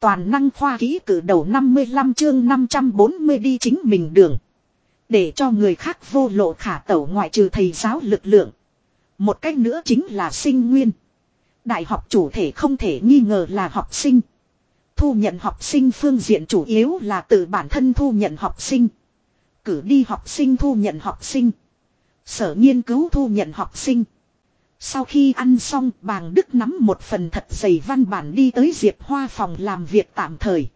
Toàn năng khoa ký cử đầu 55 chương 540 đi chính mình đường. Để cho người khác vô lộ khả tẩu ngoại trừ thầy giáo lực lượng. Một cách nữa chính là sinh nguyên. Đại học chủ thể không thể nghi ngờ là học sinh. Thu nhận học sinh phương diện chủ yếu là từ bản thân thu nhận học sinh. Cử đi học sinh thu nhận học sinh. Sở nghiên cứu thu nhận học sinh. Sau khi ăn xong, bàng Đức nắm một phần thật dày văn bản đi tới Diệp Hoa phòng làm việc tạm thời.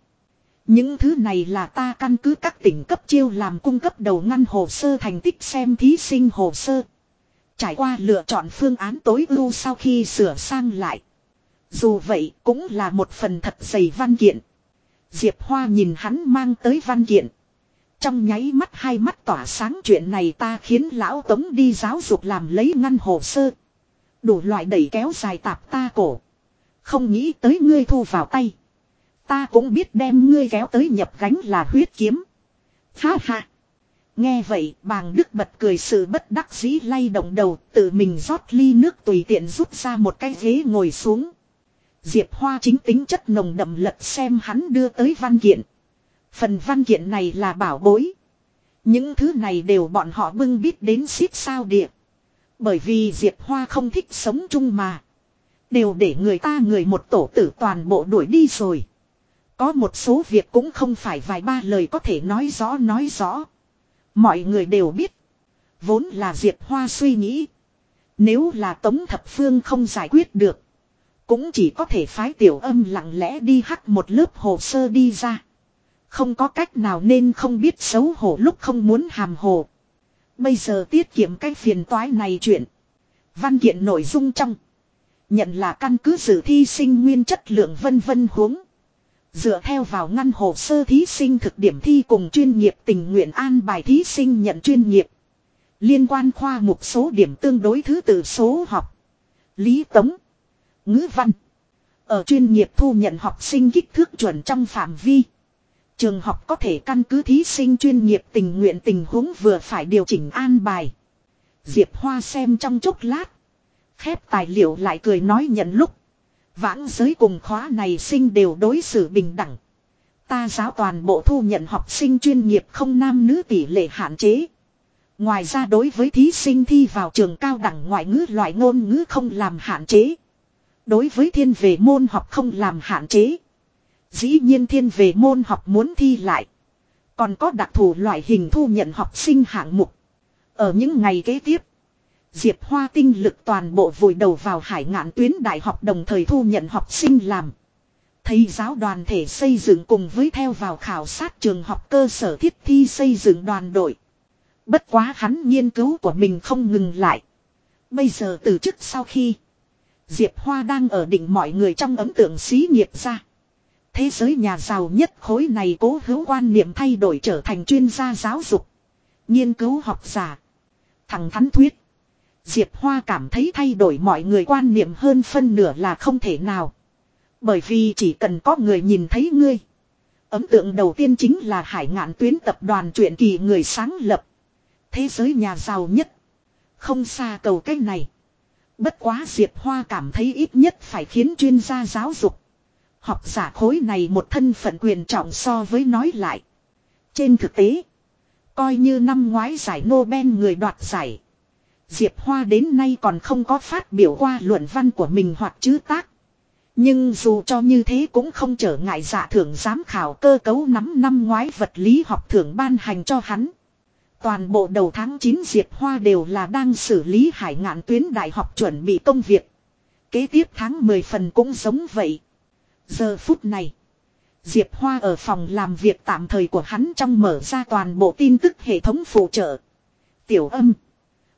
Những thứ này là ta căn cứ các tỉnh cấp chiêu làm cung cấp đầu ngăn hồ sơ thành tích xem thí sinh hồ sơ. Trải qua lựa chọn phương án tối ưu sau khi sửa sang lại. Dù vậy, cũng là một phần thật dày văn kiện. Diệp Hoa nhìn hắn mang tới văn kiện. Trong nháy mắt hai mắt tỏa sáng chuyện này ta khiến lão tống đi giáo dục làm lấy ngăn hồ sơ. Đủ loại đẩy kéo dài tạp ta cổ. Không nghĩ tới ngươi thu vào tay. Ta cũng biết đem ngươi kéo tới nhập gánh là huyết kiếm. Ha ha. Nghe vậy, bàng đức bật cười sự bất đắc dĩ lay động đầu, tự mình rót ly nước tùy tiện rút ra một cái ghế ngồi xuống. Diệp Hoa chính tính chất nồng đậm lật xem hắn đưa tới văn kiện. Phần văn kiện này là bảo bối. Những thứ này đều bọn họ bưng biết đến xít sao địa. Bởi vì Diệp Hoa không thích sống chung mà. Đều để người ta người một tổ tử toàn bộ đuổi đi rồi. Có một số việc cũng không phải vài ba lời có thể nói rõ nói rõ. Mọi người đều biết. Vốn là Diệp Hoa suy nghĩ. Nếu là Tống Thập Phương không giải quyết được. Cũng chỉ có thể phái tiểu âm lặng lẽ đi hắc một lớp hồ sơ đi ra. Không có cách nào nên không biết xấu hổ lúc không muốn hàm hồ. Bây giờ tiết kiệm cái phiền toái này chuyện. Văn kiện nội dung trong. Nhận là căn cứ dự thi sinh nguyên chất lượng vân vân huống. Dựa theo vào ngăn hồ sơ thí sinh thực điểm thi cùng chuyên nghiệp tình nguyện an bài thí sinh nhận chuyên nghiệp. Liên quan khoa mục số điểm tương đối thứ tự số học. Lý tống. Ngữ văn. Ở chuyên nghiệp thu nhận học sinh kích thước chuẩn trong phạm vi. Trường học có thể căn cứ thí sinh chuyên nghiệp tình nguyện tình huống vừa phải điều chỉnh an bài. Diệp Hoa xem trong chốc lát. Khép tài liệu lại cười nói nhận lúc. Vãng giới cùng khóa này sinh đều đối xử bình đẳng. Ta giáo toàn bộ thu nhận học sinh chuyên nghiệp không nam nữ tỷ lệ hạn chế. Ngoài ra đối với thí sinh thi vào trường cao đẳng ngoại ngữ loại ngôn ngữ không làm hạn chế. Đối với thiên về môn học không làm hạn chế. Dĩ nhiên thiên về môn học muốn thi lại. Còn có đặc thù loại hình thu nhận học sinh hạng mục. Ở những ngày kế tiếp. Diệp Hoa tinh lực toàn bộ vùi đầu vào hải ngạn tuyến đại học đồng thời thu nhận học sinh làm. Thầy giáo đoàn thể xây dựng cùng với theo vào khảo sát trường học cơ sở thiết thi xây dựng đoàn đội. Bất quá hắn nghiên cứu của mình không ngừng lại. Bây giờ từ chức sau khi, Diệp Hoa đang ở đỉnh mọi người trong ấn tượng xí nghiệp ra. Thế giới nhà giàu nhất khối này cố hữu quan niệm thay đổi trở thành chuyên gia giáo dục. Nghiên cứu học giả. Thằng thắn thuyết. Diệp Hoa cảm thấy thay đổi mọi người quan niệm hơn phân nửa là không thể nào. Bởi vì chỉ cần có người nhìn thấy ngươi. Ấn tượng đầu tiên chính là hải ngạn tuyến tập đoàn truyện kỳ người sáng lập. Thế giới nhà giàu nhất. Không xa cầu cách này. Bất quá Diệp Hoa cảm thấy ít nhất phải khiến chuyên gia giáo dục. Học giả khối này một thân phận quyền trọng so với nói lại. Trên thực tế. Coi như năm ngoái giải Nobel người đoạt giải. Diệp Hoa đến nay còn không có phát biểu qua luận văn của mình hoặc chữ tác. Nhưng dù cho như thế cũng không trở ngại giả thưởng giám khảo cơ cấu nắm năm ngoái vật lý học thưởng ban hành cho hắn. Toàn bộ đầu tháng 9 Diệp Hoa đều là đang xử lý hải ngạn tuyến đại học chuẩn bị công việc. Kế tiếp tháng 10 phần cũng giống vậy. Giờ phút này. Diệp Hoa ở phòng làm việc tạm thời của hắn trong mở ra toàn bộ tin tức hệ thống phụ trợ. Tiểu âm.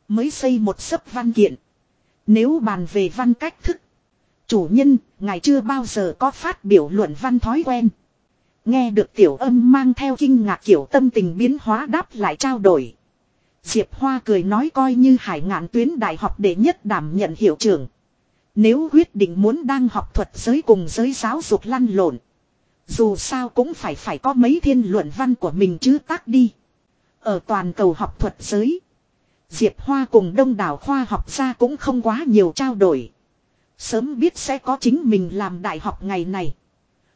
Mới xây một sấp văn kiện. Nếu bàn về văn cách thức. Chủ nhân, ngài chưa bao giờ có phát biểu luận văn thói quen. Nghe được tiểu âm mang theo kinh ngạc kiểu tâm tình biến hóa đáp lại trao đổi. Diệp Hoa cười nói coi như hải ngạn tuyến đại học đệ nhất đảm nhận hiệu trưởng. Nếu quyết định muốn đang học thuật giới cùng giới giáo dục lăn lộn. Dù sao cũng phải phải có mấy thiên luận văn của mình chứ tác đi. Ở toàn cầu học thuật giới. Diệp Hoa cùng đông đảo khoa học gia cũng không quá nhiều trao đổi. Sớm biết sẽ có chính mình làm đại học ngày này.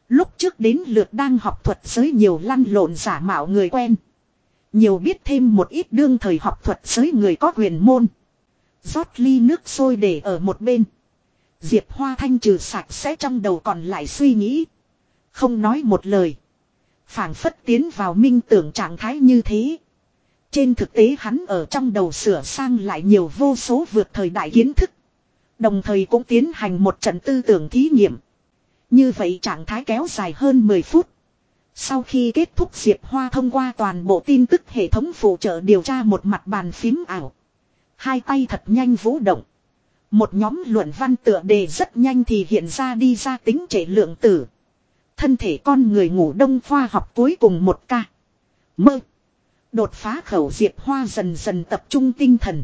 Lúc trước đến lượt đang học thuật giới nhiều lăn lộn giả mạo người quen. Nhiều biết thêm một ít đương thời học thuật giới người có quyền môn. rót ly nước sôi để ở một bên. Diệp Hoa thanh trừ sạch sẽ trong đầu còn lại suy nghĩ. Không nói một lời. phảng phất tiến vào minh tưởng trạng thái như thế. Trên thực tế hắn ở trong đầu sửa sang lại nhiều vô số vượt thời đại kiến thức. Đồng thời cũng tiến hành một trận tư tưởng thí nghiệm. Như vậy trạng thái kéo dài hơn 10 phút. Sau khi kết thúc Diệp Hoa thông qua toàn bộ tin tức hệ thống phụ trợ điều tra một mặt bàn phím ảo. Hai tay thật nhanh vũ động. Một nhóm luận văn tựa đề rất nhanh thì hiện ra đi ra tính trễ lượng tử. Thân thể con người ngủ đông khoa học cuối cùng một ca. Mơ. Đột phá khẩu Diệp Hoa dần dần tập trung tinh thần.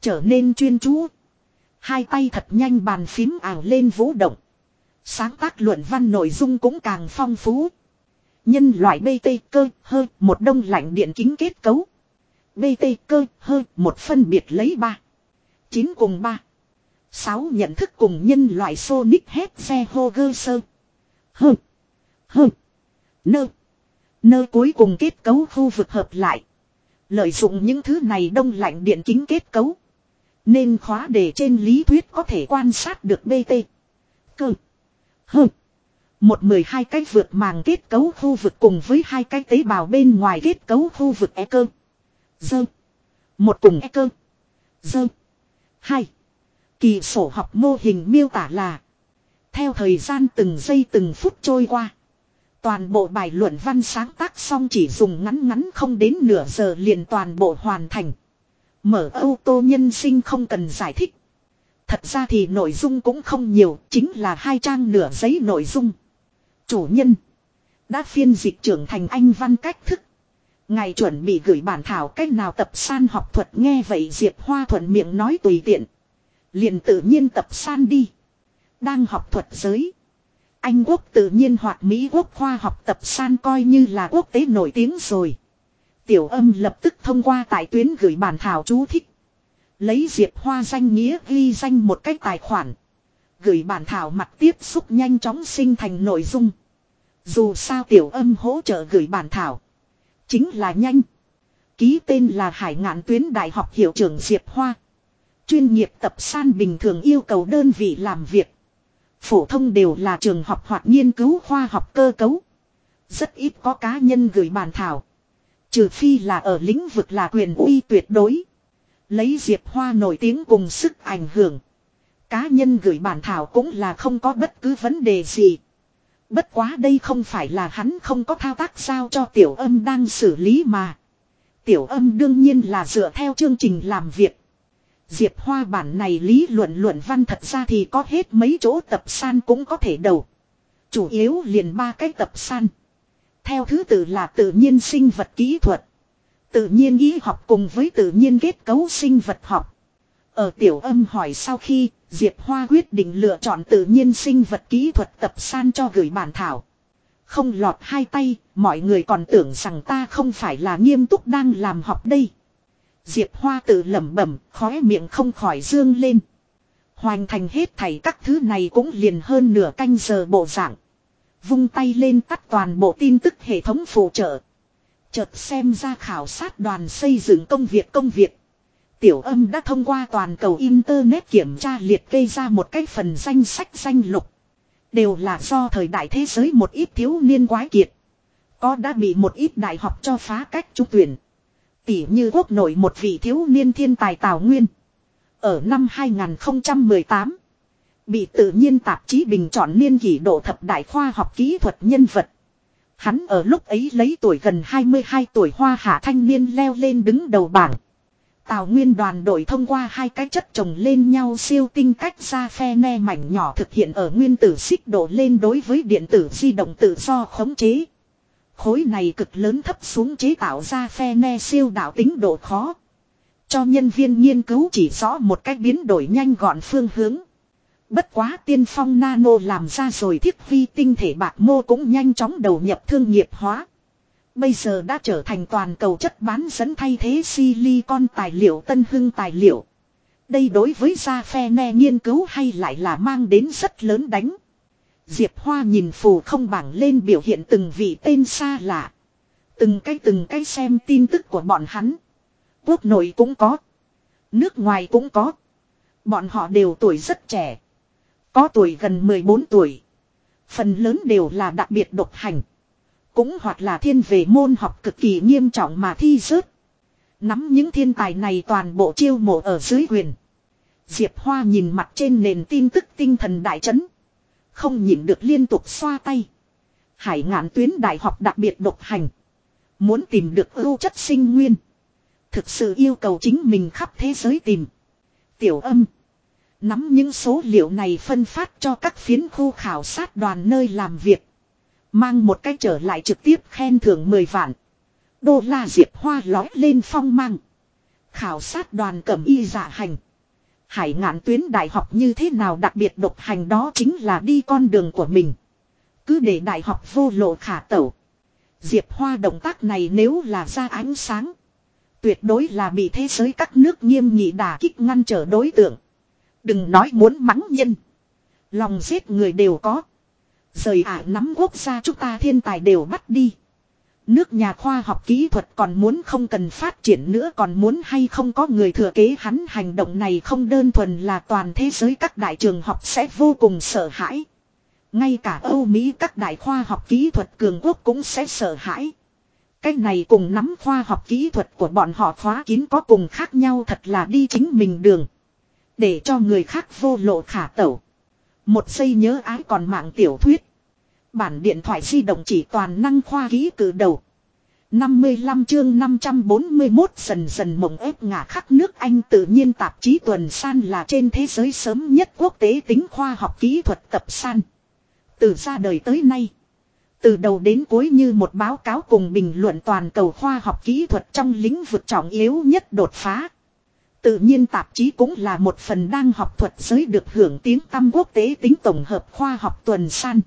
Trở nên chuyên chú. Hai tay thật nhanh bàn phím ảo lên vũ động. Sáng tác luận văn nội dung cũng càng phong phú. Nhân loại BT cơ hơi một đông lạnh điện kính kết cấu. BT cơ hơi một phân biệt lấy ba chín cùng ba sáu nhận thức cùng nhân loại Sonic hết xe hô gơ sơ. Hơ. Hơ. Nơ. Nơ cuối cùng kết cấu khu vực hợp lại. Lợi dụng những thứ này đông lạnh điện kính kết cấu. Nên khóa đề trên lý thuyết có thể quan sát được BT. Cơ. Hơ. Một mười hai cái vượt màng kết cấu khu vực cùng với hai cái tế bào bên ngoài kết cấu khu vực e cơ. Dơ. Một cùng e cơ. Dơ. Hai. Kỳ sổ học mô hình miêu tả là. Theo thời gian từng giây từng phút trôi qua. Toàn bộ bài luận văn sáng tác xong chỉ dùng ngắn ngắn không đến nửa giờ liền toàn bộ hoàn thành. Mở ô tô nhân sinh không cần giải thích. Thật ra thì nội dung cũng không nhiều, chính là hai trang nửa giấy nội dung. Chủ nhân. Đã phiên dịch trưởng thành anh văn cách thức. Ngày chuẩn bị gửi bản thảo cách nào tập san học thuật nghe vậy Diệp Hoa thuận miệng nói tùy tiện. Liền tự nhiên tập san đi. Đang học thuật giới. Anh quốc tự nhiên hoặc Mỹ quốc khoa học tập san coi như là quốc tế nổi tiếng rồi. Tiểu âm lập tức thông qua tài tuyến gửi bản thảo chú thích. Lấy Diệp Hoa danh nghĩa ghi danh một cách tài khoản. Gửi bản thảo mặt tiếp xúc nhanh chóng sinh thành nội dung. Dù sao tiểu âm hỗ trợ gửi bản thảo. Chính là nhanh. Ký tên là Hải ngạn tuyến Đại học Hiệu trưởng Diệp Hoa. Chuyên nghiệp tập san bình thường yêu cầu đơn vị làm việc. Phổ thông đều là trường học hoặc nghiên cứu khoa học cơ cấu. Rất ít có cá nhân gửi bản thảo. Trừ phi là ở lĩnh vực là quyền uy tuyệt đối. Lấy Diệp Hoa nổi tiếng cùng sức ảnh hưởng. Cá nhân gửi bản thảo cũng là không có bất cứ vấn đề gì. Bất quá đây không phải là hắn không có thao tác sao cho tiểu âm đang xử lý mà. Tiểu âm đương nhiên là dựa theo chương trình làm việc. Diệp Hoa bản này lý luận luận văn thật ra thì có hết mấy chỗ tập san cũng có thể đầu. Chủ yếu liền ba cái tập san. Theo thứ tự là tự nhiên sinh vật kỹ thuật. Tự nhiên y học cùng với tự nhiên kết cấu sinh vật học. Ở tiểu âm hỏi sau khi Diệp Hoa quyết định lựa chọn tự nhiên sinh vật kỹ thuật tập san cho gửi bản thảo. Không lọt hai tay, mọi người còn tưởng rằng ta không phải là nghiêm túc đang làm học đây. Diệp Hoa tự lẩm bẩm, khóe miệng không khỏi dương lên. Hoàn thành hết thảy các thứ này cũng liền hơn nửa canh giờ bộ dạng. Vung tay lên tắt toàn bộ tin tức hệ thống phụ trợ. Chợt xem ra khảo sát đoàn xây dựng công việc công việc. Tiểu âm đã thông qua toàn cầu Internet kiểm tra liệt kê ra một cái phần danh sách danh lục. Đều là do thời đại thế giới một ít thiếu niên quái kiệt. Có đã bị một ít đại học cho phá cách trúng tuyển. Tỉ như quốc nội một vị thiếu niên thiên tài Tào Nguyên. Ở năm 2018. Bị tự nhiên tạp chí bình chọn niên kỷ độ thập đại khoa học kỹ thuật nhân vật. Hắn ở lúc ấy lấy tuổi gần 22 tuổi hoa hạ thanh niên leo lên đứng đầu bảng. Tào Nguyên đoàn đội thông qua hai cái chất trồng lên nhau siêu tinh cách ra phe ne mảnh nhỏ thực hiện ở nguyên tử xích độ lên đối với điện tử di động tự do khống chế. Khối này cực lớn thấp xuống chế tạo ra phe ne siêu đạo tính độ khó. Cho nhân viên nghiên cứu chỉ rõ một cách biến đổi nhanh gọn phương hướng. Bất quá tiên phong nano làm ra rồi thiết vi tinh thể bạc mô cũng nhanh chóng đầu nhập thương nghiệp hóa. Bây giờ đã trở thành toàn cầu chất bán dẫn thay thế silicon tài liệu, tân hưng tài liệu. Đây đối với gia phe ne nghiên cứu hay lại là mang đến rất lớn đánh. Diệp Hoa nhìn phù không bảng lên biểu hiện từng vị tên xa lạ. Từng cái từng cái xem tin tức của bọn hắn. Quốc nội cũng có. Nước ngoài cũng có. Bọn họ đều tuổi rất trẻ. Có tuổi gần 14 tuổi. Phần lớn đều là đặc biệt độc hành. Cũng hoặc là thiên về môn học cực kỳ nghiêm trọng mà thi rớt. Nắm những thiên tài này toàn bộ chiêu mộ ở dưới quyền. Diệp Hoa nhìn mặt trên nền tin tức tinh thần đại chấn. Không nhịn được liên tục xoa tay. Hải ngạn tuyến đại học đặc biệt độc hành. Muốn tìm được ưu chất sinh nguyên. Thực sự yêu cầu chính mình khắp thế giới tìm. Tiểu âm. Nắm những số liệu này phân phát cho các phiến khu khảo sát đoàn nơi làm việc. Mang một cách trở lại trực tiếp khen thưởng 10 vạn. Đô la diệp hoa lói lên phong mang. Khảo sát đoàn cẩm y giả hành. Hải ngạn tuyến đại học như thế nào đặc biệt độc hành đó chính là đi con đường của mình. Cứ để đại học vô lộ khả tẩu. Diệp Hoa động tác này nếu là ra ánh sáng. Tuyệt đối là bị thế giới các nước nghiêm nghị đả kích ngăn trở đối tượng. Đừng nói muốn mắng nhân. Lòng giết người đều có. Rời ả nắm quốc gia chúng ta thiên tài đều bắt đi. Nước nhà khoa học kỹ thuật còn muốn không cần phát triển nữa, còn muốn hay không có người thừa kế hắn hành động này không đơn thuần là toàn thế giới các đại trường học sẽ vô cùng sợ hãi. Ngay cả Âu Mỹ các đại khoa học kỹ thuật cường quốc cũng sẽ sợ hãi. Cái này cùng nắm khoa học kỹ thuật của bọn họ khóa kín có cùng khác nhau, thật là đi chính mình đường. Để cho người khác vô lộ khả tẩu. Một giây nhớ ái còn mạng tiểu thuyết. Bản điện thoại di động chỉ toàn năng khoa ký cử đầu. 55 chương 541 dần dần mộng ép ngả khắc nước Anh tự nhiên tạp chí tuần san là trên thế giới sớm nhất quốc tế tính khoa học kỹ thuật tập san. Từ ra đời tới nay. Từ đầu đến cuối như một báo cáo cùng bình luận toàn cầu khoa học kỹ thuật trong lĩnh vực trọng yếu nhất đột phá. Tự nhiên tạp chí cũng là một phần đang học thuật giới được hưởng tiếng tăm quốc tế tính tổng hợp khoa học tuần san.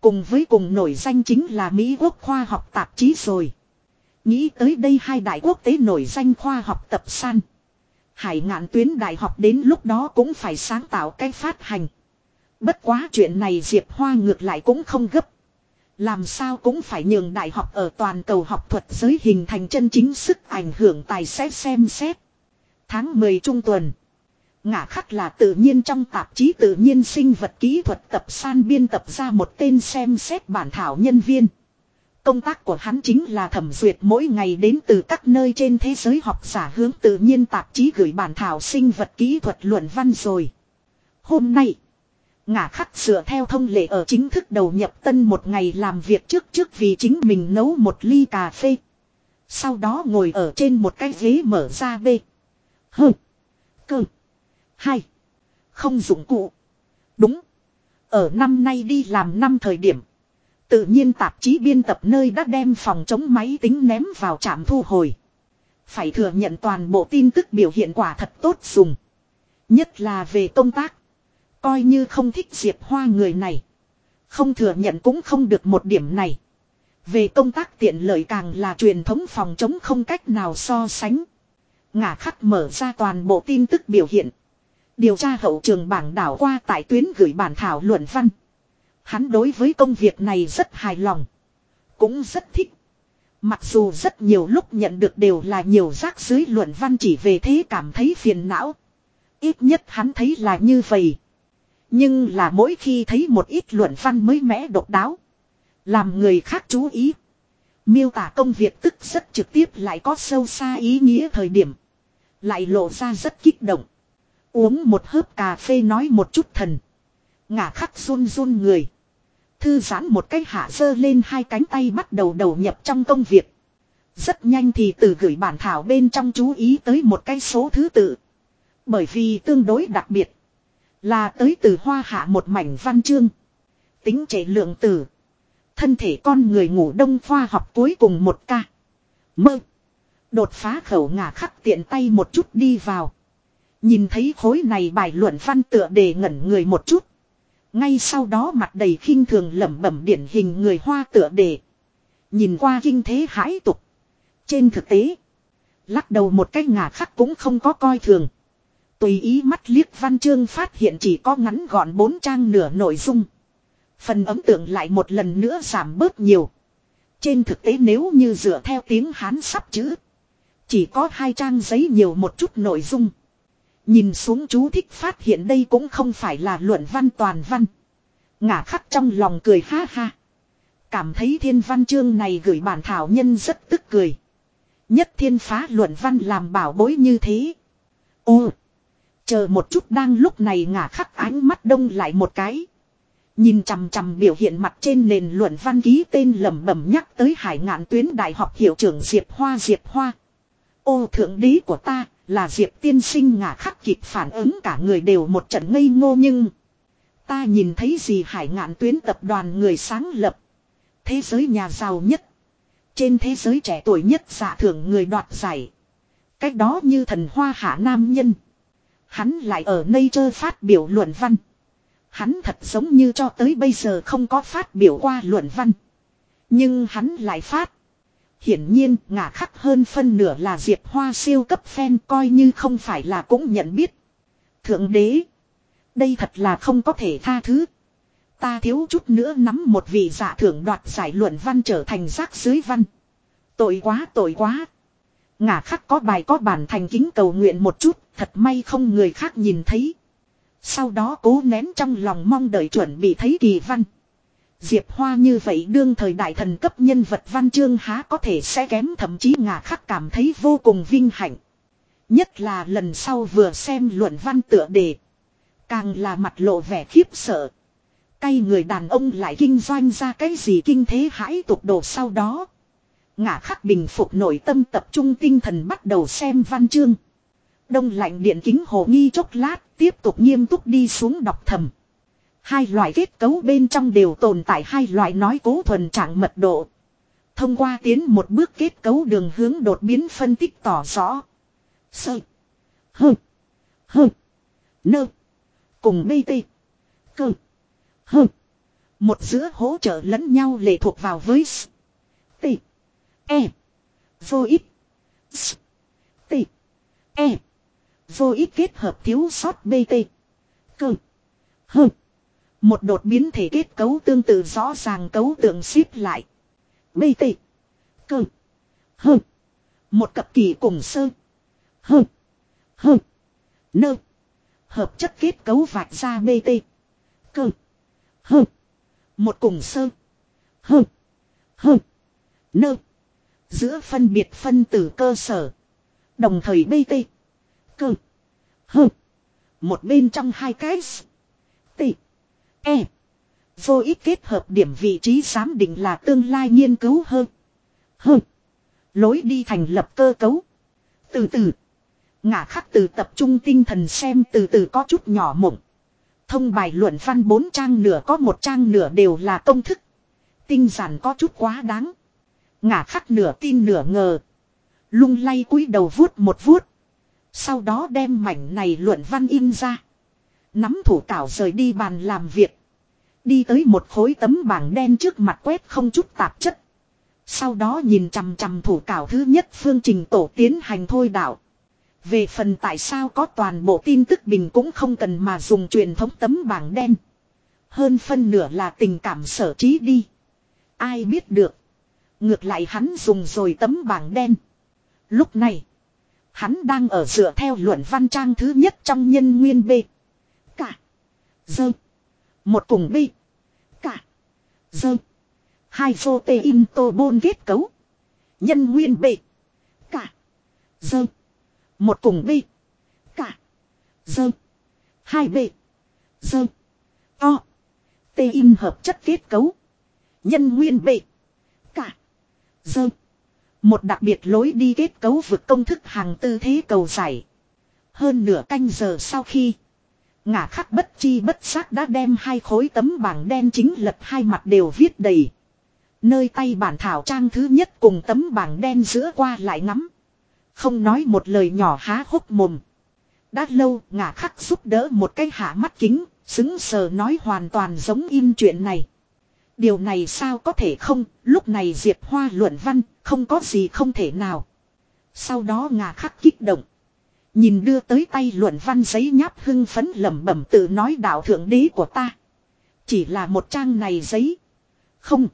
Cùng với cùng nổi danh chính là Mỹ quốc khoa học tạp chí rồi. Nghĩ tới đây hai đại quốc tế nổi danh khoa học tập san. Hải ngạn tuyến đại học đến lúc đó cũng phải sáng tạo cách phát hành. Bất quá chuyện này Diệp Hoa ngược lại cũng không gấp. Làm sao cũng phải nhường đại học ở toàn cầu học thuật giới hình thành chân chính sức ảnh hưởng tài xét xem xét. Tháng 10 trung tuần. Ngã khắc là tự nhiên trong tạp chí tự nhiên sinh vật kỹ thuật tập san biên tập ra một tên xem xét bản thảo nhân viên. Công tác của hắn chính là thẩm duyệt mỗi ngày đến từ các nơi trên thế giới học giả hướng tự nhiên tạp chí gửi bản thảo sinh vật kỹ thuật luận văn rồi. Hôm nay, ngã khắc sửa theo thông lệ ở chính thức đầu nhập tân một ngày làm việc trước trước vì chính mình nấu một ly cà phê. Sau đó ngồi ở trên một cái ghế mở ra bê. Hừ. Cơm. Hai. Không dụng cụ. Đúng. Ở năm nay đi làm năm thời điểm. Tự nhiên tạp chí biên tập nơi đã đem phòng chống máy tính ném vào trạm thu hồi. Phải thừa nhận toàn bộ tin tức biểu hiện quả thật tốt dùng. Nhất là về công tác. Coi như không thích Diệp Hoa người này. Không thừa nhận cũng không được một điểm này. Về công tác tiện lợi càng là truyền thống phòng chống không cách nào so sánh. Ngả khắc mở ra toàn bộ tin tức biểu hiện. Điều tra hậu trường bảng đảo qua tại tuyến gửi bản thảo luận văn. Hắn đối với công việc này rất hài lòng. Cũng rất thích. Mặc dù rất nhiều lúc nhận được đều là nhiều rác dưới luận văn chỉ về thế cảm thấy phiền não. Ít nhất hắn thấy là như vậy. Nhưng là mỗi khi thấy một ít luận văn mới mẽ độc đáo. Làm người khác chú ý. Miêu tả công việc tức rất trực tiếp lại có sâu xa ý nghĩa thời điểm. Lại lộ ra rất kích động. Uống một hớp cà phê nói một chút thần. Ngả khắc run run người. Thư giãn một cái hạ sơ lên hai cánh tay bắt đầu đầu nhập trong công việc. Rất nhanh thì từ gửi bản thảo bên trong chú ý tới một cái số thứ tự. Bởi vì tương đối đặc biệt. Là tới từ hoa hạ một mảnh văn chương. Tính trẻ lượng tử. Thân thể con người ngủ đông khoa học cuối cùng một ca. Mơ. Đột phá khẩu ngả khắc tiện tay một chút đi vào. Nhìn thấy khối này bài luận văn tựa đề ngẩn người một chút. Ngay sau đó mặt đầy khinh thường lẩm bẩm điển hình người hoa tựa đề. Nhìn qua kinh thế hãi tục. Trên thực tế. Lắc đầu một cái ngả khắc cũng không có coi thường. Tùy ý mắt liếc văn chương phát hiện chỉ có ngắn gọn bốn trang nửa nội dung. Phần ấm tượng lại một lần nữa giảm bớt nhiều. Trên thực tế nếu như dựa theo tiếng Hán sắp chữ. Chỉ có hai trang giấy nhiều một chút nội dung. Nhìn xuống chú thích phát hiện đây cũng không phải là luận văn toàn văn. Ngả khắc trong lòng cười ha ha. Cảm thấy thiên văn chương này gửi bản thảo nhân rất tức cười. Nhất thiên phá luận văn làm bảo bối như thế. Ô! Chờ một chút đang lúc này ngả khắc ánh mắt đông lại một cái. Nhìn chằm chằm biểu hiện mặt trên nền luận văn ký tên lẩm bẩm nhắc tới hải ngạn tuyến đại học hiệu trưởng Diệp Hoa Diệp Hoa. Ô, thượng đế của ta là Diệp tiên sinh ngả khắc kịp phản ứng cả người đều một trận ngây ngô nhưng. Ta nhìn thấy gì hải ngạn tuyến tập đoàn người sáng lập. Thế giới nhà giàu nhất. Trên thế giới trẻ tuổi nhất giả thưởng người đoạt giải. Cách đó như thần hoa hạ nam nhân. Hắn lại ở nơi chơ phát biểu luận văn. Hắn thật giống như cho tới bây giờ không có phát biểu qua luận văn. Nhưng hắn lại phát. Hiển nhiên ngả khắc hơn phân nửa là Diệp Hoa siêu cấp fan coi như không phải là cũng nhận biết. Thượng đế. Đây thật là không có thể tha thứ. Ta thiếu chút nữa nắm một vị giả thưởng đoạt giải luận văn trở thành rác dưới văn. Tội quá tội quá. Ngả khắc có bài có bản thành kính cầu nguyện một chút, thật may không người khác nhìn thấy. Sau đó cố nén trong lòng mong đợi chuẩn bị thấy kỳ văn. Diệp Hoa như vậy đương thời đại thần cấp nhân vật văn chương há có thể sẽ kém, thậm chí ngả khắc cảm thấy vô cùng vinh hạnh. Nhất là lần sau vừa xem luận văn tựa đề. Càng là mặt lộ vẻ khiếp sợ. Cay người đàn ông lại kinh doanh ra cái gì kinh thế hãi tục đồ sau đó. Ngả khắc bình phục nội tâm tập trung tinh thần bắt đầu xem văn chương. Đông lạnh điện kính hồ nghi chốc lát, tiếp tục nghiêm túc đi xuống đọc thầm. Hai loại kết cấu bên trong đều tồn tại hai loại nói cố thuần trạng mật độ. Thông qua tiến một bước kết cấu đường hướng đột biến phân tích tỏ rõ. Sơ. Hơ. Hơ. Nơ. Cùng BT. Cơ. Hơ. Một giữa hỗ trợ lẫn nhau lệ thuộc vào với S. T. E. Vô ít. S. T. E. Vô ít kết hợp thiếu sót BT. Cơ. Hơ. Một đột biến thể kết cấu tương tự rõ ràng cấu tượng xếp lại. BT. Cơ. Hơ. Một cặp kỳ cùng sơ. Hơ. Hơ. Nơ. Hợp chất kết cấu vạch ra BT. Cơ. Hơ. Một cùng sơ. Hơ. Hơ. Nơ. Giữa phân biệt phân tử cơ sở. Đồng thời BT. Cơ. Hơ. Một bên trong hai cái. T. E. Vô ít kết hợp điểm vị trí giám định là tương lai nghiên cứu hơn. Hơn. Lối đi thành lập cơ cấu. Từ từ. ngã khắc từ tập trung tinh thần xem từ từ có chút nhỏ mộng. Thông bài luận văn bốn trang nửa có một trang nửa đều là công thức. Tinh giản có chút quá đáng. ngã khắc nửa tin nửa ngờ. Lung lay cúi đầu vuốt một vuốt. Sau đó đem mảnh này luận văn in ra. Nắm thủ cảo rời đi bàn làm việc. Đi tới một khối tấm bảng đen trước mặt quét không chút tạp chất. Sau đó nhìn chằm chằm thủ cảo thứ nhất phương trình tổ tiến hành thôi đạo. Về phần tại sao có toàn bộ tin tức bình cũng không cần mà dùng truyền thống tấm bảng đen. Hơn phân nửa là tình cảm sở trí đi. Ai biết được. Ngược lại hắn dùng rồi tấm bảng đen. Lúc này. Hắn đang ở dựa theo luận văn trang thứ nhất trong nhân nguyên B. Cả. Dơ. Một cùng B. Cả. Dơ. Hai vô tê in tô bôn kết cấu. Nhân nguyên B. Cả. Dơ. Một cùng B. Cả. Dơ. Hai B. Dơ. O. Tê in hợp chất kết cấu. Nhân nguyên B. Cả. Dơ. Một đặc biệt lối đi kết cấu vực công thức hàng tư thế cầu giải. Hơn nửa canh giờ sau khi. Ngả khắc bất chi bất giác đã đem hai khối tấm bảng đen chính lật hai mặt đều viết đầy. Nơi tay bản thảo trang thứ nhất cùng tấm bảng đen giữa qua lại ngắm. Không nói một lời nhỏ há hốc mồm. Đã lâu ngả khắc giúp đỡ một cái hạ mắt kính, xứng sờ nói hoàn toàn giống in chuyện này. Điều này sao có thể không, lúc này Diệp Hoa luận văn, không có gì không thể nào. Sau đó ngà khắc kích động. Nhìn đưa tới tay luận văn giấy nháp hưng phấn lẩm bẩm tự nói đạo thượng đế của ta. Chỉ là một trang này giấy. Không.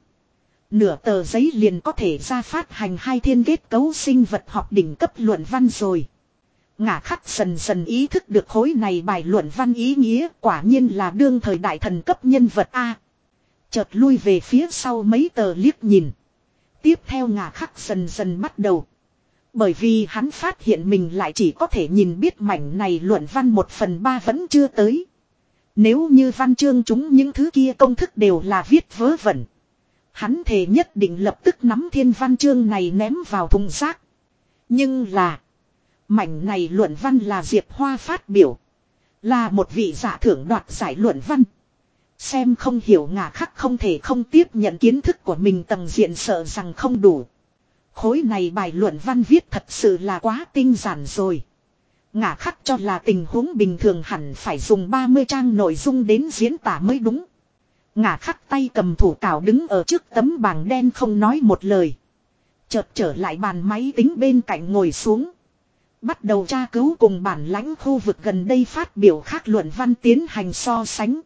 Nửa tờ giấy liền có thể ra phát hành hai thiên kết cấu sinh vật học đỉnh cấp luận văn rồi. Ngả khắc dần dần ý thức được khối này bài luận văn ý nghĩa quả nhiên là đương thời đại thần cấp nhân vật A. Chợt lui về phía sau mấy tờ liếc nhìn. Tiếp theo ngả khắc dần dần bắt đầu. Bởi vì hắn phát hiện mình lại chỉ có thể nhìn biết mảnh này luận văn một phần ba vẫn chưa tới. Nếu như văn chương chúng những thứ kia công thức đều là viết vớ vẩn. Hắn thề nhất định lập tức nắm thiên văn chương này ném vào thùng rác. Nhưng là. Mảnh này luận văn là Diệp Hoa phát biểu. Là một vị giả thưởng đoạt giải luận văn. Xem không hiểu ngả khắc không thể không tiếp nhận kiến thức của mình tầng diện sợ rằng không đủ. Khối này bài luận văn viết thật sự là quá tinh giản rồi. Ngả khắc cho là tình huống bình thường hẳn phải dùng 30 trang nội dung đến diễn tả mới đúng. Ngả khắc tay cầm thủ cào đứng ở trước tấm bảng đen không nói một lời. Chợt trở lại bàn máy tính bên cạnh ngồi xuống. Bắt đầu tra cứu cùng bản lãnh khu vực gần đây phát biểu khác luận văn tiến hành so sánh.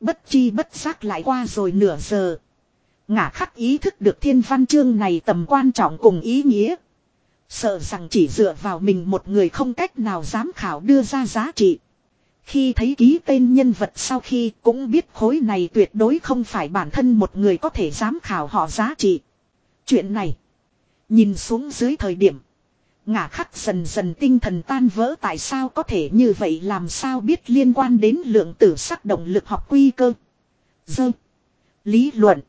Bất chi bất giác lại qua rồi nửa giờ. Ngả khắc ý thức được thiên văn chương này tầm quan trọng cùng ý nghĩa. Sợ rằng chỉ dựa vào mình một người không cách nào dám khảo đưa ra giá trị. Khi thấy ký tên nhân vật sau khi cũng biết khối này tuyệt đối không phải bản thân một người có thể dám khảo họ giá trị. Chuyện này. Nhìn xuống dưới thời điểm. Ngả khắc dần dần tinh thần tan vỡ tại sao có thể như vậy làm sao biết liên quan đến lượng tử sắc động lực học quy cơ. Dơ. Lý luận.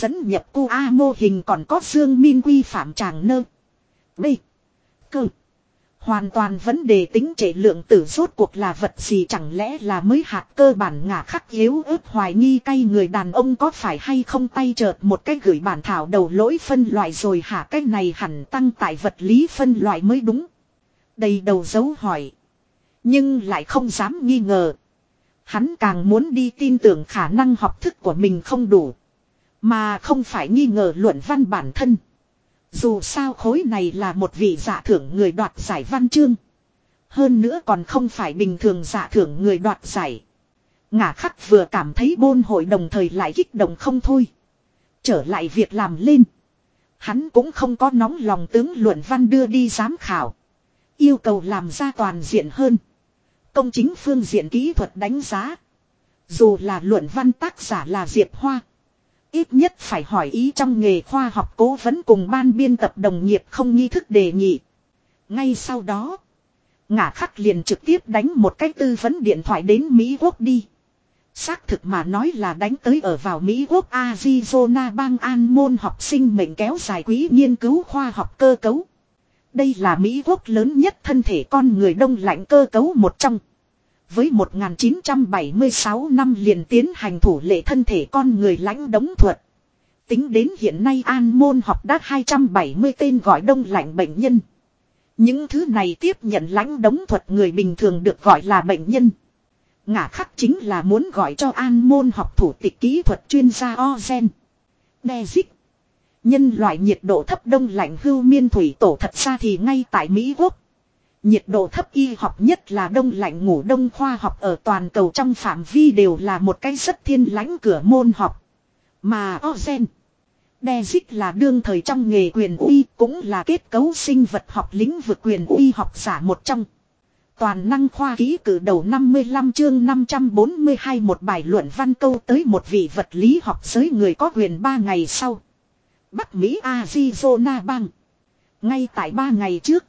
Dẫn nhập cu A mô hình còn có xương minh quy phạm tràng nơ. B. Cơ. Hoàn toàn vấn đề tính trệ lượng tử rốt cuộc là vật gì chẳng lẽ là mới hạt cơ bản ngả khắc yếu ớt hoài nghi cay người đàn ông có phải hay không tay chợt một cách gửi bản thảo đầu lỗi phân loại rồi hả cái này hẳn tăng tại vật lý phân loại mới đúng. Đầy đầu dấu hỏi. Nhưng lại không dám nghi ngờ. Hắn càng muốn đi tin tưởng khả năng học thức của mình không đủ. Mà không phải nghi ngờ luận văn bản thân. Dù sao khối này là một vị giả thưởng người đoạt giải văn chương. Hơn nữa còn không phải bình thường giả thưởng người đoạt giải. Ngả khắc vừa cảm thấy bôn hội đồng thời lại kích động không thôi. Trở lại việc làm lên. Hắn cũng không có nóng lòng tướng luận văn đưa đi giám khảo. Yêu cầu làm ra toàn diện hơn. Công chính phương diện kỹ thuật đánh giá. Dù là luận văn tác giả là Diệp Hoa. Ít nhất phải hỏi ý trong nghề khoa học cố vấn cùng ban biên tập đồng nghiệp không nghi thức đề nghị. Ngay sau đó, ngả khắc liền trực tiếp đánh một cách tư vấn điện thoại đến Mỹ Quốc đi. Xác thực mà nói là đánh tới ở vào Mỹ Quốc Arizona bang An môn học sinh mệnh kéo dài quý nghiên cứu khoa học cơ cấu. Đây là Mỹ Quốc lớn nhất thân thể con người đông lạnh cơ cấu một trong. Với 1976 năm liền tiến hành thủ lệ thân thể con người lãnh đống thuật. Tính đến hiện nay an môn học đã 270 tên gọi đông lạnh bệnh nhân. Những thứ này tiếp nhận lãnh đống thuật người bình thường được gọi là bệnh nhân. ngã khắc chính là muốn gọi cho an môn học thủ tịch kỹ thuật chuyên gia Ozen. Dezic. Nhân loại nhiệt độ thấp đông lạnh hưu miên thủy tổ thật ra thì ngay tại Mỹ Quốc. Nhiệt độ thấp y học nhất là đông lạnh ngủ đông khoa học ở toàn cầu trong phạm vi đều là một cái rất thiên lãnh cửa môn học. Mà Ozen. Dezic là đương thời trong nghề quyền uy cũng là kết cấu sinh vật học lĩnh vực quyền uy học giả một trong. Toàn năng khoa ký cử đầu 55 chương 542 một bài luận văn câu tới một vị vật lý học giới người có quyền 3 ngày sau. Bắc Mỹ Arizona bang. Ngay tại 3 ngày trước.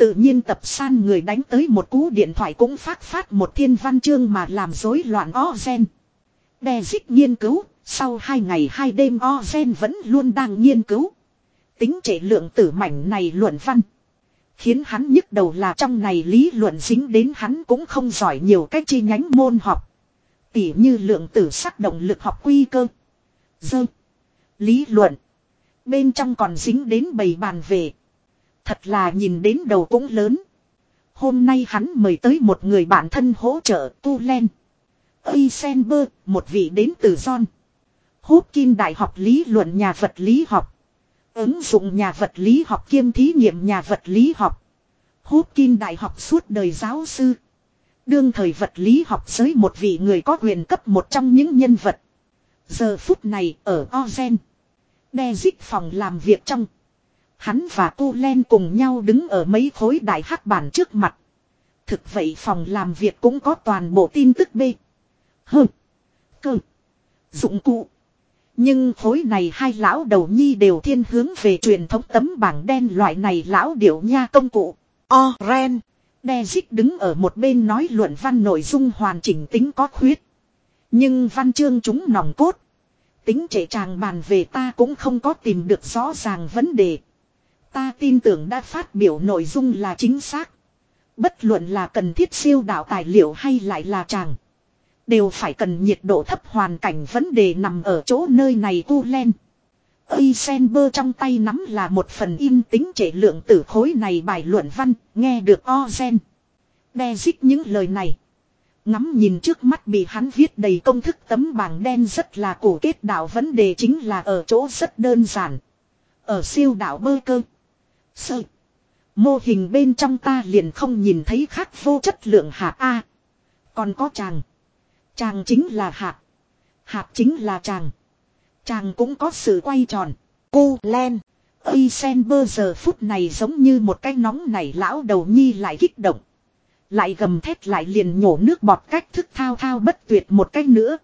Tự nhiên tập san người đánh tới một cú điện thoại cũng phát phát một thiên văn chương mà làm rối loạn o gen. Đe dích nghiên cứu, sau hai ngày hai đêm o gen vẫn luôn đang nghiên cứu. Tính trệ lượng tử mảnh này luận văn. Khiến hắn nhức đầu là trong này lý luận dính đến hắn cũng không giỏi nhiều cách chi nhánh môn học. Tỉ như lượng tử sắc động lực học quy cơ. Dơ. Lý luận. Bên trong còn dính đến bầy bàn về. Thật là nhìn đến đầu cũng lớn. Hôm nay hắn mời tới một người bạn thân hỗ trợ Tu Len. Eisenberg, một vị đến từ John. Hopkins Đại học Lý luận nhà vật lý học. Ứng dụng nhà vật lý học kiêm thí nghiệm nhà vật lý học. Hopkins Đại học suốt đời giáo sư. Đương thời vật lý học giới một vị người có quyền cấp một trong những nhân vật. Giờ phút này ở Ozen. Đe dích phòng làm việc trong. Hắn và cô Len cùng nhau đứng ở mấy khối đại hắc bản trước mặt. Thực vậy phòng làm việc cũng có toàn bộ tin tức B. Hơ. Cơ. Dụng cụ. Nhưng khối này hai lão đầu nhi đều thiên hướng về truyền thống tấm bảng đen loại này lão điệu nha công cụ. O, ren. Dezic đứng ở một bên nói luận văn nội dung hoàn chỉnh tính có khuyết. Nhưng văn chương chúng nòng cốt. Tính trễ tràng bàn về ta cũng không có tìm được rõ ràng vấn đề. Ta tin tưởng đã phát biểu nội dung là chính xác. Bất luận là cần thiết siêu đạo tài liệu hay lại là chàng. Đều phải cần nhiệt độ thấp hoàn cảnh vấn đề nằm ở chỗ nơi này u len. Eisenberg trong tay nắm là một phần in tính trễ lượng tử khối này bài luận văn, nghe được Ozen. Đe dích những lời này. Ngắm nhìn trước mắt bị hắn viết đầy công thức tấm bảng đen rất là cổ kết đạo vấn đề chính là ở chỗ rất đơn giản. Ở siêu đạo bơ cơ. Sơ. Mô hình bên trong ta liền không nhìn thấy khác vô chất lượng hạt A. Còn có chàng. Chàng chính là hạt. Hạt chính là chàng. Chàng cũng có sự quay tròn. Cô Len. bơ giờ phút này giống như một cái nóng nảy lão đầu nhi lại kích động. Lại gầm thét lại liền nhổ nước bọt cách thức thao thao bất tuyệt một cách nữa.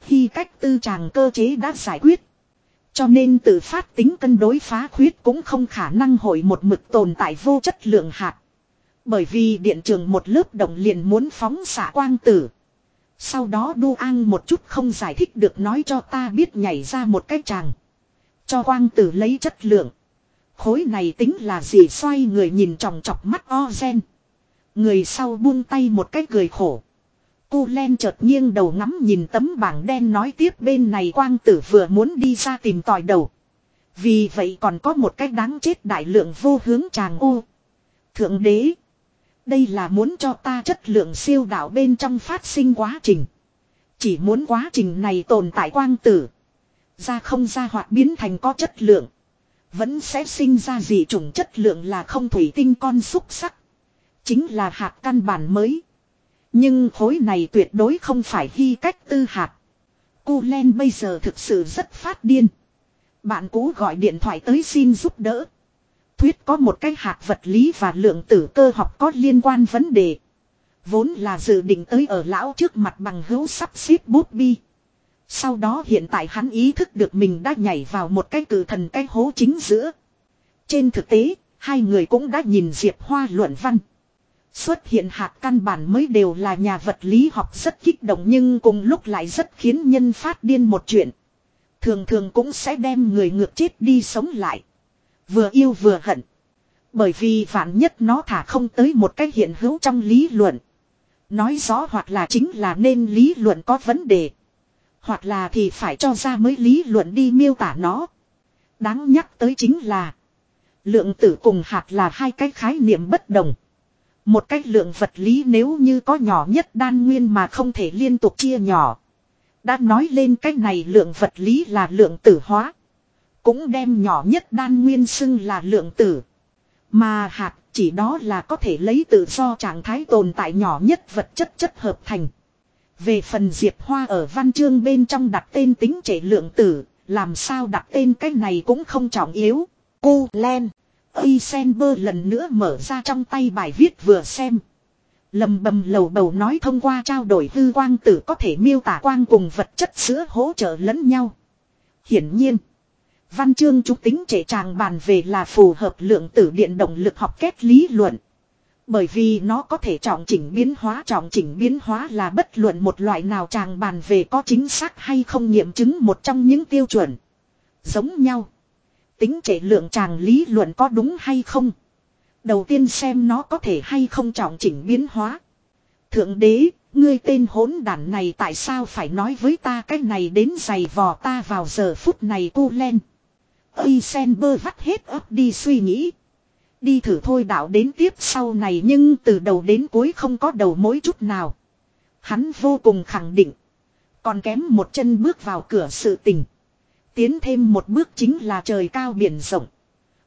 Khi cách tư chàng cơ chế đã giải quyết. Cho nên tự phát tính cân đối phá khuyết cũng không khả năng hội một mực tồn tại vô chất lượng hạt. Bởi vì điện trường một lớp động liền muốn phóng xạ quang tử. Sau đó đu an một chút không giải thích được nói cho ta biết nhảy ra một cái chàng. Cho quang tử lấy chất lượng. Khối này tính là gì xoay người nhìn tròng chọc mắt o gen. Người sau buông tay một cái cười khổ. Cô Len chợt nghiêng đầu ngắm nhìn tấm bảng đen nói tiếp bên này quang tử vừa muốn đi ra tìm tòi đầu. Vì vậy còn có một cách đáng chết đại lượng vô hướng chàng ô. Thượng đế. Đây là muốn cho ta chất lượng siêu đạo bên trong phát sinh quá trình. Chỉ muốn quá trình này tồn tại quang tử. Ra không ra hoặc biến thành có chất lượng. Vẫn sẽ sinh ra gì chủng chất lượng là không thủy tinh con xúc sắc. Chính là hạt căn bản mới. Nhưng khối này tuyệt đối không phải hy cách tư hạt. Cô Len bây giờ thực sự rất phát điên. Bạn cũ gọi điện thoại tới xin giúp đỡ. Thuyết có một cái hạt vật lý và lượng tử cơ học có liên quan vấn đề. Vốn là dự định tới ở lão trước mặt bằng hữu sắp xếp bút bi. Sau đó hiện tại hắn ý thức được mình đã nhảy vào một cái cử thần cái hố chính giữa. Trên thực tế, hai người cũng đã nhìn Diệp Hoa luận văn. Xuất hiện hạt căn bản mới đều là nhà vật lý học rất kích động nhưng cùng lúc lại rất khiến nhân phát điên một chuyện. Thường thường cũng sẽ đem người ngược chết đi sống lại. Vừa yêu vừa hận. Bởi vì vạn nhất nó thả không tới một cái hiện hữu trong lý luận. Nói rõ hoặc là chính là nên lý luận có vấn đề. Hoặc là thì phải cho ra mới lý luận đi miêu tả nó. Đáng nhắc tới chính là. Lượng tử cùng hạt là hai cái khái niệm bất đồng. Một cách lượng vật lý nếu như có nhỏ nhất đan nguyên mà không thể liên tục chia nhỏ. Đã nói lên cách này lượng vật lý là lượng tử hóa. Cũng đem nhỏ nhất đan nguyên xưng là lượng tử. Mà hạt chỉ đó là có thể lấy tự do trạng thái tồn tại nhỏ nhất vật chất chất hợp thành. Về phần Diệp Hoa ở văn chương bên trong đặt tên tính trẻ lượng tử, làm sao đặt tên cách này cũng không trọng yếu. Cô Len. Eisenberg lần nữa mở ra trong tay bài viết vừa xem. Lầm bầm lầu bầu nói thông qua trao đổi hư quang tử có thể miêu tả quang cùng vật chất sữa hỗ trợ lẫn nhau. Hiển nhiên. Văn chương trúc tính trễ tràng bàn về là phù hợp lượng tử điện động lực học kết lý luận. Bởi vì nó có thể trọng chỉnh biến hóa, trọng chỉnh biến hóa là bất luận một loại nào tràng bàn về có chính xác hay không nghiệm chứng một trong những tiêu chuẩn. Giống nhau. Tính trễ lượng tràng lý luận có đúng hay không. Đầu tiên xem nó có thể hay không trọng chỉnh biến hóa. Thượng đế, ngươi tên hỗn đản này tại sao phải nói với ta cái này đến giày vò ta vào giờ phút này cô len. Eisenberg vắt hết ấp đi suy nghĩ. Đi thử thôi đạo đến tiếp sau này nhưng từ đầu đến cuối không có đầu mối chút nào. Hắn vô cùng khẳng định. Còn kém một chân bước vào cửa sự tình. Tiến thêm một bước chính là trời cao biển rộng.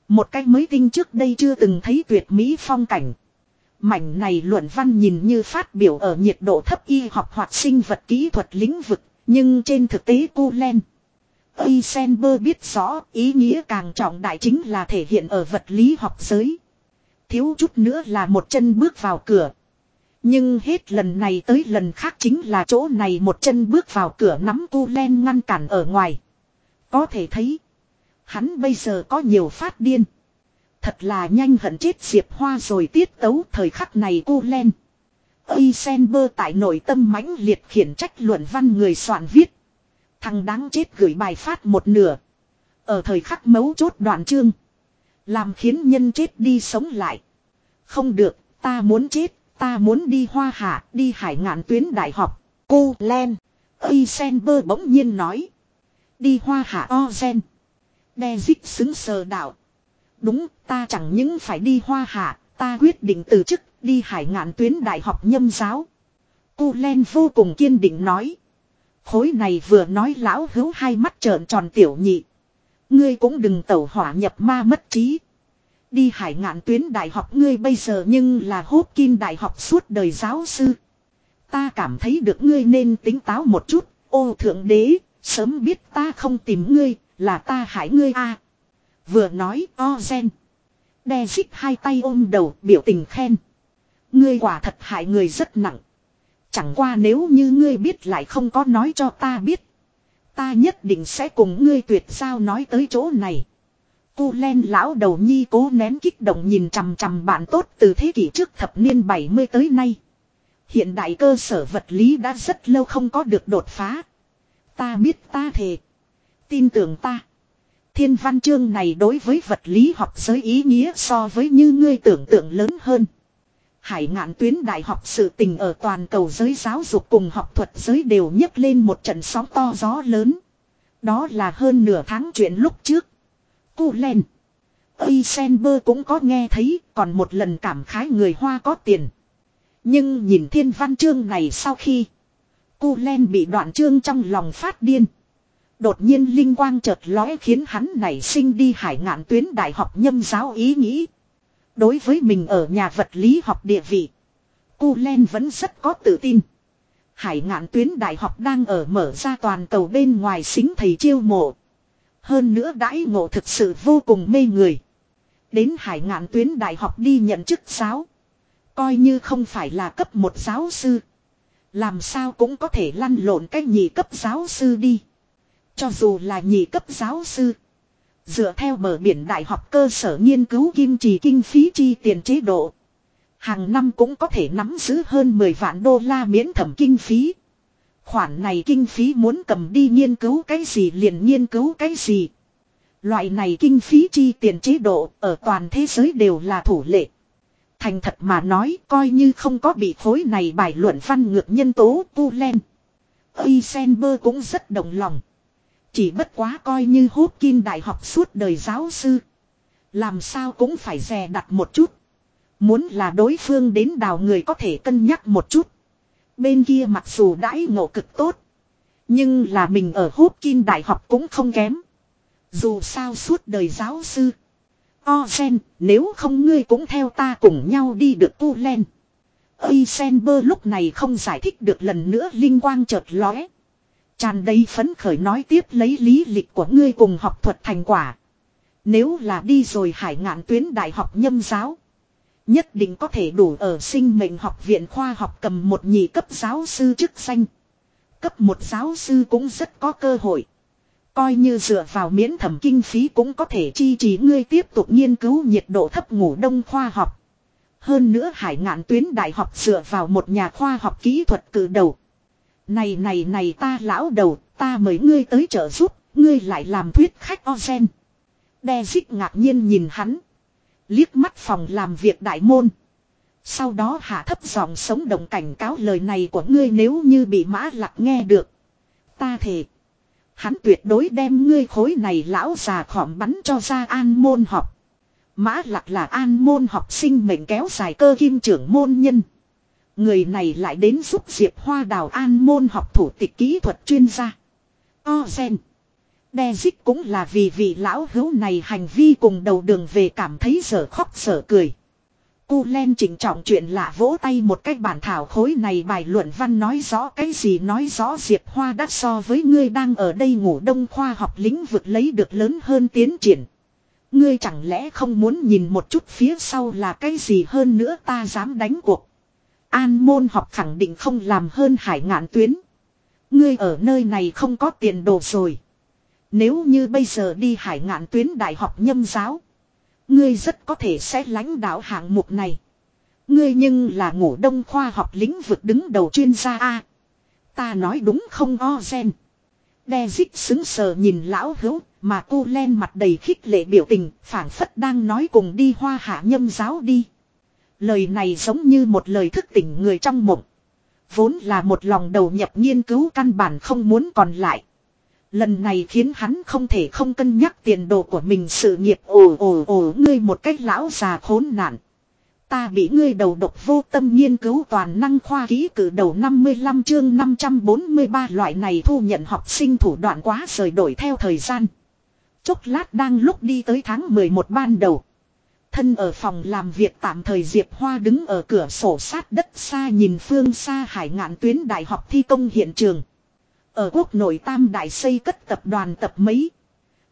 Một cách mới tinh trước đây chưa từng thấy tuyệt mỹ phong cảnh. Mảnh này luận văn nhìn như phát biểu ở nhiệt độ thấp y học hoặc sinh vật kỹ thuật lĩnh vực, nhưng trên thực tế cô Len. Eisenberg biết rõ ý nghĩa càng trọng đại chính là thể hiện ở vật lý học giới. Thiếu chút nữa là một chân bước vào cửa. Nhưng hết lần này tới lần khác chính là chỗ này một chân bước vào cửa nắm cu len ngăn cản ở ngoài. Có thể thấy. Hắn bây giờ có nhiều phát điên. Thật là nhanh hận chết Diệp Hoa rồi tiết tấu thời khắc này cu len. Eisenberg tại nội tâm mãnh liệt khiển trách luận văn người soạn viết. Thằng đáng chết gửi bài phát một nửa. Ở thời khắc mấu chốt đoạn chương. Làm khiến nhân chết đi sống lại. Không được, ta muốn chết, ta muốn đi hoa hạ, đi hải ngạn tuyến đại học. Cô Len. Eisenberg bỗng nhiên nói. Đi hoa hạ Ozen. dích xứng sờ đạo. Đúng, ta chẳng những phải đi hoa hạ, ta quyết định từ chức, đi hải ngạn tuyến đại học nhâm giáo. Cô Len vô cùng kiên định nói. Khối này vừa nói lão hữu hai mắt trợn tròn tiểu nhị. Ngươi cũng đừng tẩu hỏa nhập ma mất trí. Đi hải ngạn tuyến đại học ngươi bây giờ nhưng là hốt kim đại học suốt đời giáo sư. Ta cảm thấy được ngươi nên tính táo một chút. Ô thượng đế, sớm biết ta không tìm ngươi, là ta hại ngươi a. Vừa nói o gen. Đe xích hai tay ôm đầu biểu tình khen. Ngươi quả thật hại người rất nặng. Chẳng qua nếu như ngươi biết lại không có nói cho ta biết. Ta nhất định sẽ cùng ngươi tuyệt giao nói tới chỗ này. Cô len lão đầu nhi cố nén kích động nhìn chằm chằm bạn tốt từ thế kỷ trước thập niên 70 tới nay. Hiện đại cơ sở vật lý đã rất lâu không có được đột phá. Ta biết ta thề. Tin tưởng ta. Thiên văn chương này đối với vật lý học giới ý nghĩa so với như ngươi tưởng tượng lớn hơn. Hải ngạn tuyến đại học sự tình ở toàn cầu giới giáo dục cùng học thuật giới đều nhấc lên một trận sóng to gió lớn. Đó là hơn nửa tháng chuyện lúc trước. Cú len. Eisenberg cũng có nghe thấy, còn một lần cảm khái người Hoa có tiền. Nhưng nhìn thiên văn chương này sau khi. Cu len bị đoạn chương trong lòng phát điên. Đột nhiên linh quang chợt lóe khiến hắn nảy sinh đi hải ngạn tuyến đại học nhâm giáo ý nghĩ. Đối với mình ở nhà vật lý học địa vị. Cu Len vẫn rất có tự tin. Hải ngạn tuyến đại học đang ở mở ra toàn cầu bên ngoài xính thầy chiêu mộ. Hơn nữa đãi ngộ thực sự vô cùng mê người. Đến hải ngạn tuyến đại học đi nhận chức giáo. Coi như không phải là cấp một giáo sư. Làm sao cũng có thể lăn lộn cách nhị cấp giáo sư đi. Cho dù là nhị cấp giáo sư. Dựa theo bờ biển đại học cơ sở nghiên cứu kim trì kinh phí chi tiền chế độ. Hàng năm cũng có thể nắm giữ hơn 10 vạn đô la miễn thẩm kinh phí. Khoản này kinh phí muốn cầm đi nghiên cứu cái gì liền nghiên cứu cái gì. Loại này kinh phí chi tiền chế độ ở toàn thế giới đều là thủ lệ. Thành thật mà nói, coi như không có bị khối này bài luận văn ngược nhân tố tu len. Eisenberg cũng rất đồng lòng. Chỉ bất quá coi như hốt kim đại học suốt đời giáo sư. Làm sao cũng phải dè đặt một chút. Muốn là đối phương đến đào người có thể cân nhắc một chút. Bên kia mặc dù đãi ngộ cực tốt. Nhưng là mình ở hốt kim đại học cũng không kém. Dù sao suốt đời giáo sư. O sen, nếu không ngươi cũng theo ta cùng nhau đi được tu len. Eisenberg lúc này không giải thích được lần nữa linh quang chợt lóe. Tràn đầy phấn khởi nói tiếp lấy lý lịch của ngươi cùng học thuật thành quả. Nếu là đi rồi hải ngạn tuyến đại học nhâm giáo. Nhất định có thể đủ ở sinh mệnh học viện khoa học cầm một nhị cấp giáo sư chức danh. Cấp một giáo sư cũng rất có cơ hội. Coi như dựa vào miễn thẩm kinh phí cũng có thể chi trì ngươi tiếp tục nghiên cứu nhiệt độ thấp ngủ đông khoa học. Hơn nữa hải ngạn tuyến đại học dựa vào một nhà khoa học kỹ thuật cử đầu. Này này này ta lão đầu, ta mời ngươi tới trợ giúp, ngươi lại làm thuyết khách Ozen. Đe dích ngạc nhiên nhìn hắn. Liếc mắt phòng làm việc đại môn. Sau đó hạ thấp giọng sống động cảnh cáo lời này của ngươi nếu như bị mã lặc nghe được. Ta thề. Hắn tuyệt đối đem ngươi khối này lão già khỏm bắn cho ra an môn học. Mã lạc là an môn học sinh mệnh kéo dài cơ kim trưởng môn nhân. Người này lại đến giúp Diệp Hoa đào an môn học thủ tịch kỹ thuật chuyên gia. O sen. Đe dích cũng là vì vị lão hữu này hành vi cùng đầu đường về cảm thấy sở khóc sở cười. Cu len chỉnh trọng chuyện lạ vỗ tay một cách bản thảo khối này bài luận văn nói rõ cái gì nói rõ Diệp Hoa đắt so với ngươi đang ở đây ngủ đông khoa học lĩnh vực lấy được lớn hơn tiến triển. Ngươi chẳng lẽ không muốn nhìn một chút phía sau là cái gì hơn nữa ta dám đánh cuộc. An môn học khẳng định không làm hơn hải ngạn tuyến. Ngươi ở nơi này không có tiền đồ rồi. Nếu như bây giờ đi hải ngạn tuyến đại học nhâm giáo. Ngươi rất có thể sẽ lãnh đạo hạng mục này. Ngươi nhưng là ngủ đông khoa học lĩnh vực đứng đầu chuyên gia A. Ta nói đúng không o gen. Đe dích xứng sờ nhìn lão hữu, mà cô len mặt đầy khích lệ biểu tình, phảng phất đang nói cùng đi hoa hạ nhâm giáo đi. Lời này giống như một lời thức tỉnh người trong mộng. Vốn là một lòng đầu nhập nghiên cứu căn bản không muốn còn lại. Lần này khiến hắn không thể không cân nhắc tiền đồ của mình sự nghiệp ồ ồ ồ, ngươi một cách lão già khốn nạn. Ta bị ngươi đầu độc vô tâm nghiên cứu toàn năng khoa ký cử đầu 55 chương 543 loại này thu nhận học sinh thủ đoạn quá rời đổi theo thời gian. Chốc lát đang lúc đi tới tháng 11 ban đầu. Thân ở phòng làm việc tạm thời Diệp Hoa đứng ở cửa sổ sát đất xa nhìn phương xa hải ngạn tuyến đại học thi công hiện trường. Ở quốc nội tam đại xây cất tập đoàn tập mấy.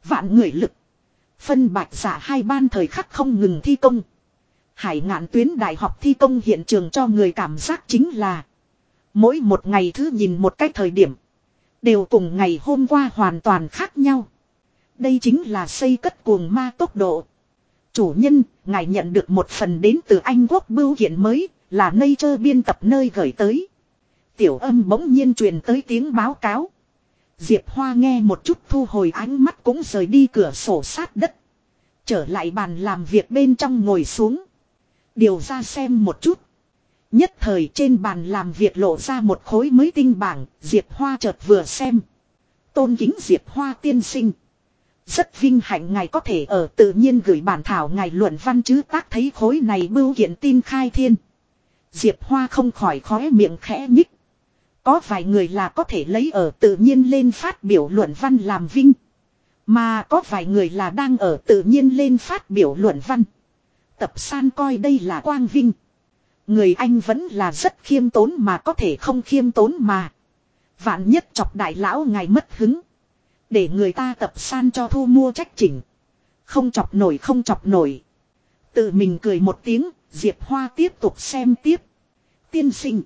Vạn người lực. Phân bạch giả hai ban thời khắc không ngừng thi công. Hải ngạn tuyến đại học thi công hiện trường cho người cảm giác chính là. Mỗi một ngày thứ nhìn một cách thời điểm. Đều cùng ngày hôm qua hoàn toàn khác nhau. Đây chính là xây cất cuồng ma tốc độ. Chủ nhân, ngài nhận được một phần đến từ Anh quốc bưu kiện mới, là nơi chơ biên tập nơi gửi tới. Tiểu âm bỗng nhiên truyền tới tiếng báo cáo. Diệp Hoa nghe một chút thu hồi ánh mắt cũng rời đi cửa sổ sát đất. Trở lại bàn làm việc bên trong ngồi xuống. Điều ra xem một chút. Nhất thời trên bàn làm việc lộ ra một khối mới tinh bảng, Diệp Hoa chợt vừa xem. Tôn kính Diệp Hoa tiên sinh. Rất vinh hạnh ngài có thể ở tự nhiên gửi bản thảo ngài luận văn chứ tác thấy khối này bưu kiện tin khai thiên. Diệp Hoa không khỏi khóe miệng khẽ nhích. Có vài người là có thể lấy ở tự nhiên lên phát biểu luận văn làm vinh. Mà có vài người là đang ở tự nhiên lên phát biểu luận văn. Tập san coi đây là quang vinh. Người Anh vẫn là rất khiêm tốn mà có thể không khiêm tốn mà. Vạn nhất chọc đại lão ngài mất hứng. Để người ta tập san cho thu mua trách chỉnh. Không chọc nổi không chọc nổi. Tự mình cười một tiếng, Diệp Hoa tiếp tục xem tiếp. Tiên sinh.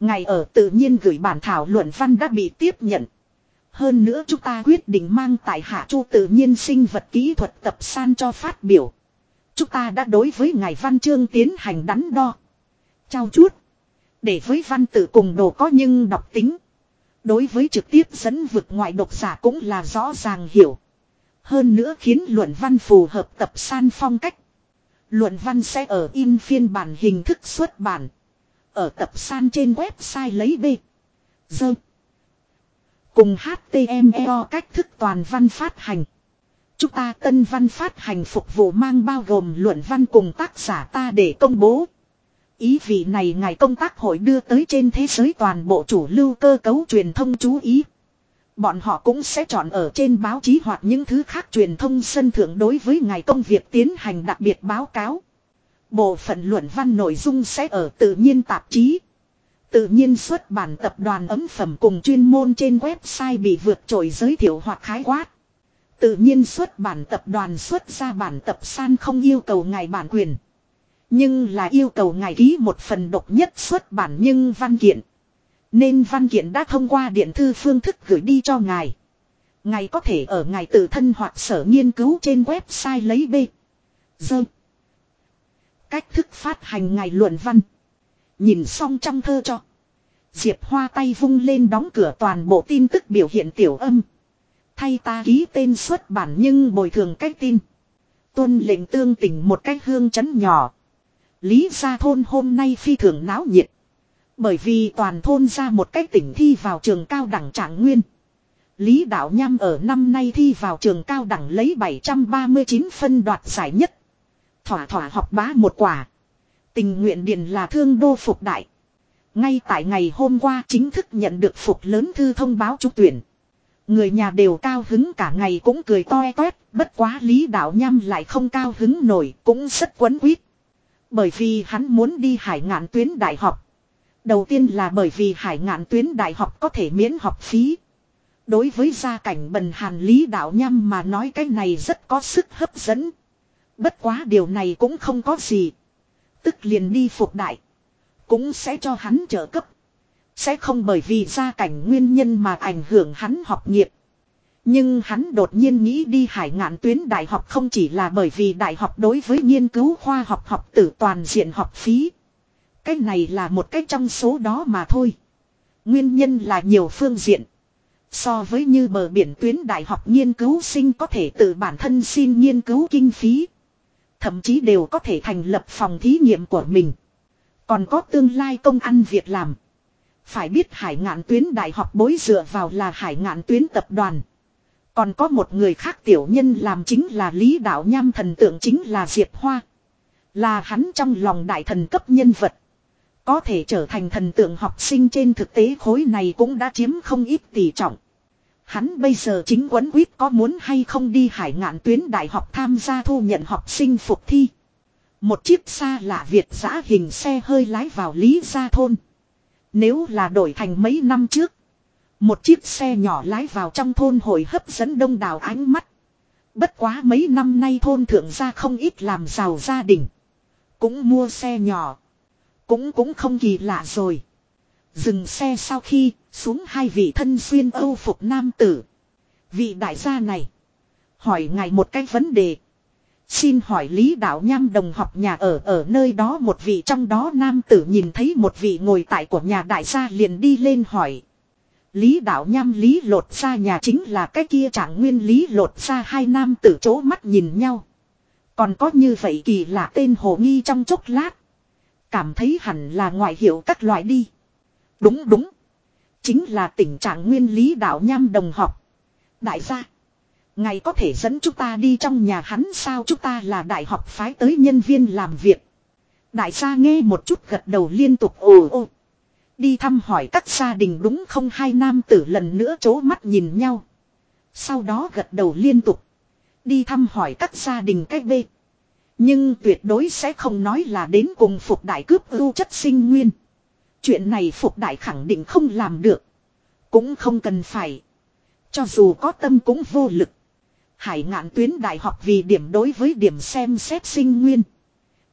Ngày ở tự nhiên gửi bản thảo luận văn đã bị tiếp nhận. Hơn nữa chúng ta quyết định mang tại hạ chu tự nhiên sinh vật kỹ thuật tập san cho phát biểu. Chúng ta đã đối với ngài văn chương tiến hành đắn đo. Trao chút. Để với văn tự cùng đồ có nhưng đọc tính. Đối với trực tiếp dẫn vực ngoại độc giả cũng là rõ ràng hiểu. Hơn nữa khiến luận văn phù hợp tập san phong cách. Luận văn sẽ ở in phiên bản hình thức xuất bản. Ở tập san trên website lấy B. Dơ. Cùng HTML cách thức toàn văn phát hành. Chúng ta tân văn phát hành phục vụ mang bao gồm luận văn cùng tác giả ta để công bố. Ý vị này ngài công tác hội đưa tới trên thế giới toàn bộ chủ lưu cơ cấu truyền thông chú ý. Bọn họ cũng sẽ chọn ở trên báo chí hoặc những thứ khác truyền thông sân thượng đối với ngài công việc tiến hành đặc biệt báo cáo. Bộ phận luận văn nội dung sẽ ở tự nhiên tạp chí. Tự nhiên xuất bản tập đoàn ấm phẩm cùng chuyên môn trên website bị vượt trội giới thiệu hoặc khái quát. Tự nhiên xuất bản tập đoàn xuất ra bản tập san không yêu cầu ngài bản quyền. Nhưng là yêu cầu ngài ký một phần độc nhất xuất bản nhưng văn kiện. Nên văn kiện đã thông qua điện thư phương thức gửi đi cho ngài. Ngài có thể ở ngài tự thân hoặc sở nghiên cứu trên website lấy B. Dơ. Cách thức phát hành ngài luận văn. Nhìn xong trong thơ cho. Diệp Hoa tay vung lên đóng cửa toàn bộ tin tức biểu hiện tiểu âm. Thay ta ký tên xuất bản nhưng bồi thường cách tin. Tuân lệnh tương tình một cách hương chấn nhỏ. Lý gia thôn hôm nay phi thường náo nhiệt. Bởi vì toàn thôn ra một cách tỉnh thi vào trường cao đẳng trạng nguyên. Lý đạo nham ở năm nay thi vào trường cao đẳng lấy 739 phân đoạt giải nhất. Thỏa thỏa học bá một quả. Tình nguyện điền là thương đô phục đại. Ngay tại ngày hôm qua chính thức nhận được phục lớn thư thông báo trúng tuyển. Người nhà đều cao hứng cả ngày cũng cười toe toét, bất quá lý đạo nham lại không cao hứng nổi, cũng rất quấn quýt. Bởi vì hắn muốn đi hải ngạn tuyến đại học. Đầu tiên là bởi vì hải ngạn tuyến đại học có thể miễn học phí. Đối với gia cảnh bần hàn lý đạo nhâm mà nói cái này rất có sức hấp dẫn. Bất quá điều này cũng không có gì. Tức liền đi phục đại. Cũng sẽ cho hắn trợ cấp. Sẽ không bởi vì gia cảnh nguyên nhân mà ảnh hưởng hắn học nghiệp. Nhưng hắn đột nhiên nghĩ đi hải ngạn tuyến đại học không chỉ là bởi vì đại học đối với nghiên cứu khoa học học tử toàn diện học phí. Cái này là một cái trong số đó mà thôi. Nguyên nhân là nhiều phương diện. So với như bờ biển tuyến đại học nghiên cứu sinh có thể tự bản thân xin nghiên cứu kinh phí. Thậm chí đều có thể thành lập phòng thí nghiệm của mình. Còn có tương lai công ăn việc làm. Phải biết hải ngạn tuyến đại học bối dựa vào là hải ngạn tuyến tập đoàn. Còn có một người khác tiểu nhân làm chính là lý đạo nham, thần tượng chính là Diệp Hoa. Là hắn trong lòng đại thần cấp nhân vật. Có thể trở thành thần tượng học sinh trên thực tế khối này cũng đã chiếm không ít tỷ trọng. Hắn bây giờ chính quấn quýt có muốn hay không đi hải ngạn tuyến đại học tham gia thu nhận học sinh phục thi. Một chiếc xa lạ Việt giã hình xe hơi lái vào Lý Gia Thôn. Nếu là đổi thành mấy năm trước. Một chiếc xe nhỏ lái vào trong thôn hồi hấp dẫn đông đảo ánh mắt. Bất quá mấy năm nay thôn thượng gia không ít làm giàu gia đình. Cũng mua xe nhỏ. Cũng cũng không kỳ lạ rồi. Dừng xe sau khi xuống hai vị thân xuyên âu phục nam tử. Vị đại gia này. Hỏi ngài một cái vấn đề. Xin hỏi Lý Đạo Nham đồng học nhà ở ở nơi đó một vị trong đó nam tử nhìn thấy một vị ngồi tại của nhà đại gia liền đi lên hỏi. Lý Đạo Nham Lý lột ra nhà chính là cái kia trạng nguyên Lý lột ra hai nam tử chỗ mắt nhìn nhau. Còn có như vậy kỳ lạ tên hồ nghi trong chốc lát. Cảm thấy hẳn là ngoại hiệu các loại đi. Đúng đúng. Chính là tình trạng nguyên lý đạo nham đồng học. Đại gia. Ngày có thể dẫn chúng ta đi trong nhà hắn sao chúng ta là đại học phái tới nhân viên làm việc. Đại gia nghe một chút gật đầu liên tục ồ ồ. Đi thăm hỏi các gia đình đúng không hai nam tử lần nữa chố mắt nhìn nhau. Sau đó gật đầu liên tục. Đi thăm hỏi các gia đình cách bê. Nhưng tuyệt đối sẽ không nói là đến cùng phục đại cướp ưu chất sinh nguyên. Chuyện này phục đại khẳng định không làm được. Cũng không cần phải. Cho dù có tâm cũng vô lực. Hải ngạn tuyến đại học vì điểm đối với điểm xem xét sinh nguyên.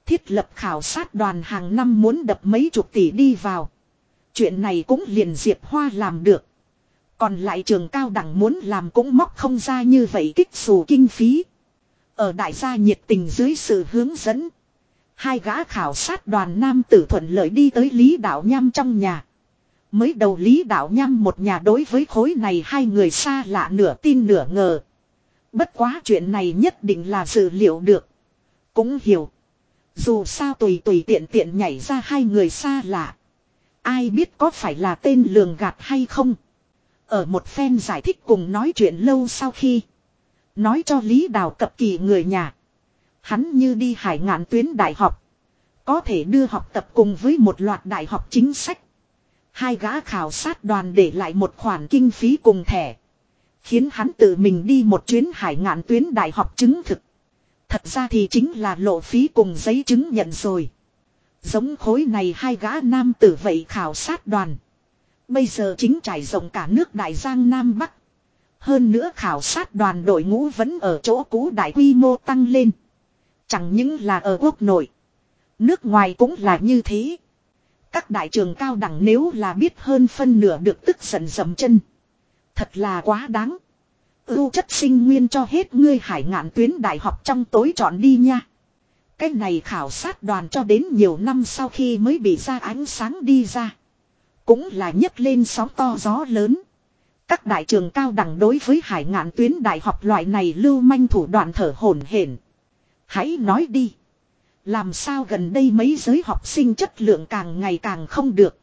Thiết lập khảo sát đoàn hàng năm muốn đập mấy chục tỷ đi vào. Chuyện này cũng liền Diệp Hoa làm được. Còn lại trường cao đẳng muốn làm cũng móc không ra như vậy kích xù kinh phí. Ở đại gia nhiệt tình dưới sự hướng dẫn. Hai gã khảo sát đoàn nam tử thuận lợi đi tới Lý Đạo Nham trong nhà. Mới đầu Lý Đạo Nham một nhà đối với khối này hai người xa lạ nửa tin nửa ngờ. Bất quá chuyện này nhất định là dự liệu được. Cũng hiểu. Dù sao tùy tùy tiện tiện nhảy ra hai người xa lạ. Ai biết có phải là tên lường gạt hay không. Ở một phen giải thích cùng nói chuyện lâu sau khi. Nói cho Lý Đào cập kỳ người nhà. Hắn như đi hải ngạn tuyến đại học. Có thể đưa học tập cùng với một loạt đại học chính sách. Hai gã khảo sát đoàn để lại một khoản kinh phí cùng thẻ. Khiến hắn tự mình đi một chuyến hải ngạn tuyến đại học chứng thực. Thật ra thì chính là lộ phí cùng giấy chứng nhận rồi. Giống khối này hai gã nam tử vậy khảo sát đoàn. Bây giờ chính trải rộng cả nước Đại Giang Nam Bắc. Hơn nữa khảo sát đoàn đội ngũ vẫn ở chỗ cũ đại quy mô tăng lên. Chẳng những là ở quốc nội. Nước ngoài cũng là như thế. Các đại trường cao đẳng nếu là biết hơn phân nửa được tức giận dầm chân. Thật là quá đáng. Ưu chất sinh nguyên cho hết ngươi hải ngạn tuyến đại học trong tối chọn đi nha. Cái này khảo sát đoàn cho đến nhiều năm sau khi mới bị ra ánh sáng đi ra. Cũng là nhấc lên sóng to gió lớn. Các đại trường cao đẳng đối với hải ngạn tuyến đại học loại này lưu manh thủ đoạn thở hổn hển. Hãy nói đi. Làm sao gần đây mấy giới học sinh chất lượng càng ngày càng không được.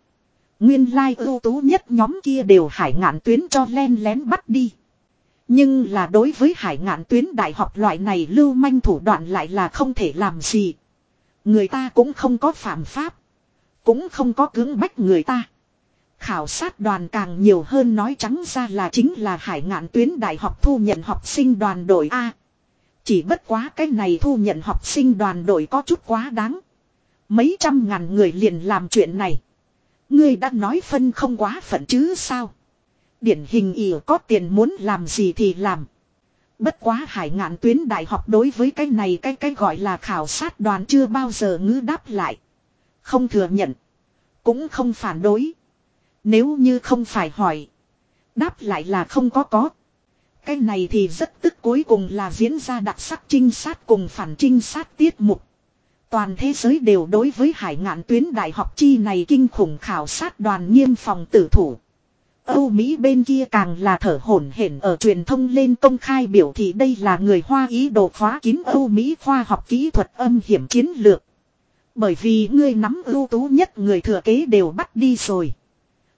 Nguyên lai like ưu tú nhất nhóm kia đều hải ngạn tuyến cho len lén bắt đi. Nhưng là đối với hải ngạn tuyến đại học loại này lưu manh thủ đoạn lại là không thể làm gì. Người ta cũng không có phạm pháp. Cũng không có cưỡng bách người ta. Khảo sát đoàn càng nhiều hơn nói trắng ra là chính là hải ngạn tuyến đại học thu nhận học sinh đoàn đội A. Chỉ bất quá cái này thu nhận học sinh đoàn đội có chút quá đáng. Mấy trăm ngàn người liền làm chuyện này. Ngươi đã nói phân không quá phận chứ sao? Điển hình ỉ có tiền muốn làm gì thì làm. Bất quá hải ngạn tuyến đại học đối với cái này cái cái gọi là khảo sát đoàn chưa bao giờ ngữ đáp lại. Không thừa nhận. Cũng không phản đối. Nếu như không phải hỏi. Đáp lại là không có có. Cái này thì rất tức cuối cùng là diễn ra đặc sắc trinh sát cùng phản trinh sát tiết mục. Toàn thế giới đều đối với hải ngạn tuyến đại học chi này kinh khủng khảo sát đoàn nghiêm phòng tử thủ. Âu Mỹ bên kia càng là thở hổn hển ở truyền thông lên công khai biểu thị đây là người Hoa ý đồ khóa kín Âu Mỹ khoa học kỹ thuật âm hiểm chiến lược. Bởi vì ngươi nắm ưu tú nhất người thừa kế đều bắt đi rồi.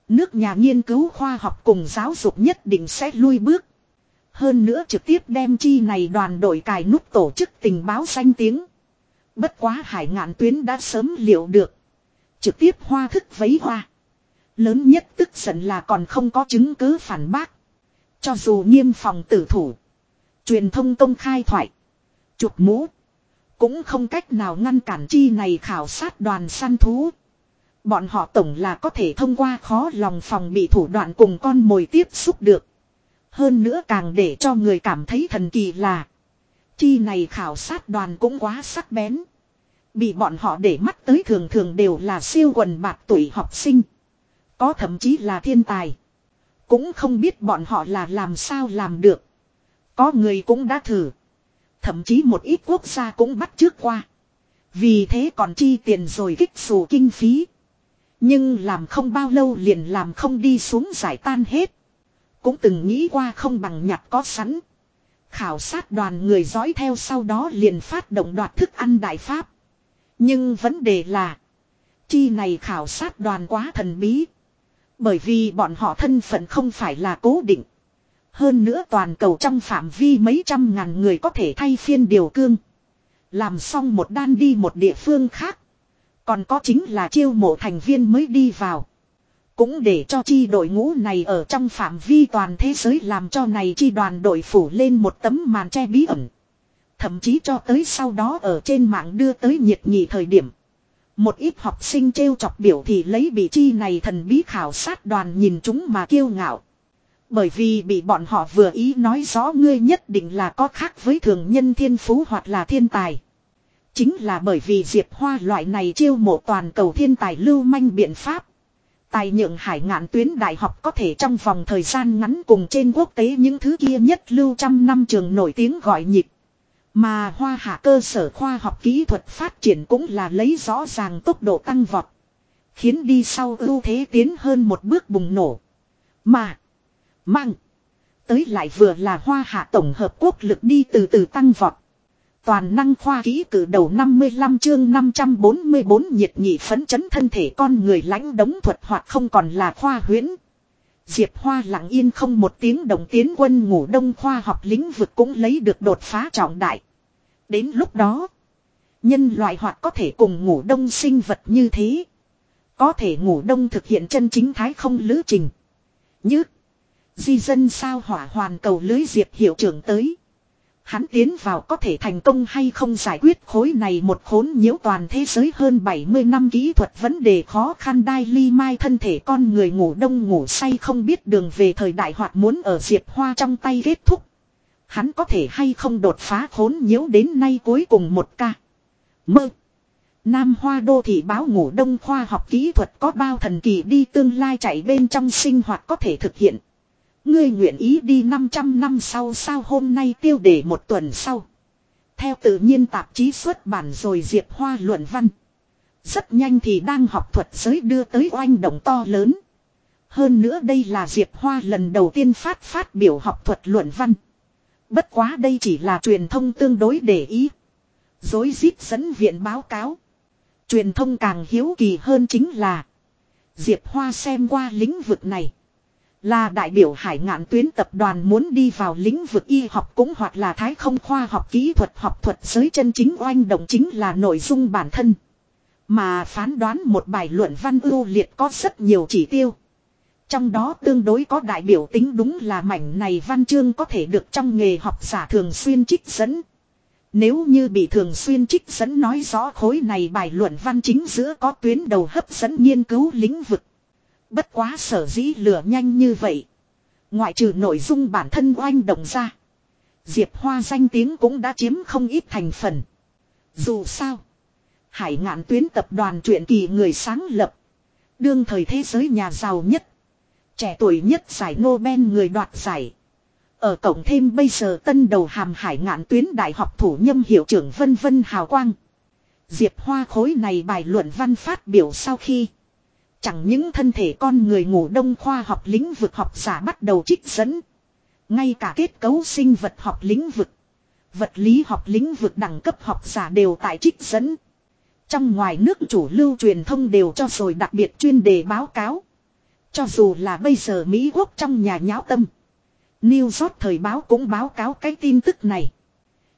Nước nhà nghiên cứu khoa học cùng giáo dục nhất định sẽ lui bước. Hơn nữa trực tiếp đem chi này đoàn đội cài nút tổ chức tình báo danh tiếng. Bất quá hải ngạn tuyến đã sớm liệu được. Trực tiếp hoa thức vấy hoa. Lớn nhất tức giận là còn không có chứng cứ phản bác. Cho dù nghiêm phòng tử thủ. Truyền thông công khai thoại. Chụp mũ. Cũng không cách nào ngăn cản chi này khảo sát đoàn săn thú. Bọn họ tổng là có thể thông qua khó lòng phòng bị thủ đoạn cùng con mồi tiếp xúc được. Hơn nữa càng để cho người cảm thấy thần kỳ là. Chi này khảo sát đoàn cũng quá sắc bén. Bị bọn họ để mắt tới thường thường đều là siêu quần bạc tuổi học sinh. Có thậm chí là thiên tài. Cũng không biết bọn họ là làm sao làm được. Có người cũng đã thử. Thậm chí một ít quốc gia cũng bắt trước qua. Vì thế còn chi tiền rồi kích xù kinh phí. Nhưng làm không bao lâu liền làm không đi xuống giải tan hết. Cũng từng nghĩ qua không bằng nhặt có sẵn. Khảo sát đoàn người dõi theo sau đó liền phát động đoạt thức ăn đại pháp. Nhưng vấn đề là. Chi này khảo sát đoàn quá thần bí. Bởi vì bọn họ thân phận không phải là cố định. Hơn nữa toàn cầu trong phạm vi mấy trăm ngàn người có thể thay phiên điều cương. Làm xong một đan đi một địa phương khác. Còn có chính là chiêu mộ thành viên mới đi vào. Cũng để cho chi đội ngũ này ở trong phạm vi toàn thế giới làm cho này chi đoàn đội phủ lên một tấm màn che bí ẩn. Thậm chí cho tới sau đó ở trên mạng đưa tới nhiệt nhị thời điểm. Một ít học sinh trêu chọc biểu thì lấy bị chi này thần bí khảo sát đoàn nhìn chúng mà kiêu ngạo. Bởi vì bị bọn họ vừa ý nói rõ ngươi nhất định là có khác với thường nhân thiên phú hoặc là thiên tài. Chính là bởi vì Diệp Hoa loại này chiêu mộ toàn cầu thiên tài lưu manh biện pháp. Tài nhượng hải ngạn tuyến đại học có thể trong vòng thời gian ngắn cùng trên quốc tế những thứ kia nhất lưu trăm năm trường nổi tiếng gọi nhịp. Mà hoa hạ cơ sở khoa học kỹ thuật phát triển cũng là lấy rõ ràng tốc độ tăng vọt. Khiến đi sau ưu thế tiến hơn một bước bùng nổ. Mà. Mang. Tới lại vừa là hoa hạ tổng hợp quốc lực đi từ từ tăng vọt. Toàn năng khoa kỹ cử đầu 55 chương 544 nhiệt nhị phấn chấn thân thể con người lãnh đống thuật hoặc không còn là khoa huyễn. Diệp Hoa lặng yên không một tiếng đồng tiến quân ngủ đông khoa học lĩnh vực cũng lấy được đột phá trọng đại. Đến lúc đó, nhân loại hoặc có thể cùng ngủ đông sinh vật như thế. Có thể ngủ đông thực hiện chân chính thái không lữ trình. Như, di dân sao hỏa hoàn cầu lưới Diệp hiệu trưởng tới. Hắn tiến vào có thể thành công hay không giải quyết khối này một khốn nhiễu toàn thế giới hơn 70 năm kỹ thuật vấn đề khó khăn đai ly mai thân thể con người ngủ đông ngủ say không biết đường về thời đại hoặc muốn ở diệp hoa trong tay kết thúc. Hắn có thể hay không đột phá khốn nhiễu đến nay cuối cùng một ca. Mơ. Nam Hoa Đô thị báo ngủ đông khoa học kỹ thuật có bao thần kỳ đi tương lai chạy bên trong sinh hoạt có thể thực hiện. Ngươi nguyện ý đi 500 năm sau sao hôm nay tiêu đề một tuần sau. Theo tự nhiên tạp chí xuất bản rồi Diệp Hoa luận văn. Rất nhanh thì đang học thuật giới đưa tới oanh động to lớn. Hơn nữa đây là Diệp Hoa lần đầu tiên phát phát biểu học thuật luận văn. Bất quá đây chỉ là truyền thông tương đối để ý. Dối rít dẫn viện báo cáo. Truyền thông càng hiếu kỳ hơn chính là. Diệp Hoa xem qua lĩnh vực này. Là đại biểu hải ngạn tuyến tập đoàn muốn đi vào lĩnh vực y học cũng hoặc là thái không khoa học kỹ thuật học thuật giới chân chính oanh động chính là nội dung bản thân. Mà phán đoán một bài luận văn ưu liệt có rất nhiều chỉ tiêu. Trong đó tương đối có đại biểu tính đúng là mảnh này văn chương có thể được trong nghề học giả thường xuyên trích dẫn. Nếu như bị thường xuyên trích dẫn nói rõ khối này bài luận văn chính giữa có tuyến đầu hấp dẫn nghiên cứu lĩnh vực. Bất quá sở dĩ lửa nhanh như vậy. Ngoại trừ nội dung bản thân oanh động ra. Diệp Hoa danh tiếng cũng đã chiếm không ít thành phần. Dù sao. Hải ngạn tuyến tập đoàn truyện kỳ người sáng lập. Đương thời thế giới nhà giàu nhất. Trẻ tuổi nhất giải Nobel người đoạt giải. Ở cộng thêm bây giờ tân đầu hàm hải ngạn tuyến đại học thủ nhâm hiệu trưởng vân vân hào quang. Diệp Hoa khối này bài luận văn phát biểu sau khi. Chẳng những thân thể con người ngủ đông khoa học lĩnh vực học giả bắt đầu trích dẫn. Ngay cả kết cấu sinh vật học lĩnh vực. Vật lý học lĩnh vực đẳng cấp học giả đều tại trích dẫn. Trong ngoài nước chủ lưu truyền thông đều cho rồi đặc biệt chuyên đề báo cáo. Cho dù là bây giờ Mỹ Quốc trong nhà nháo tâm. New York thời báo cũng báo cáo cái tin tức này.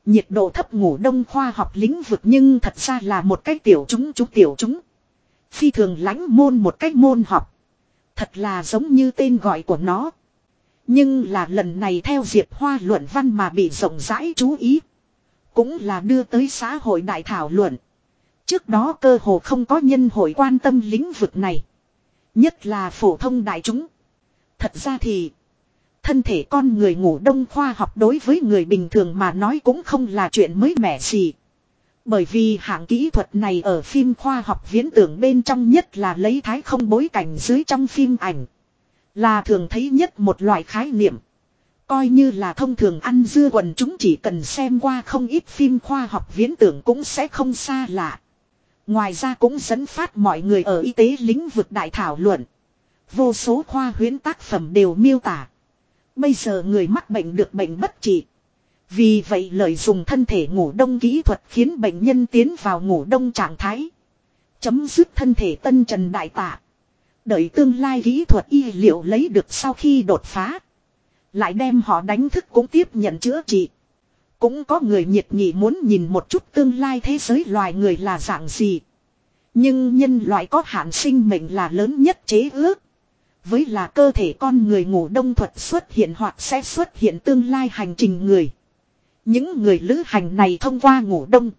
Nhiệt độ thấp ngủ đông khoa học lĩnh vực nhưng thật ra là một cái tiểu chúng chúng tiểu chúng. Phi thường lãnh môn một cách môn học. Thật là giống như tên gọi của nó. Nhưng là lần này theo Diệp Hoa luận văn mà bị rộng rãi chú ý. Cũng là đưa tới xã hội đại thảo luận. Trước đó cơ hồ không có nhân hội quan tâm lĩnh vực này. Nhất là phổ thông đại chúng. Thật ra thì. Thân thể con người ngủ đông khoa học đối với người bình thường mà nói cũng không là chuyện mới mẻ gì. Bởi vì hạng kỹ thuật này ở phim khoa học viễn tưởng bên trong nhất là lấy thái không bối cảnh dưới trong phim ảnh. Là thường thấy nhất một loại khái niệm. Coi như là thông thường ăn dưa quần chúng chỉ cần xem qua không ít phim khoa học viễn tưởng cũng sẽ không xa lạ. Ngoài ra cũng dẫn phát mọi người ở y tế lĩnh vực đại thảo luận. Vô số khoa huyễn tác phẩm đều miêu tả. Bây giờ người mắc bệnh được bệnh bất trị. Vì vậy lợi dùng thân thể ngủ đông kỹ thuật khiến bệnh nhân tiến vào ngủ đông trạng thái. Chấm dứt thân thể tân trần đại tạ. Đợi tương lai kỹ thuật y liệu lấy được sau khi đột phá. Lại đem họ đánh thức cũng tiếp nhận chữa trị. Cũng có người nhiệt nghị muốn nhìn một chút tương lai thế giới loài người là dạng gì. Nhưng nhân loại có hạn sinh mệnh là lớn nhất chế ước. Với là cơ thể con người ngủ đông thuật xuất hiện hoặc sẽ xuất hiện tương lai hành trình người. Những người lữ hành này thông qua ngủ đông.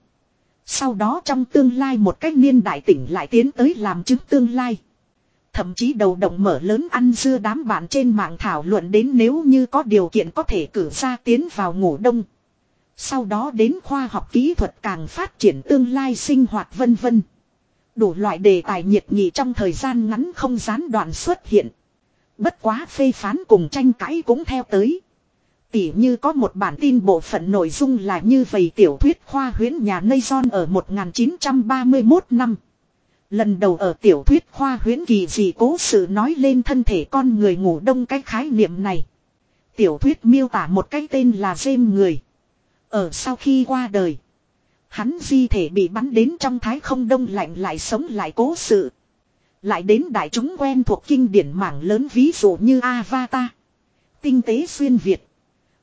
Sau đó trong tương lai một cách niên đại tỉnh lại tiến tới làm chứng tương lai. Thậm chí đầu động mở lớn ăn dưa đám bạn trên mạng thảo luận đến nếu như có điều kiện có thể cử ra tiến vào ngủ đông. Sau đó đến khoa học kỹ thuật càng phát triển tương lai sinh hoạt vân vân. Đủ loại đề tài nhiệt nghị trong thời gian ngắn không gián đoạn xuất hiện. Bất quá phê phán cùng tranh cãi cũng theo tới. Tỉ như có một bản tin bộ phận nội dung là như vậy tiểu thuyết khoa huyễn nhà Nây Son ở 1931 năm. Lần đầu ở tiểu thuyết khoa huyễn kỳ gì cố sự nói lên thân thể con người ngủ đông cái khái niệm này. Tiểu thuyết miêu tả một cái tên là dêm người. Ở sau khi qua đời. Hắn di thể bị bắn đến trong thái không đông lạnh lại sống lại cố sự. Lại đến đại chúng quen thuộc kinh điển mảng lớn ví dụ như Avatar. Tinh tế xuyên Việt.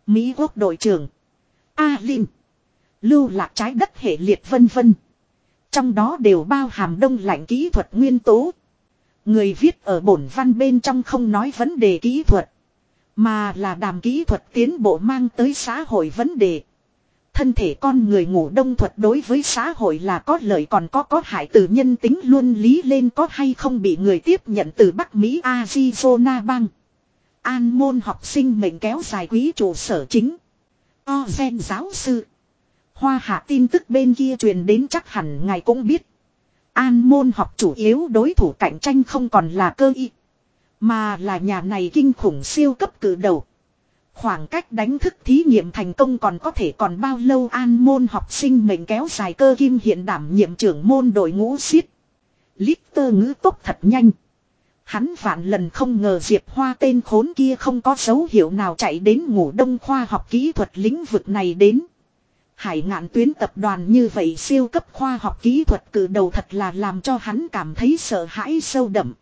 Mỹ quốc đội trưởng. A Linh. Lưu lạc trái đất hệ liệt vân vân. Trong đó đều bao hàm đông lạnh kỹ thuật nguyên tố. Người viết ở bổn văn bên trong không nói vấn đề kỹ thuật. Mà là đàm kỹ thuật tiến bộ mang tới xã hội vấn đề. Thân thể con người ngủ đông thuật đối với xã hội là có lợi còn có có hại, từ nhân tính luôn lý lên có hay không bị người tiếp nhận từ Bắc Mỹ Arizona bang. An môn học sinh mệnh kéo dài quý trụ sở chính. O gen giáo sư. Hoa hạ tin tức bên kia truyền đến chắc hẳn ngài cũng biết. An môn học chủ yếu đối thủ cạnh tranh không còn là cơ y. Mà là nhà này kinh khủng siêu cấp cử đầu. Khoảng cách đánh thức thí nghiệm thành công còn có thể còn bao lâu an môn học sinh mệnh kéo dài cơ kim hiện đảm nhiệm trưởng môn đội ngũ siết. Lít tơ ngữ tốc thật nhanh. Hắn vạn lần không ngờ Diệp Hoa tên khốn kia không có dấu hiệu nào chạy đến ngủ đông khoa học kỹ thuật lĩnh vực này đến. Hải ngạn tuyến tập đoàn như vậy siêu cấp khoa học kỹ thuật cử đầu thật là làm cho hắn cảm thấy sợ hãi sâu đậm.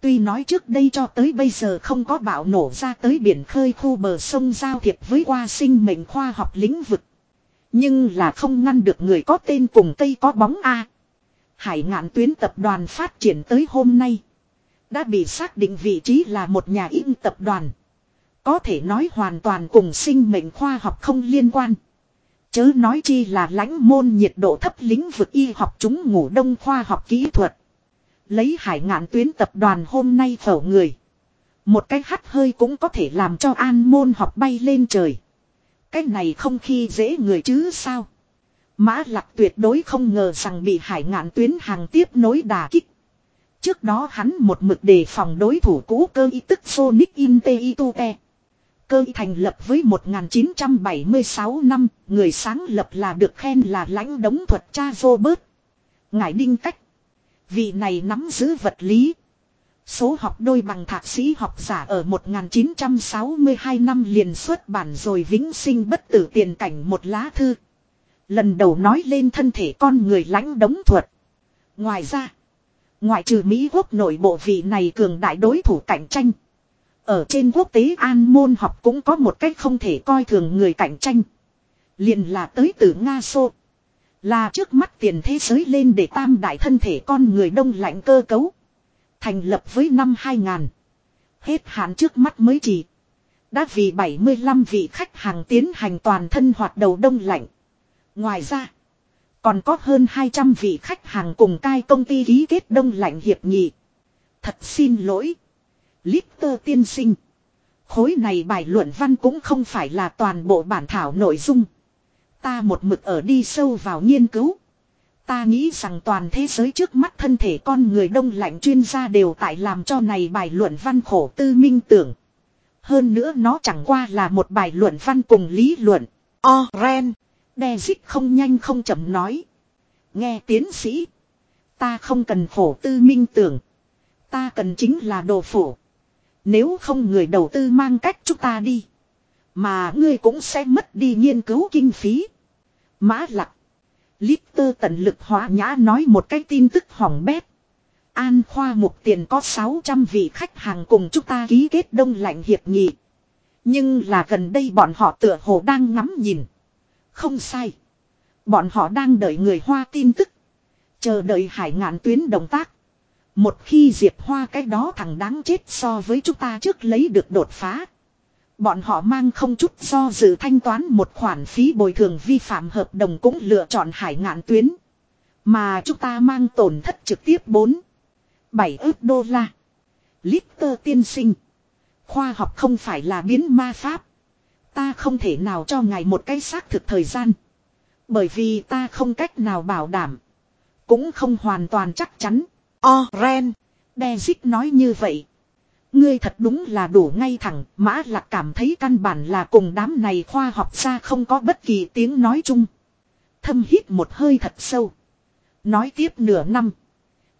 Tuy nói trước đây cho tới bây giờ không có bạo nổ ra tới biển khơi khu bờ sông giao thiệp với qua sinh mệnh khoa học lĩnh vực. Nhưng là không ngăn được người có tên cùng cây có bóng A. Hải ngạn tuyến tập đoàn phát triển tới hôm nay. Đã bị xác định vị trí là một nhà in tập đoàn. Có thể nói hoàn toàn cùng sinh mệnh khoa học không liên quan. Chớ nói chi là lãnh môn nhiệt độ thấp lĩnh vực y học chúng ngủ đông khoa học kỹ thuật. Lấy hải ngạn tuyến tập đoàn hôm nay phở người. Một cái hắt hơi cũng có thể làm cho an môn học bay lên trời. Cái này không khi dễ người chứ sao. Mã lạc tuyệt đối không ngờ rằng bị hải ngạn tuyến hàng tiếp nối đà kích. Trước đó hắn một mực đề phòng đối thủ cũ cơ y tức Sonic Inte Cơ y thành lập với 1976 năm, người sáng lập là được khen là lãnh đống thuật cha Robert. Ngải đinh cách. Vị này nắm giữ vật lý. Số học đôi bằng thạc sĩ học giả ở 1962 năm liền xuất bản rồi vĩnh sinh bất tử tiền cảnh một lá thư. Lần đầu nói lên thân thể con người lãnh đống thuật. Ngoài ra, ngoại trừ Mỹ quốc nội bộ vị này cường đại đối thủ cạnh tranh. Ở trên quốc tế an môn học cũng có một cách không thể coi thường người cạnh tranh. Liền là tới từ Nga Xô. Là trước mắt tiền thế giới lên để tam đại thân thể con người đông lạnh cơ cấu. Thành lập với năm 2000. Hết hạn trước mắt mới chỉ. Đã vì 75 vị khách hàng tiến hành toàn thân hoạt đầu đông lạnh. Ngoài ra. Còn có hơn 200 vị khách hàng cùng cai công ty ký kết đông lạnh hiệp nghị. Thật xin lỗi. Lister tiên sinh. Khối này bài luận văn cũng không phải là toàn bộ bản thảo nội dung. Ta một mực ở đi sâu vào nghiên cứu. Ta nghĩ rằng toàn thế giới trước mắt thân thể con người đông lạnh chuyên gia đều tại làm cho này bài luận văn khổ tư minh tưởng. Hơn nữa nó chẳng qua là một bài luận văn cùng lý luận. Oren đe dích không nhanh không chậm nói. Nghe tiến sĩ. Ta không cần khổ tư minh tưởng. Ta cần chính là đồ phổ. Nếu không người đầu tư mang cách chúng ta đi. Mà ngươi cũng sẽ mất đi nghiên cứu kinh phí. Mã lặc. Lister tận lực hóa nhã nói một cái tin tức hỏng bét. An khoa mục tiền có 600 vị khách hàng cùng chúng ta ký kết đông lạnh hiệp nghị. Nhưng là gần đây bọn họ tựa hồ đang ngắm nhìn. Không sai. Bọn họ đang đợi người Hoa tin tức. Chờ đợi hải ngạn tuyến động tác. Một khi Diệp Hoa cái đó thằng đáng chết so với chúng ta trước lấy được đột phá. Bọn họ mang không chút do dự thanh toán một khoản phí bồi thường vi phạm hợp đồng cũng lựa chọn hải ngạn tuyến. Mà chúng ta mang tổn thất trực tiếp 4. 7 ước đô la. Lister tiên sinh. Khoa học không phải là biến ma pháp. Ta không thể nào cho ngài một cái xác thực thời gian. Bởi vì ta không cách nào bảo đảm. Cũng không hoàn toàn chắc chắn. Oren. Dezic nói như vậy. Ngươi thật đúng là đủ ngay thẳng, mã lạc cảm thấy căn bản là cùng đám này khoa học gia không có bất kỳ tiếng nói chung. Thâm hít một hơi thật sâu. Nói tiếp nửa năm.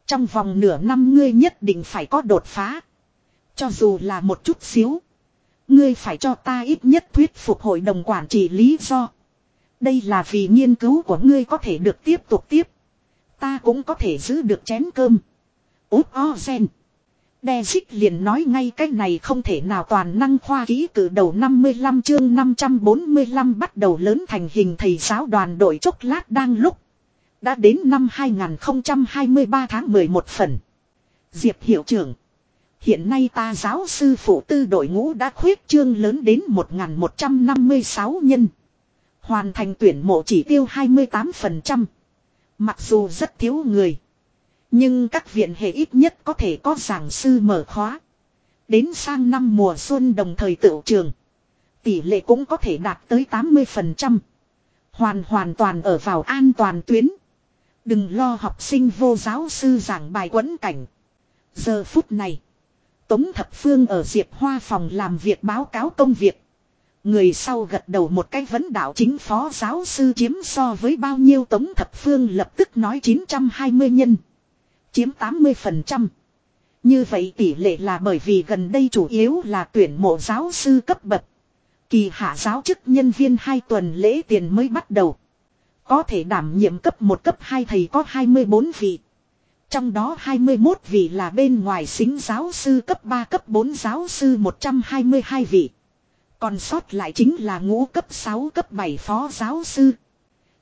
Trong vòng nửa năm ngươi nhất định phải có đột phá. Cho dù là một chút xíu. Ngươi phải cho ta ít nhất thuyết phục hội đồng quản trị lý do. Đây là vì nghiên cứu của ngươi có thể được tiếp tục tiếp. Ta cũng có thể giữ được chén cơm. Úp o sen. Đe xích liền nói ngay cái này không thể nào toàn năng khoa ký từ đầu 55 chương 545 bắt đầu lớn thành hình thầy giáo đoàn đội chốc lát đang lúc. Đã đến năm 2023 tháng 11 phần. Diệp hiệu trưởng. Hiện nay ta giáo sư phụ tư đội ngũ đã khuyết trương lớn đến 1156 nhân. Hoàn thành tuyển mộ chỉ tiêu 28%. Mặc dù rất thiếu người. Nhưng các viện hệ ít nhất có thể có giảng sư mở khóa. Đến sang năm mùa xuân đồng thời tự trường. Tỷ lệ cũng có thể đạt tới 80%. Hoàn hoàn toàn ở vào an toàn tuyến. Đừng lo học sinh vô giáo sư giảng bài quẫn cảnh. Giờ phút này. Tống Thập Phương ở Diệp Hoa phòng làm việc báo cáo công việc. Người sau gật đầu một cái vấn đạo chính phó giáo sư chiếm so với bao nhiêu Tống Thập Phương lập tức nói 920 nhân. Chiếm 80%. Như vậy tỷ lệ là bởi vì gần đây chủ yếu là tuyển mộ giáo sư cấp bậc. Kỳ hạ giáo chức nhân viên 2 tuần lễ tiền mới bắt đầu. Có thể đảm nhiệm cấp 1 cấp 2 thầy có 24 vị. Trong đó 21 vị là bên ngoài xính giáo sư cấp 3 cấp 4 giáo sư 122 vị. Còn sót lại chính là ngũ cấp 6 cấp 7 phó giáo sư.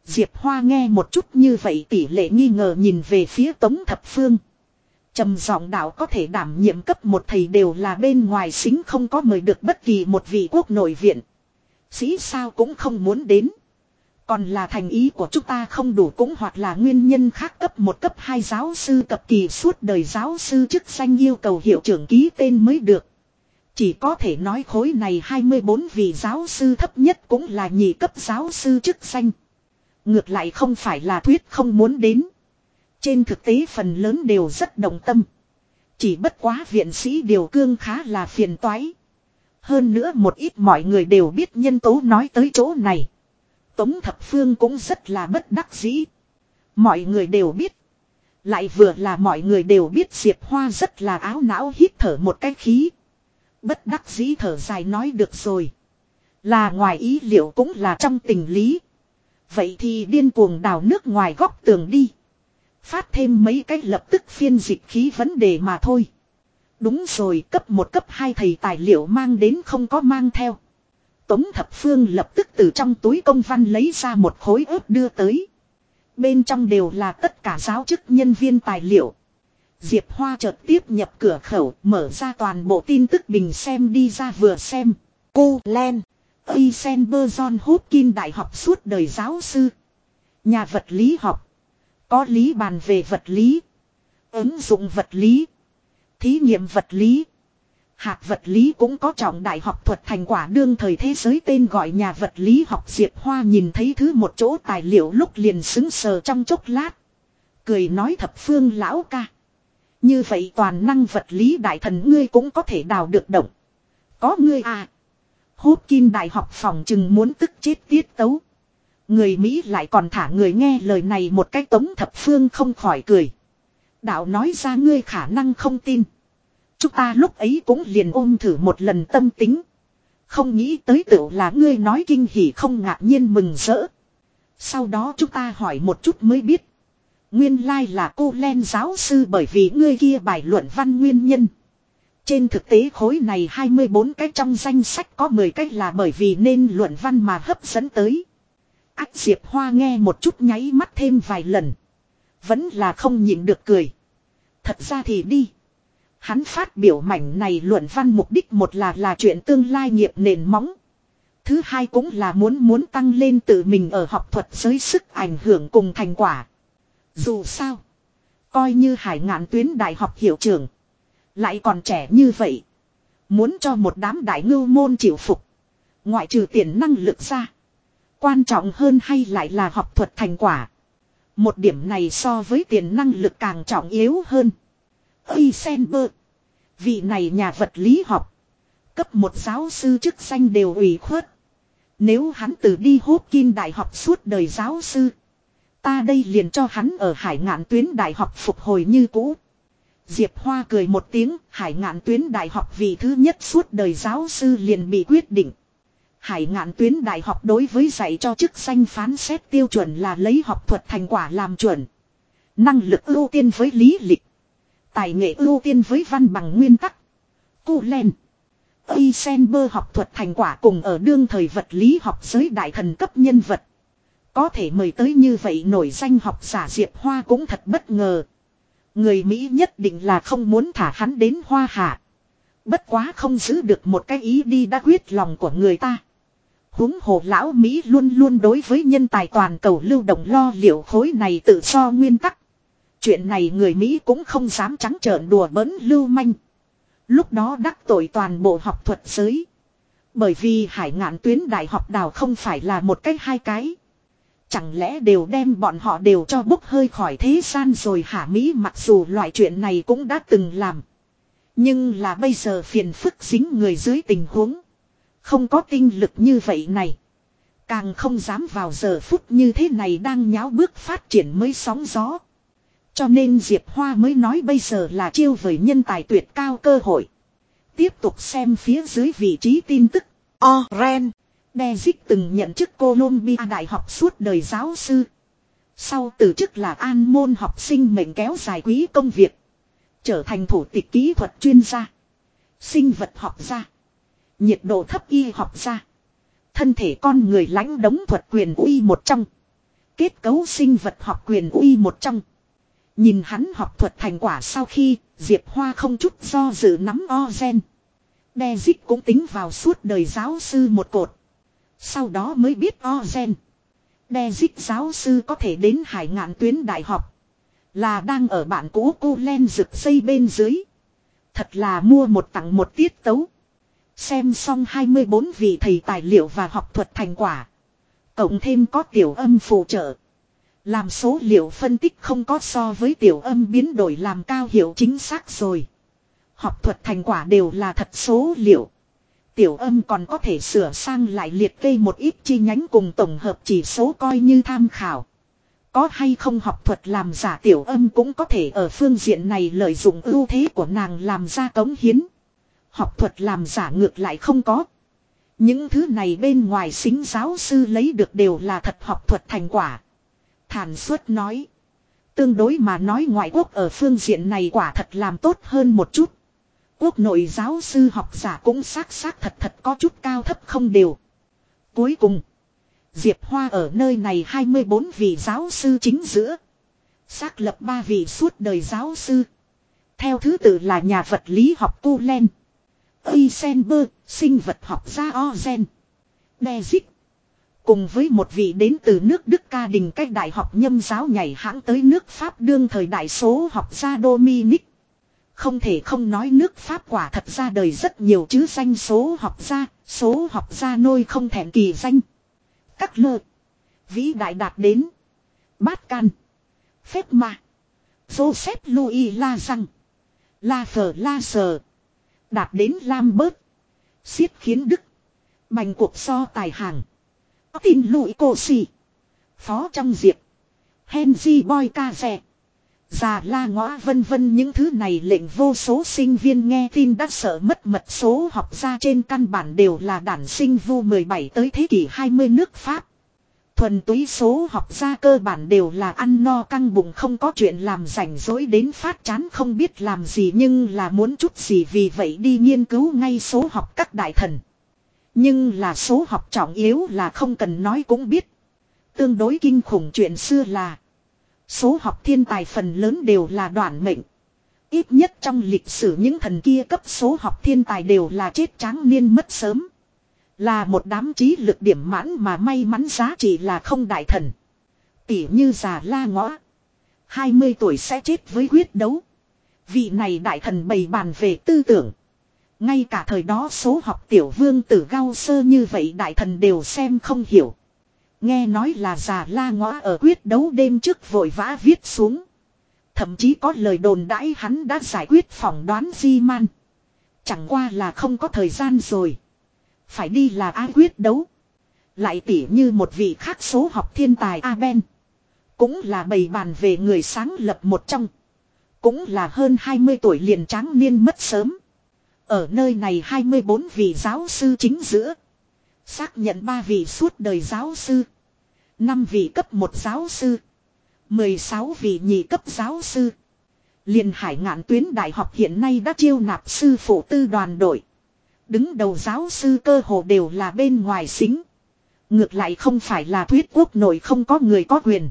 Diệp Hoa nghe một chút như vậy tỷ lệ nghi ngờ nhìn về phía Tống Thập Phương. trầm giọng đạo có thể đảm nhiệm cấp một thầy đều là bên ngoài xính không có mời được bất kỳ một vị quốc nội viện. Sĩ sao cũng không muốn đến. Còn là thành ý của chúng ta không đủ cũng hoặc là nguyên nhân khác cấp một, cấp hai giáo sư cập kỳ suốt đời giáo sư chức danh yêu cầu hiệu trưởng ký tên mới được. Chỉ có thể nói khối này 24 vị giáo sư thấp nhất cũng là nhị cấp giáo sư chức danh. Ngược lại không phải là thuyết không muốn đến. Trên thực tế phần lớn đều rất đồng tâm. Chỉ bất quá viện sĩ điều cương khá là phiền toái. Hơn nữa một ít mọi người đều biết nhân tố nói tới chỗ này. Tống thập phương cũng rất là bất đắc dĩ. Mọi người đều biết. Lại vừa là mọi người đều biết Diệp Hoa rất là áo não hít thở một cái khí. Bất đắc dĩ thở dài nói được rồi. Là ngoài ý liệu cũng là trong tình lý. Vậy thì điên cuồng đào nước ngoài góc tường đi. Phát thêm mấy cách lập tức phiên dịch khí vấn đề mà thôi. Đúng rồi, cấp một, cấp hai thầy tài liệu mang đến không có mang theo. Tống thập phương lập tức từ trong túi công văn lấy ra một khối ớt đưa tới. Bên trong đều là tất cả giáo chức nhân viên tài liệu. Diệp Hoa chợt tiếp nhập cửa khẩu, mở ra toàn bộ tin tức bình xem đi ra vừa xem. Cô Len, Eisenberg John Hopkins Đại học suốt đời giáo sư. Nhà vật lý học. Có lý bàn về vật lý. Ứng dụng vật lý. Thí nghiệm vật lý. Hạt vật lý cũng có trọng đại học thuật thành quả đương thời thế giới tên gọi nhà vật lý học Diệp Hoa nhìn thấy thứ một chỗ tài liệu lúc liền xứng sờ trong chốc lát. Cười nói thập phương lão ca. Như vậy toàn năng vật lý đại thần ngươi cũng có thể đào được động. Có ngươi à. Hốt kim đại học phòng chừng muốn tức chết tiết tấu. Người Mỹ lại còn thả người nghe lời này một cách tống thập phương không khỏi cười. Đạo nói ra ngươi khả năng không tin. Chúng ta lúc ấy cũng liền ôm thử một lần tâm tính. Không nghĩ tới tựu là ngươi nói kinh hỉ không ngạc nhiên mừng rỡ. Sau đó chúng ta hỏi một chút mới biết. Nguyên lai là cô Len giáo sư bởi vì ngươi kia bài luận văn nguyên nhân. Trên thực tế khối này 24 cái trong danh sách có 10 cái là bởi vì nên luận văn mà hấp dẫn tới. Ác Diệp Hoa nghe một chút nháy mắt thêm vài lần. Vẫn là không nhịn được cười. Thật ra thì đi. Hắn phát biểu mảnh này luận văn mục đích một là là chuyện tương lai nghiệp nền móng. Thứ hai cũng là muốn muốn tăng lên tự mình ở học thuật giới sức ảnh hưởng cùng thành quả. Dù sao. Coi như hải ngạn tuyến đại học hiệu trưởng. Lại còn trẻ như vậy. Muốn cho một đám đại ngưu môn chịu phục. Ngoại trừ tiền năng lực ra. Quan trọng hơn hay lại là học thuật thành quả. Một điểm này so với tiền năng lực càng trọng yếu hơn. Eisenberg. Vị này nhà vật lý học. Cấp một giáo sư chức danh đều ủy khuất. Nếu hắn từ đi hốt kim đại học suốt đời giáo sư. Ta đây liền cho hắn ở hải ngạn tuyến đại học phục hồi như cũ. Diệp Hoa cười một tiếng, hải ngạn tuyến đại học vì thứ nhất suốt đời giáo sư liền bị quyết định. Hải ngạn tuyến đại học đối với dạy cho chức danh phán xét tiêu chuẩn là lấy học thuật thành quả làm chuẩn. Năng lực ưu tiên với lý lịch. Tài nghệ ưu tiên với văn bằng nguyên tắc. Cô Len. Eisenberg học thuật thành quả cùng ở đương thời vật lý học giới đại thần cấp nhân vật. Có thể mời tới như vậy nổi danh học giả Diệp Hoa cũng thật bất ngờ. Người Mỹ nhất định là không muốn thả hắn đến Hoa Hạ. Bất quá không giữ được một cái ý đi đã quyết lòng của người ta. Húng hồ lão Mỹ luôn luôn đối với nhân tài toàn cầu lưu động lo liệu khối này tự do nguyên tắc. Chuyện này người Mỹ cũng không dám trắng trợn đùa bỡn lưu manh. Lúc đó đắc tội toàn bộ học thuật giới. Bởi vì hải ngạn tuyến đại học đào không phải là một cái hai cái. Chẳng lẽ đều đem bọn họ đều cho bốc hơi khỏi thế gian rồi hả Mỹ mặc dù loại chuyện này cũng đã từng làm. Nhưng là bây giờ phiền phức dính người dưới tình huống. Không có tinh lực như vậy này. Càng không dám vào giờ phút như thế này đang nháo bước phát triển mới sóng gió. Cho nên Diệp Hoa mới nói bây giờ là chiêu với nhân tài tuyệt cao cơ hội. Tiếp tục xem phía dưới vị trí tin tức. Oren. Bezic từng nhận chức Columbia Đại học suốt đời giáo sư. Sau từ chức là an môn học sinh mệnh kéo dài quý công việc. Trở thành thủ tịch kỹ thuật chuyên gia. Sinh vật học gia. Nhiệt độ thấp y học gia. Thân thể con người lãnh đống thuật quyền uy một trong. Kết cấu sinh vật học quyền uy một trong. Nhìn hắn học thuật thành quả sau khi, Diệp Hoa không chút do dự nắm o gen. Bezic cũng tính vào suốt đời giáo sư một cột. Sau đó mới biết o gen. Đe dích giáo sư có thể đến hải ngạn tuyến đại học. Là đang ở bản cũ cô len rực xây bên dưới. Thật là mua một tặng một tiết tấu. Xem xong 24 vị thầy tài liệu và học thuật thành quả. Cộng thêm có tiểu âm phụ trợ. Làm số liệu phân tích không có so với tiểu âm biến đổi làm cao hiệu chính xác rồi. Học thuật thành quả đều là thật số liệu. Tiểu âm còn có thể sửa sang lại liệt kê một ít chi nhánh cùng tổng hợp chỉ số coi như tham khảo. Có hay không học thuật làm giả tiểu âm cũng có thể ở phương diện này lợi dụng ưu thế của nàng làm ra cống hiến. Học thuật làm giả ngược lại không có. Những thứ này bên ngoài xính giáo sư lấy được đều là thật học thuật thành quả. Thản suất nói. Tương đối mà nói ngoại quốc ở phương diện này quả thật làm tốt hơn một chút. Quốc nội giáo sư học giả cũng xác xác thật thật có chút cao thấp không đều. Cuối cùng. Diệp Hoa ở nơi này 24 vị giáo sư chính giữa. Xác lập ba vị suốt đời giáo sư. Theo thứ tự là nhà vật lý học Tu Len. Eisenberg, sinh vật học gia Ozen. Dezic. Cùng với một vị đến từ nước Đức ca đình cách đại học nhâm giáo nhảy hãng tới nước Pháp đương thời đại số học gia Dominic. Không thể không nói nước Pháp quả thật ra đời rất nhiều chứ danh số học gia, số học gia nôi không thèm kỳ danh. Các lơ. Vĩ đại đạt đến. Bát can. Phép ma. Joseph Louis La Răng. La Phở La Sờ. Đạt đến Lam Bớt. Khiến Đức. Bành cuộc so tài hàng. Tin lụi cổ xì. Phó trong diệp. Henry Boy ca rẻ. Già la ngõ vân vân những thứ này lệnh vô số sinh viên nghe tin đã sợ mất mật số học ra trên căn bản đều là đản sinh vu 17 tới thế kỷ 20 nước Pháp. Thuần túy số học ra cơ bản đều là ăn no căng bụng không có chuyện làm rảnh rỗi đến phát chán không biết làm gì nhưng là muốn chút gì vì vậy đi nghiên cứu ngay số học các đại thần. Nhưng là số học trọng yếu là không cần nói cũng biết. Tương đối kinh khủng chuyện xưa là, Số học thiên tài phần lớn đều là đoạn mệnh. Ít nhất trong lịch sử những thần kia cấp số học thiên tài đều là chết tráng niên mất sớm. Là một đám trí lực điểm mãn mà may mắn giá trị là không đại thần. Tỉ như già la ngõ. 20 tuổi sẽ chết với quyết đấu. Vị này đại thần bày bàn về tư tưởng. Ngay cả thời đó số học tiểu vương tử gao sơ như vậy đại thần đều xem không hiểu. Nghe nói là già la ngõ ở quyết đấu đêm trước vội vã viết xuống. Thậm chí có lời đồn đãi hắn đã giải quyết phỏng đoán di man. Chẳng qua là không có thời gian rồi. Phải đi là ai quyết đấu. Lại tỉ như một vị khác số học thiên tài Aben. Cũng là bầy bàn về người sáng lập một trong. Cũng là hơn 20 tuổi liền tráng niên mất sớm. Ở nơi này 24 vị giáo sư chính giữa. Xác nhận ba vị suốt đời giáo sư. năm vị cấp một giáo sư. 16 vị nhị cấp giáo sư. liền hải ngạn tuyến đại học hiện nay đã chiêu nạp sư phụ tư đoàn đội. Đứng đầu giáo sư cơ hồ đều là bên ngoài xính. Ngược lại không phải là thuyết quốc nội không có người có quyền.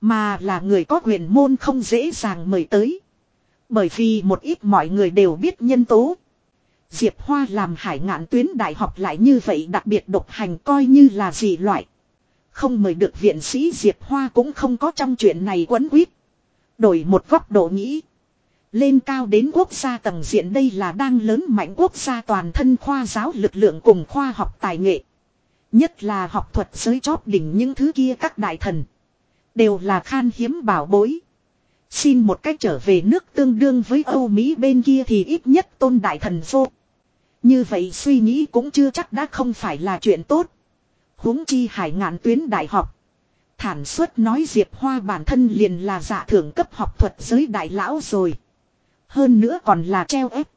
Mà là người có quyền môn không dễ dàng mời tới. Bởi vì một ít mọi người đều biết nhân tố. Diệp Hoa làm hải ngạn tuyến đại học lại như vậy đặc biệt độc hành coi như là gì loại. Không mời được viện sĩ Diệp Hoa cũng không có trong chuyện này quấn quýt. Đổi một góc độ nghĩ. Lên cao đến quốc gia tầng diện đây là đang lớn mạnh quốc gia toàn thân khoa giáo lực lượng cùng khoa học tài nghệ. Nhất là học thuật giới chóp đỉnh những thứ kia các đại thần. Đều là khan hiếm bảo bối. Xin một cách trở về nước tương đương với Âu Mỹ bên kia thì ít nhất tôn đại thần vô. Như vậy suy nghĩ cũng chưa chắc đã không phải là chuyện tốt. huống chi hải ngạn tuyến đại học. Thản suất nói Diệp Hoa bản thân liền là giả thưởng cấp học thuật giới đại lão rồi. Hơn nữa còn là treo ép.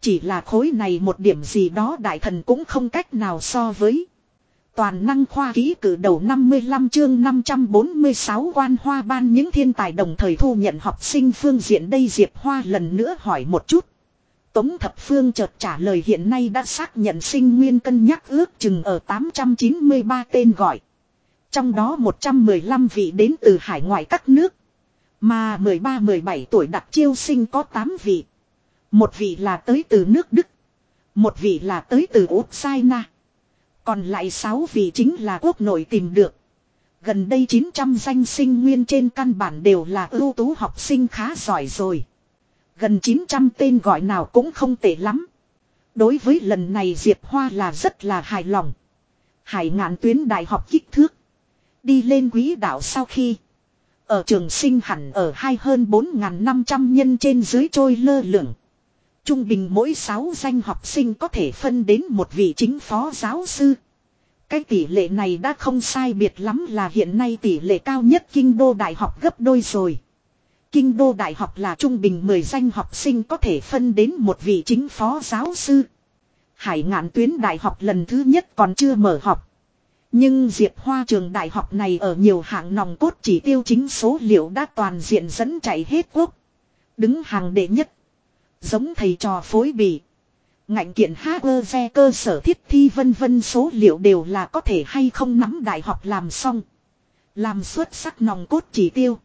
Chỉ là khối này một điểm gì đó đại thần cũng không cách nào so với. Toàn năng khoa ký cử đầu 55 chương 546 quan hoa ban những thiên tài đồng thời thu nhận học sinh phương diện đây Diệp Hoa lần nữa hỏi một chút. Tống Thập Phương chợt trả lời hiện nay đã xác nhận sinh nguyên cân nhắc ước chừng ở 893 tên gọi. Trong đó 115 vị đến từ hải ngoại các nước. Mà 13-17 tuổi đặc chiêu sinh có 8 vị. Một vị là tới từ nước Đức. Một vị là tới từ Ukraine. Còn lại 6 vị chính là quốc nội tìm được. Gần đây 900 danh sinh nguyên trên căn bản đều là ưu tú học sinh khá giỏi rồi. Gần 900 tên gọi nào cũng không tệ lắm. Đối với lần này Diệp Hoa là rất là hài lòng. Hải ngạn tuyến đại học kích thước. Đi lên quý đạo sau khi. Ở trường sinh hẳn ở hai hơn 4.500 nhân trên dưới trôi lơ lửng. Trung bình mỗi 6 danh học sinh có thể phân đến một vị chính phó giáo sư. Cái tỷ lệ này đã không sai biệt lắm là hiện nay tỷ lệ cao nhất kinh đô đại học gấp đôi rồi. Kinh đô đại học là trung bình 10 danh học sinh có thể phân đến một vị chính phó giáo sư. Hải ngạn tuyến đại học lần thứ nhất còn chưa mở học. Nhưng Diệp Hoa trường đại học này ở nhiều hạng nòng cốt chỉ tiêu chính số liệu đã toàn diện dẫn chạy hết quốc. Đứng hàng đệ nhất. Giống thầy trò phối bị Ngạnh kiện hacker cơ sở thiết thi vân vân số liệu đều là có thể hay không nắm đại học làm xong. Làm xuất sắc nòng cốt chỉ tiêu.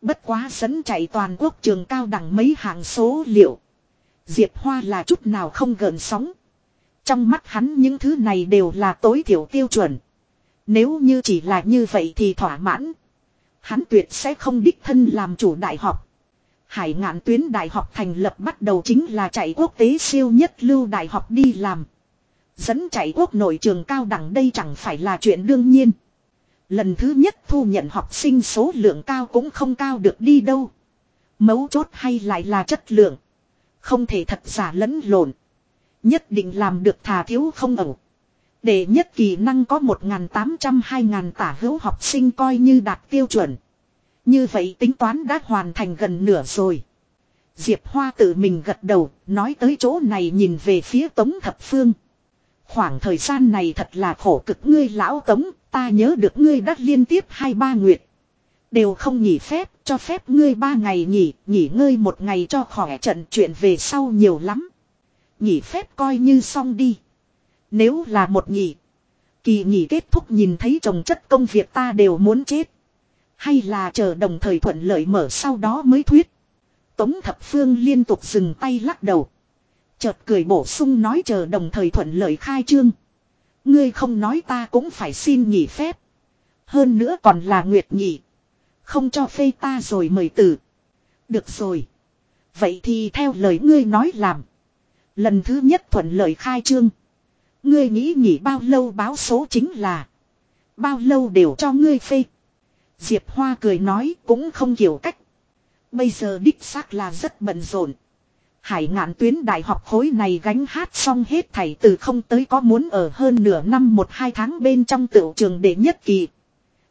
Bất quá sấn chạy toàn quốc trường cao đẳng mấy hạng số liệu. Diệp Hoa là chút nào không gợn sóng. Trong mắt hắn những thứ này đều là tối thiểu tiêu chuẩn. Nếu như chỉ là như vậy thì thỏa mãn. Hắn tuyệt sẽ không đích thân làm chủ đại học. Hải ngạn tuyến đại học thành lập bắt đầu chính là chạy quốc tế siêu nhất lưu đại học đi làm. Dẫn chạy quốc nội trường cao đẳng đây chẳng phải là chuyện đương nhiên. Lần thứ nhất thu nhận học sinh số lượng cao cũng không cao được đi đâu. Mấu chốt hay lại là chất lượng. Không thể thật giả lẫn lộn. Nhất định làm được thà thiếu không ẩu. Để nhất kỳ năng có 1.800-2.000 tả hữu học sinh coi như đạt tiêu chuẩn. Như vậy tính toán đã hoàn thành gần nửa rồi. Diệp Hoa tự mình gật đầu, nói tới chỗ này nhìn về phía Tống Thập Phương. Khoảng thời gian này thật là khổ cực ngươi lão Tống, ta nhớ được ngươi đã liên tiếp hai ba nguyệt. Đều không nghỉ phép, cho phép ngươi ba ngày nghỉ, nghỉ ngơi một ngày cho khỏe trận chuyện về sau nhiều lắm. Nghỉ phép coi như xong đi. Nếu là một nghỉ. Kỳ nghỉ kết thúc nhìn thấy chồng chất công việc ta đều muốn chết. Hay là chờ đồng thời thuận lợi mở sau đó mới thuyết. Tống thập phương liên tục dừng tay lắc đầu. Chợt cười bổ sung nói chờ đồng thời thuận lợi khai trương. Ngươi không nói ta cũng phải xin nghỉ phép. Hơn nữa còn là nguyệt nghỉ. Không cho phê ta rồi mời tử. Được rồi. Vậy thì theo lời ngươi nói làm. Lần thứ nhất thuận lợi khai trương. Ngươi nghĩ nghỉ bao lâu báo số chính là. Bao lâu đều cho ngươi phê. Diệp Hoa cười nói cũng không hiểu cách. Bây giờ đích xác là rất bận rộn. Hải ngạn tuyến đại học khối này gánh hát xong hết thảy từ không tới có muốn ở hơn nửa năm một hai tháng bên trong tiểu trường để nhất kỳ.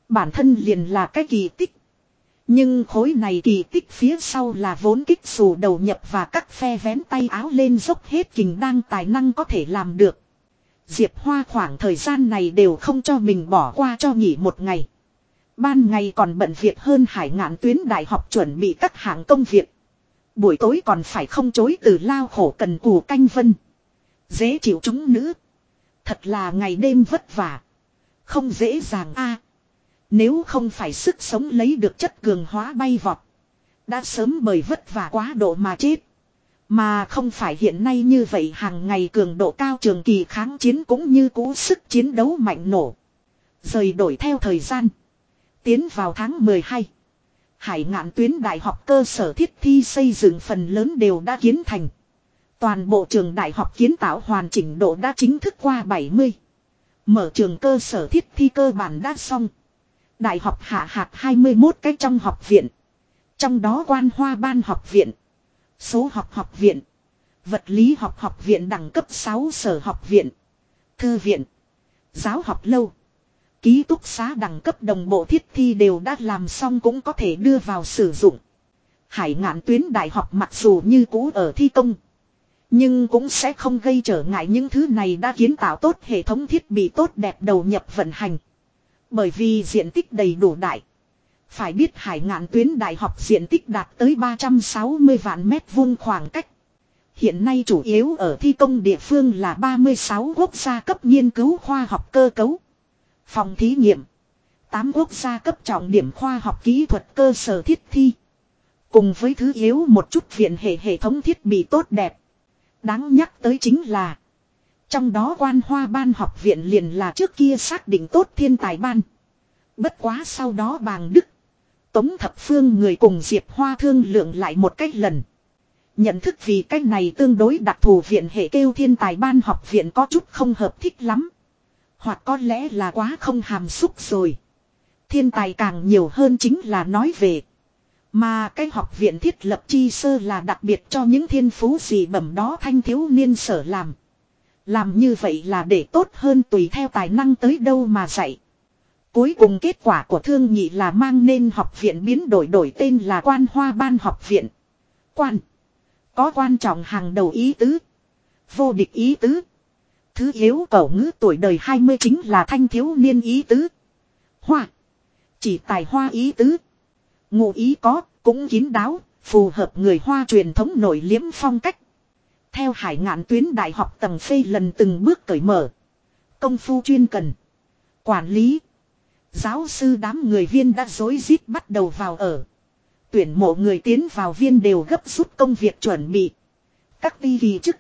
Bản thân liền là cái kỳ tích. Nhưng khối này kỳ tích phía sau là vốn kích xù đầu nhập và các phe vén tay áo lên dốc hết kình đang tài năng có thể làm được. Diệp Hoa khoảng thời gian này đều không cho mình bỏ qua cho nghỉ một ngày. Ban ngày còn bận việc hơn hải ngạn tuyến đại học chuẩn bị các hạng công việc. Buổi tối còn phải không chối từ lao khổ cần cù canh vân. Dễ chịu chúng nữ. Thật là ngày đêm vất vả. Không dễ dàng a. nếu không phải sức sống lấy được chất cường hóa bay vọt. Đã sớm bởi vất vả quá độ mà chết. Mà không phải hiện nay như vậy hàng ngày cường độ cao trường kỳ kháng chiến cũng như cú sức chiến đấu mạnh nổ. Rời đổi theo thời gian. Tiến vào tháng 12. Hải ngạn tuyến đại học cơ sở thiết thi xây dựng phần lớn đều đã kiến thành. Toàn bộ trường đại học kiến tạo hoàn chỉnh độ đã chính thức qua 70. Mở trường cơ sở thiết thi cơ bản đã xong. Đại học hạ hạt 21 cái trong học viện. Trong đó quan hoa ban học viện. Số học học viện. Vật lý học học viện đẳng cấp 6 sở học viện. Thư viện. Giáo học lâu. Ký túc xá đẳng cấp đồng bộ thiết thi đều đã làm xong cũng có thể đưa vào sử dụng. Hải ngạn tuyến đại học mặc dù như cũ ở thi công. Nhưng cũng sẽ không gây trở ngại những thứ này đã kiến tạo tốt hệ thống thiết bị tốt đẹp đầu nhập vận hành. Bởi vì diện tích đầy đủ đại. Phải biết hải ngạn tuyến đại học diện tích đạt tới 360 vạn mét vuông khoảng cách. Hiện nay chủ yếu ở thi công địa phương là 36 quốc gia cấp nghiên cứu khoa học cơ cấu. Phòng thí nghiệm. tám quốc gia cấp trọng điểm khoa học kỹ thuật cơ sở thiết thi. Cùng với thứ yếu một chút viện hệ hệ thống thiết bị tốt đẹp. Đáng nhắc tới chính là. Trong đó quan hoa ban học viện liền là trước kia xác định tốt thiên tài ban. Bất quá sau đó bàng đức. Tống thập phương người cùng Diệp Hoa thương lượng lại một cách lần. Nhận thức vì cách này tương đối đặc thù viện hệ kêu thiên tài ban học viện có chút không hợp thích lắm. Hoặc có lẽ là quá không hàm xúc rồi. Thiên tài càng nhiều hơn chính là nói về. Mà cái học viện thiết lập chi sơ là đặc biệt cho những thiên phú gì bẩm đó thanh thiếu niên sở làm. Làm như vậy là để tốt hơn tùy theo tài năng tới đâu mà dạy. Cuối cùng kết quả của thương nhị là mang nên học viện biến đổi đổi tên là quan hoa ban học viện. Quan. Có quan trọng hàng đầu ý tứ. Vô địch ý tứ. Thứ yếu cầu ngữ tuổi đời 20 chính là thanh thiếu niên ý tứ. Hoa. Chỉ tài hoa ý tứ. Ngụ ý có, cũng kín đáo, phù hợp người hoa truyền thống nổi liếm phong cách. Theo hải ngạn tuyến đại học tầng phê lần từng bước cởi mở. Công phu chuyên cần. Quản lý. Giáo sư đám người viên đã dối rít bắt đầu vào ở. Tuyển mộ người tiến vào viên đều gấp rút công việc chuẩn bị. Các ti kỳ chức.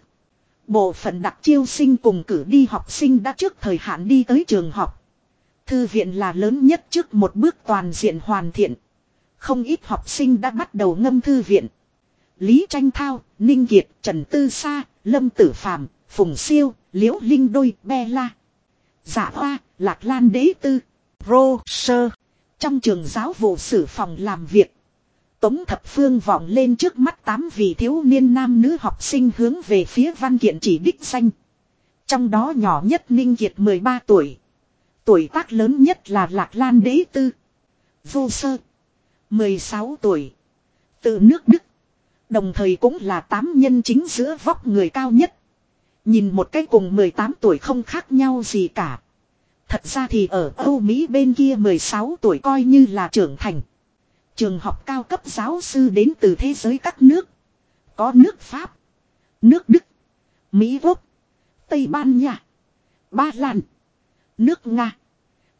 Bộ phận đặc chiêu sinh cùng cử đi học sinh đã trước thời hạn đi tới trường học. Thư viện là lớn nhất trước một bước toàn diện hoàn thiện. Không ít học sinh đã bắt đầu ngâm thư viện. Lý Tranh Thao, Ninh Kiệt, Trần Tư Sa, Lâm Tử phàm Phùng Siêu, Liễu Linh Đôi, Be La. Giả Hoa, Lạc Lan Đế Tư, Rô Sơ. Trong trường giáo vụ sử phòng làm việc. Tống thập phương vọng lên trước mắt tám vị thiếu niên nam nữ học sinh hướng về phía văn kiện chỉ đích danh. Trong đó nhỏ nhất Ninh Kiệt 13 tuổi. Tuổi tác lớn nhất là Lạc Lan Đế Tư. Vô Sơ. 16 tuổi. Từ nước Đức. Đồng thời cũng là tám nhân chính giữa vóc người cao nhất. Nhìn một cái cùng 18 tuổi không khác nhau gì cả. Thật ra thì ở Âu Mỹ bên kia 16 tuổi coi như là trưởng thành. Trường học cao cấp giáo sư đến từ thế giới các nước. Có nước Pháp, nước Đức, Mỹ Quốc, Tây Ban Nha, Ba Lan, nước Nga.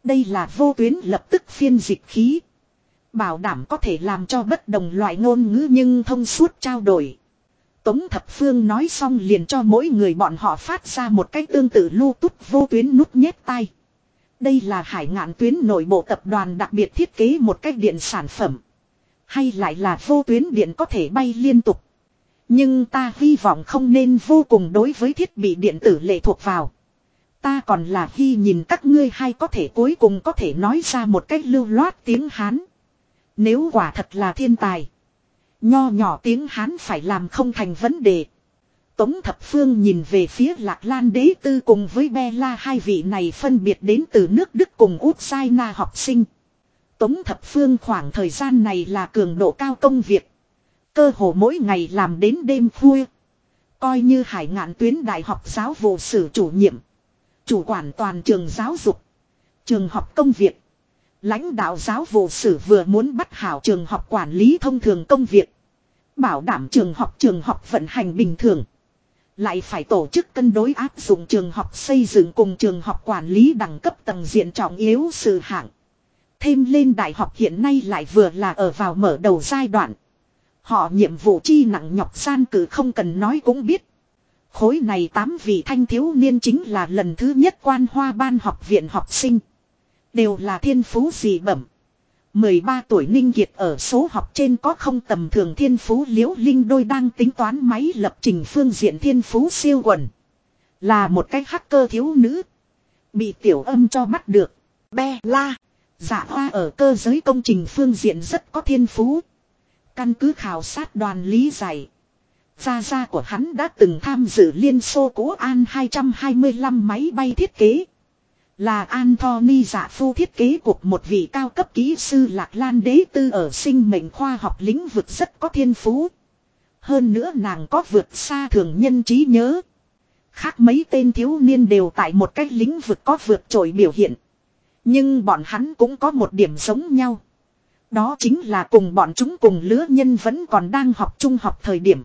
Đây là vô tuyến lập tức phiên dịch khí. Bảo đảm có thể làm cho bất đồng loại ngôn ngữ nhưng thông suốt trao đổi. Tống Thập Phương nói xong liền cho mỗi người bọn họ phát ra một cái tương tự lưu tút vô tuyến nút nhét tay. Đây là hải ngạn tuyến nội bộ tập đoàn đặc biệt thiết kế một cách điện sản phẩm. Hay lại là vô tuyến điện có thể bay liên tục. Nhưng ta hy vọng không nên vô cùng đối với thiết bị điện tử lệ thuộc vào. Ta còn là hy nhìn các ngươi hay có thể cuối cùng có thể nói ra một cách lưu loát tiếng Hán. Nếu quả thật là thiên tài. Nho nhỏ tiếng Hán phải làm không thành vấn đề. Tống Thập Phương nhìn về phía Lạc Lan Đế Tư cùng với Bella hai vị này phân biệt đến từ nước Đức cùng Út Sai Na học sinh. Tống Thập Phương khoảng thời gian này là cường độ cao công việc. Cơ hồ mỗi ngày làm đến đêm khuya. Coi như hải ngạn tuyến đại học giáo vụ sử chủ nhiệm. Chủ quản toàn trường giáo dục. Trường học công việc. Lãnh đạo giáo vụ sử vừa muốn bắt hảo trường học quản lý thông thường công việc. Bảo đảm trường học trường học vận hành bình thường. Lại phải tổ chức cân đối áp dụng trường học xây dựng cùng trường học quản lý đẳng cấp tầng diện trọng yếu sự hạng. Thêm lên đại học hiện nay lại vừa là ở vào mở đầu giai đoạn. Họ nhiệm vụ chi nặng nhọc gian cử không cần nói cũng biết. Khối này tám vị thanh thiếu niên chính là lần thứ nhất quan hoa ban học viện học sinh. Đều là thiên phú dị bẩm. 13 tuổi Ninh Kiệt ở số học trên có không tầm thường thiên phú liễu linh đôi đang tính toán máy lập trình phương diện thiên phú siêu quần. Là một cái hacker thiếu nữ. Bị tiểu âm cho bắt được. Be la. Dạ hoa ở cơ giới công trình phương diện rất có thiên phú. Căn cứ khảo sát đoàn lý giải. Gia gia của hắn đã từng tham dự liên xô cố an 225 máy bay thiết kế. Là Anthony giả phu thiết kế cuộc một vị cao cấp kỹ sư Lạc Lan đế tư ở sinh mệnh khoa học lĩnh vực rất có thiên phú. Hơn nữa nàng có vượt xa thường nhân trí nhớ. Khác mấy tên thiếu niên đều tại một cách lĩnh vực có vượt trội biểu hiện. Nhưng bọn hắn cũng có một điểm giống nhau. Đó chính là cùng bọn chúng cùng lứa nhân vẫn còn đang học trung học thời điểm.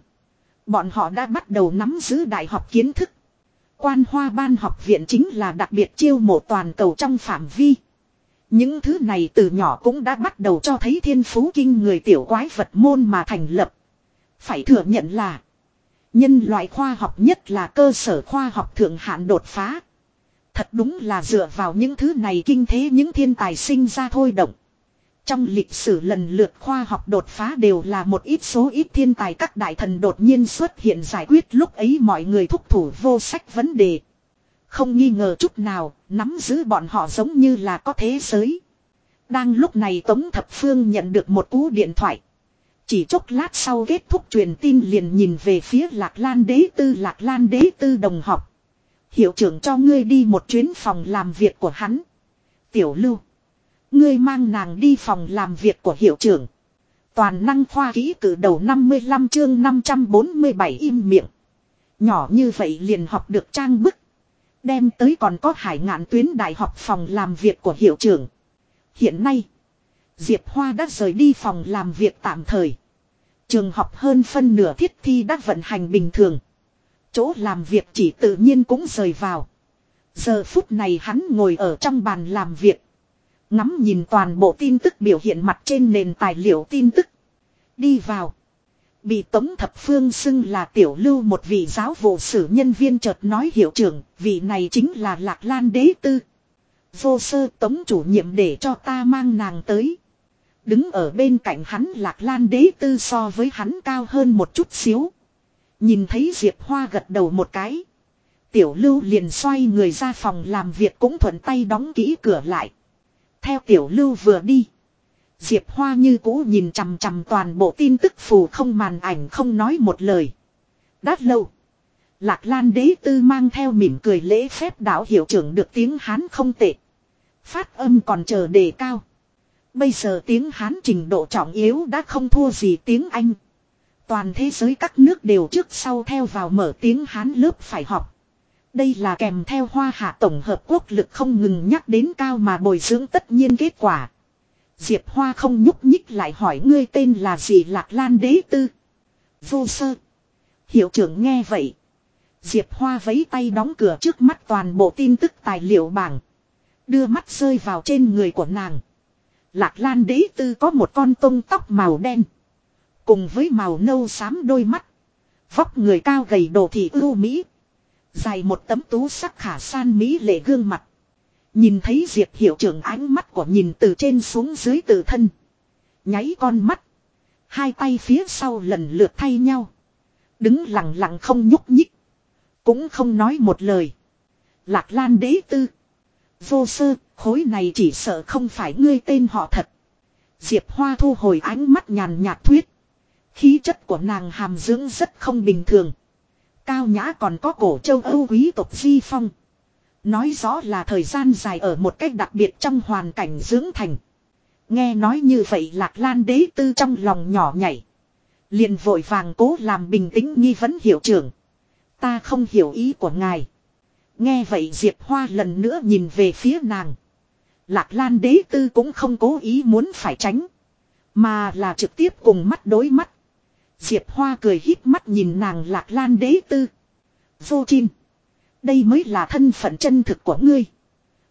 Bọn họ đã bắt đầu nắm giữ đại học kiến thức. Quan hoa ban học viện chính là đặc biệt chiêu mộ toàn cầu trong phạm vi. Những thứ này từ nhỏ cũng đã bắt đầu cho thấy thiên phú kinh người tiểu quái vật môn mà thành lập. Phải thừa nhận là, Nhân loại khoa học nhất là cơ sở khoa học thượng hạn đột phá. Thật đúng là dựa vào những thứ này kinh thế những thiên tài sinh ra thôi động. Trong lịch sử lần lượt khoa học đột phá đều là một ít số ít thiên tài các đại thần đột nhiên xuất hiện giải quyết lúc ấy mọi người thúc thủ vô sách vấn đề. Không nghi ngờ chút nào, nắm giữ bọn họ giống như là có thế giới. Đang lúc này Tống Thập Phương nhận được một cú điện thoại. Chỉ chốc lát sau kết thúc truyền tin liền nhìn về phía Lạc Lan đế tư Lạc Lan đế tư đồng học. Hiệu trưởng cho ngươi đi một chuyến phòng làm việc của hắn. Tiểu lưu. Ngươi mang nàng đi phòng làm việc của hiệu trưởng. Toàn năng khoa ký cử đầu 55 chương 547 im miệng. Nhỏ như vậy liền học được trang bức. Đem tới còn có hải ngạn tuyến đại học phòng làm việc của hiệu trưởng. Hiện nay, Diệp Hoa đã rời đi phòng làm việc tạm thời. Trường học hơn phân nửa thiết thi đã vận hành bình thường. Chỗ làm việc chỉ tự nhiên cũng rời vào. Giờ phút này hắn ngồi ở trong bàn làm việc. Ngắm nhìn toàn bộ tin tức biểu hiện mặt trên nền tài liệu tin tức. Đi vào. Bị Tống Thập Phương xưng là tiểu lưu một vị giáo vụ sử nhân viên chợt nói hiệu trưởng, vị này chính là Lạc Lan Đế Tư. Vô sơ Tống chủ nhiệm để cho ta mang nàng tới. Đứng ở bên cạnh hắn Lạc Lan Đế Tư so với hắn cao hơn một chút xíu. Nhìn thấy Diệp Hoa gật đầu một cái. Tiểu lưu liền xoay người ra phòng làm việc cũng thuận tay đóng kỹ cửa lại. Theo tiểu lưu vừa đi. Diệp Hoa như cũ nhìn chằm chằm toàn bộ tin tức phù không màn ảnh không nói một lời. Đát lâu. Lạc Lan đế tư mang theo mỉm cười lễ phép đạo hiệu trưởng được tiếng Hán không tệ. Phát âm còn chờ đề cao. Bây giờ tiếng Hán trình độ trọng yếu đã không thua gì tiếng Anh. Toàn thế giới các nước đều trước sau theo vào mở tiếng Hán lớp phải học. Đây là kèm theo hoa hạ tổng hợp quốc lực không ngừng nhắc đến cao mà bồi dưỡng tất nhiên kết quả. Diệp Hoa không nhúc nhích lại hỏi ngươi tên là gì Lạc Lan Đế Tư. Vô sơ. Hiệu trưởng nghe vậy. Diệp Hoa vấy tay đóng cửa trước mắt toàn bộ tin tức tài liệu bảng. Đưa mắt rơi vào trên người của nàng. Lạc Lan Đế Tư có một con tông tóc màu đen. Cùng với màu nâu xám đôi mắt. Vóc người cao gầy đồ thị ưu mỹ. Dài một tấm tú sắc khả san mỹ lệ gương mặt. Nhìn thấy Diệp hiệu trưởng ánh mắt của nhìn từ trên xuống dưới tự thân. Nháy con mắt. Hai tay phía sau lần lượt thay nhau. Đứng lặng lặng không nhúc nhích. Cũng không nói một lời. Lạc Lan đế tư. Vô sơ, khối này chỉ sợ không phải ngươi tên họ thật. Diệp Hoa thu hồi ánh mắt nhàn nhạt thuyết. Khí chất của nàng hàm dưỡng rất không bình thường. Cao nhã còn có cổ châu Âu quý tộc di phong. Nói rõ là thời gian dài ở một cách đặc biệt trong hoàn cảnh dưỡng thành. Nghe nói như vậy lạc lan đế tư trong lòng nhỏ nhảy. liền vội vàng cố làm bình tĩnh nghi vấn hiệu trưởng. Ta không hiểu ý của ngài. Nghe vậy Diệp Hoa lần nữa nhìn về phía nàng. Lạc Lan đế tư cũng không cố ý muốn phải tránh. Mà là trực tiếp cùng mắt đối mắt. Diệp Hoa cười híp mắt nhìn nàng Lạc Lan đế tư. Vô chim. Đây mới là thân phận chân thực của ngươi.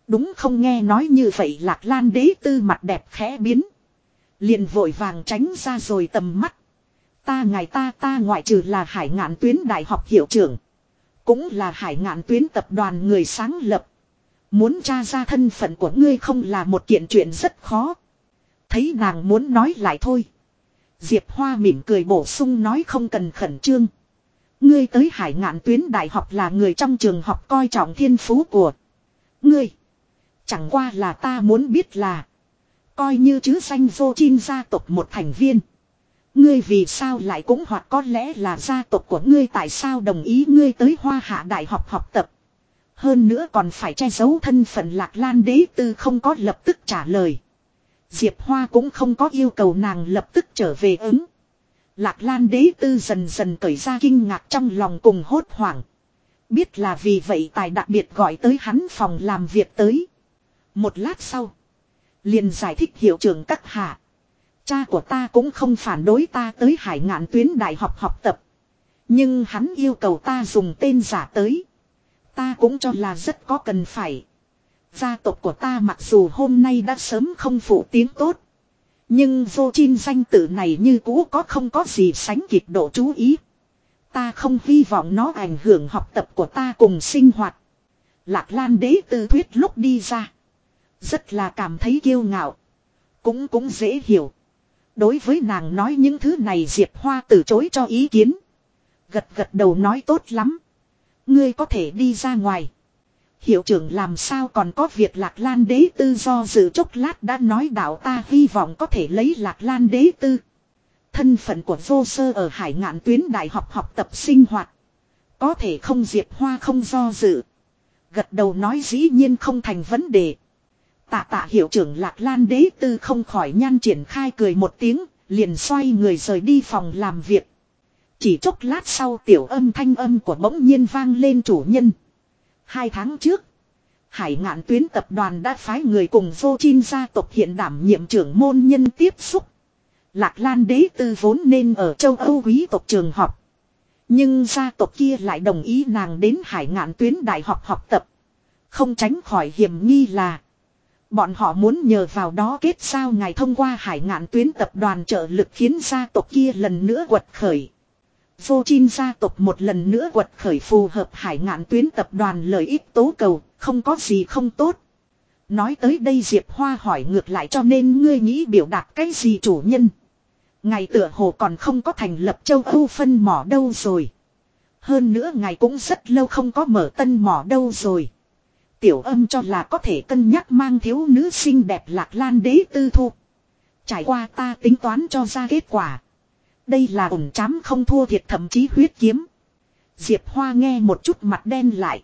Đúng không nghe nói như vậy Lạc Lan đế tư mặt đẹp khẽ biến. Liền vội vàng tránh ra rồi tầm mắt. Ta ngài ta ta ngoại trừ là hải ngạn tuyến đại học hiệu trưởng. Cũng là hải ngạn tuyến tập đoàn người sáng lập. Muốn tra ra thân phận của ngươi không là một kiện chuyện rất khó. Thấy nàng muốn nói lại thôi. Diệp Hoa mỉm cười bổ sung nói không cần khẩn trương. Ngươi tới hải ngạn tuyến đại học là người trong trường học coi trọng thiên phú của. Ngươi. Chẳng qua là ta muốn biết là. Coi như chứ danh vô chim gia tộc một thành viên. Ngươi vì sao lại cũng hoặc có lẽ là gia tộc của ngươi tại sao đồng ý ngươi tới hoa hạ đại học học tập. Hơn nữa còn phải che giấu thân phận lạc lan đế tư không có lập tức trả lời. Diệp Hoa cũng không có yêu cầu nàng lập tức trở về ứng. Lạc Lan đế tư dần dần cởi ra kinh ngạc trong lòng cùng hốt hoảng. Biết là vì vậy tài đặc biệt gọi tới hắn phòng làm việc tới. Một lát sau. liền giải thích hiệu trưởng các hạ. Cha của ta cũng không phản đối ta tới hải ngạn tuyến đại học học tập. Nhưng hắn yêu cầu ta dùng tên giả tới. Ta cũng cho là rất có cần phải. Gia tộc của ta mặc dù hôm nay đã sớm không phụ tiếng tốt. Nhưng vô chim danh tử này như cũ có không có gì sánh kịp độ chú ý. Ta không hy vọng nó ảnh hưởng học tập của ta cùng sinh hoạt. Lạc Lan đế tư thuyết lúc đi ra. Rất là cảm thấy kiêu ngạo. Cũng cũng dễ hiểu. Đối với nàng nói những thứ này Diệp Hoa từ chối cho ý kiến. Gật gật đầu nói tốt lắm. Ngươi có thể đi ra ngoài. Hiệu trưởng làm sao còn có việc Lạc Lan đế tư do dự chốc lát đã nói đạo ta hy vọng có thể lấy Lạc Lan đế tư. Thân phận của vô sơ ở hải ngạn tuyến đại học học tập sinh hoạt. Có thể không diệp hoa không do dự. Gật đầu nói dĩ nhiên không thành vấn đề. Tạ tạ hiệu trưởng Lạc Lan đế tư không khỏi nhan triển khai cười một tiếng, liền xoay người rời đi phòng làm việc. Chỉ chốc lát sau tiểu âm thanh âm của bỗng nhiên vang lên chủ nhân. Hai tháng trước, Hải ngạn tuyến tập đoàn đã phái người cùng vô chin gia tộc hiện đảm nhiệm trưởng môn nhân tiếp xúc. Lạc Lan đế tư vốn nên ở châu Âu quý tộc trường học. Nhưng gia tộc kia lại đồng ý nàng đến hải ngạn tuyến đại học học tập. Không tránh khỏi hiểm nghi là. Bọn họ muốn nhờ vào đó kết sao ngài thông qua hải ngạn tuyến tập đoàn trợ lực khiến gia tộc kia lần nữa quật khởi. Vô Chin gia tộc một lần nữa quật khởi phù hợp hải ngạn tuyến tập đoàn lợi ích tố cầu, không có gì không tốt. Nói tới đây Diệp Hoa hỏi ngược lại cho nên ngươi nghĩ biểu đạt cái gì chủ nhân. Ngài tựa hồ còn không có thành lập châu Âu phân mỏ đâu rồi. Hơn nữa ngài cũng rất lâu không có mở tân mỏ đâu rồi. Tiểu âm cho là có thể cân nhắc mang thiếu nữ xinh đẹp lạc lan đế tư thu. Trải qua ta tính toán cho ra kết quả. Đây là ổn chám không thua thiệt thậm chí huyết kiếm. Diệp Hoa nghe một chút mặt đen lại.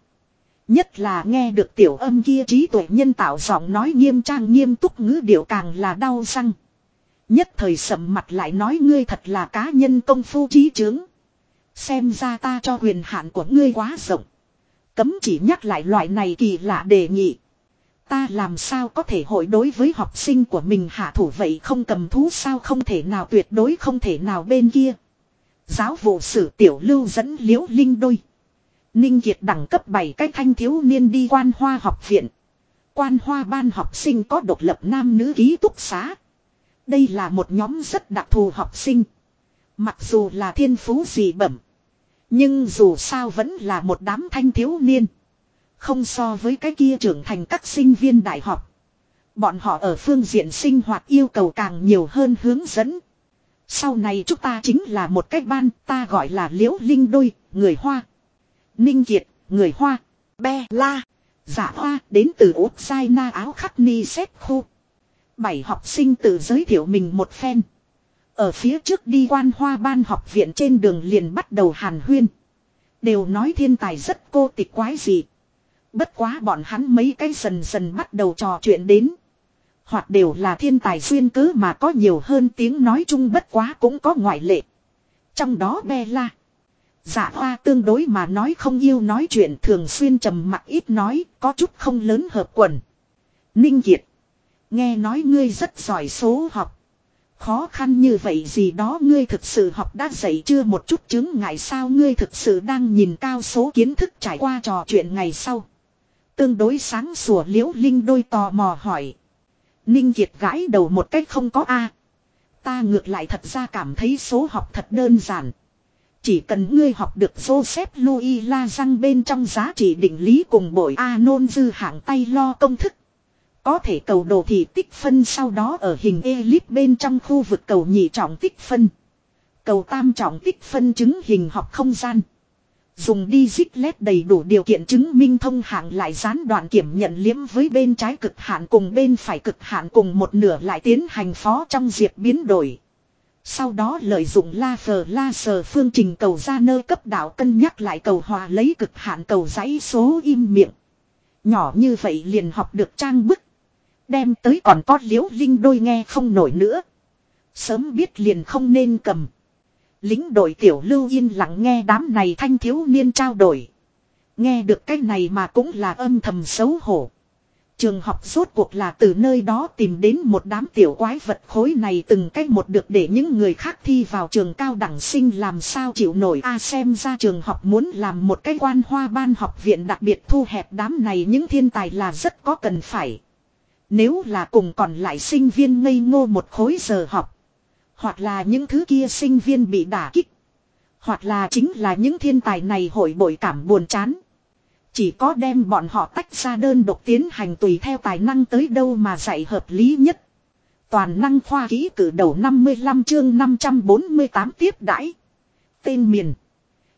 Nhất là nghe được tiểu âm kia trí tuệ nhân tạo giọng nói nghiêm trang nghiêm túc ngữ điệu càng là đau răng. Nhất thời sầm mặt lại nói ngươi thật là cá nhân công phu trí trướng. Xem ra ta cho quyền hạn của ngươi quá rộng. Cấm chỉ nhắc lại loại này kỳ lạ đề nghị. Ta làm sao có thể hội đối với học sinh của mình hạ thủ vậy không cầm thú sao không thể nào tuyệt đối không thể nào bên kia. Giáo vụ sử tiểu lưu dẫn liễu linh đôi. Ninh Kiệt đẳng cấp 7 cách thanh thiếu niên đi quan hoa học viện. Quan hoa ban học sinh có độc lập nam nữ ký túc xá. Đây là một nhóm rất đặc thù học sinh. Mặc dù là thiên phú gì bẩm. Nhưng dù sao vẫn là một đám thanh thiếu niên. Không so với cái kia trưởng thành các sinh viên đại học. Bọn họ ở phương diện sinh hoạt yêu cầu càng nhiều hơn hướng dẫn. Sau này chúng ta chính là một cách ban ta gọi là liễu linh đôi, người Hoa. Ninh Kiệt, người Hoa. Be La. Giả Hoa đến từ Úc Sai Na áo khắc ni xét khu. Bảy học sinh tự giới thiệu mình một phen. Ở phía trước đi quan hoa ban học viện trên đường liền bắt đầu hàn huyên. Đều nói thiên tài rất cô tịch quái gì. Bất quá bọn hắn mấy cái dần dần bắt đầu trò chuyện đến. Hoặc đều là thiên tài duyên cứ mà có nhiều hơn tiếng nói chung bất quá cũng có ngoại lệ. Trong đó Bella. Dạ hoa tương đối mà nói không yêu nói chuyện thường xuyên trầm mặc ít nói, có chút không lớn hợp quần. Ninh Kiệt. Nghe nói ngươi rất giỏi số học. Khó khăn như vậy gì đó ngươi thực sự học đã dạy chưa một chút chứng ngại sao ngươi thực sự đang nhìn cao số kiến thức trải qua trò chuyện ngày sau. Tương đối sáng sủa liễu linh đôi tò mò hỏi. Ninh Kiệt gãi đầu một cách không có A. Ta ngược lại thật ra cảm thấy số học thật đơn giản. Chỉ cần ngươi học được Joseph Louis La răng bên trong giá trị định lý cùng bội A nôn dư hạng tay lo công thức. Có thể cầu đồ thì tích phân sau đó ở hình elip bên trong khu vực cầu nhị trọng tích phân. Cầu tam trọng tích phân chứng hình học không gian. Dùng đi dít lét đầy đủ điều kiện chứng minh thông hạng lại gián đoạn kiểm nhận liếm với bên trái cực hạn cùng bên phải cực hạn cùng một nửa lại tiến hành phó trong diệp biến đổi. Sau đó lợi dụng la phờ la sờ phương trình cầu ra nơi cấp đạo cân nhắc lại cầu hòa lấy cực hạn cầu dãy số im miệng. Nhỏ như vậy liền học được trang bức. Đem tới còn có liễu linh đôi nghe không nổi nữa. Sớm biết liền không nên cầm. Lính đội tiểu lưu yên lặng nghe đám này thanh thiếu niên trao đổi. Nghe được cái này mà cũng là âm thầm xấu hổ. Trường học rốt cuộc là từ nơi đó tìm đến một đám tiểu quái vật khối này từng cách một được để những người khác thi vào trường cao đẳng sinh làm sao chịu nổi a xem ra trường học muốn làm một cái quan hoa ban học viện đặc biệt thu hẹp đám này những thiên tài là rất có cần phải. Nếu là cùng còn lại sinh viên ngây ngô một khối giờ học. Hoặc là những thứ kia sinh viên bị đả kích. Hoặc là chính là những thiên tài này hội bội cảm buồn chán. Chỉ có đem bọn họ tách ra đơn độc tiến hành tùy theo tài năng tới đâu mà dạy hợp lý nhất. Toàn năng khoa ký cử đầu 55 chương 548 tiếp đãi. Tên miền.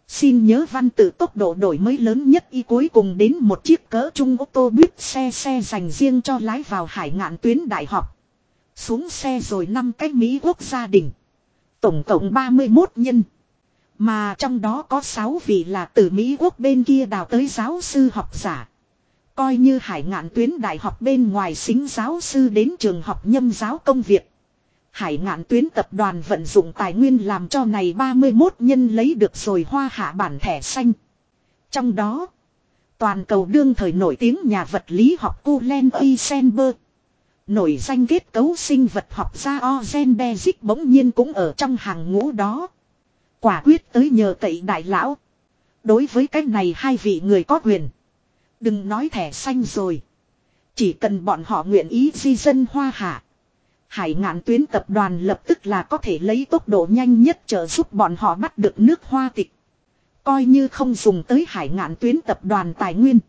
Xin nhớ văn tự tốc độ đổi mới lớn nhất y cuối cùng đến một chiếc cỡ trung ô tô buýt xe xe dành riêng cho lái vào hải ngạn tuyến đại học. Xuống xe rồi năm cách Mỹ quốc gia đình. Tổng cộng 31 nhân. Mà trong đó có 6 vị là từ Mỹ quốc bên kia đào tới giáo sư học giả. Coi như hải ngạn tuyến đại học bên ngoài xính giáo sư đến trường học nhâm giáo công việc. Hải ngạn tuyến tập đoàn vận dụng tài nguyên làm cho này 31 nhân lấy được rồi hoa hạ bản thẻ xanh. Trong đó, toàn cầu đương thời nổi tiếng nhà vật lý học Kulen Eisenberg. Nổi danh kết cấu sinh vật học gia Ozen Bezic bỗng nhiên cũng ở trong hàng ngũ đó. Quả quyết tới nhờ cậy đại lão. Đối với cái này hai vị người có quyền. Đừng nói thẻ xanh rồi. Chỉ cần bọn họ nguyện ý di dân hoa hạ. Hải ngạn tuyến tập đoàn lập tức là có thể lấy tốc độ nhanh nhất trợ giúp bọn họ bắt được nước hoa tịch. Coi như không dùng tới hải ngạn tuyến tập đoàn tài nguyên.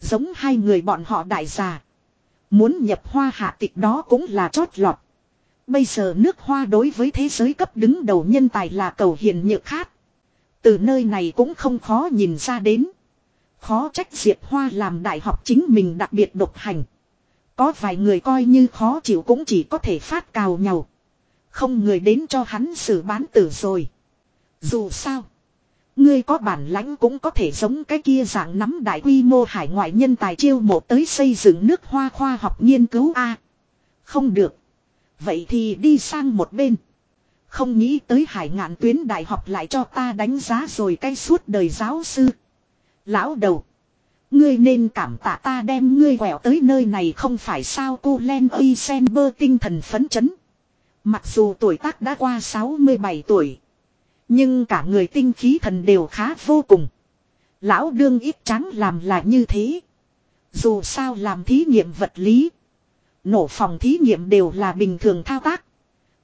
Giống hai người bọn họ đại già. Muốn nhập hoa hạ tịch đó cũng là chót lọt. Bây giờ nước hoa đối với thế giới cấp đứng đầu nhân tài là cầu hiền nhược khát. Từ nơi này cũng không khó nhìn ra đến. Khó trách Diệp Hoa làm đại học chính mình đặc biệt độc hành. Có vài người coi như khó chịu cũng chỉ có thể phát cào nhau. Không người đến cho hắn xử bán tử rồi. Dù sao. Ngươi có bản lãnh cũng có thể giống cái kia dạng nắm đại quy mô hải ngoại nhân tài chiêu mộ tới xây dựng nước hoa khoa học nghiên cứu A. không được. Vậy thì đi sang một bên. Không nghĩ tới hải ngạn tuyến đại học lại cho ta đánh giá rồi cái suốt đời giáo sư. Lão đầu. Ngươi nên cảm tạ ta đem ngươi quẹo tới nơi này không phải sao cô Len Eisenberg tinh thần phấn chấn. Mặc dù tuổi tác đã qua 67 tuổi. Nhưng cả người tinh khí thần đều khá vô cùng. Lão đương ít trắng làm là như thế. Dù sao làm thí nghiệm vật lý. Nổ phòng thí nghiệm đều là bình thường thao tác.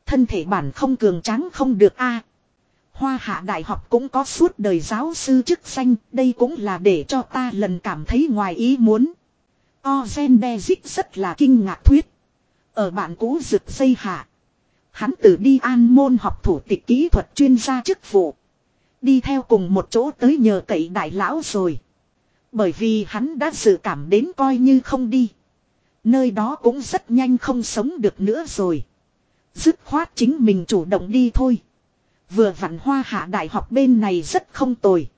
Thân thể bản không cường trắng không được a. Hoa hạ đại học cũng có suốt đời giáo sư chức danh, đây cũng là để cho ta lần cảm thấy ngoài ý muốn. Ozen Bezic rất là kinh ngạc thuyết. Ở bạn cũ rực dây hạ. Hắn từ đi an môn học thủ tịch kỹ thuật chuyên gia chức vụ. Đi theo cùng một chỗ tới nhờ cậy đại lão rồi. Bởi vì hắn đã dự cảm đến coi như không đi. Nơi đó cũng rất nhanh không sống được nữa rồi. Dứt khoát chính mình chủ động đi thôi. Vừa vặn hoa hạ đại học bên này rất không tồi.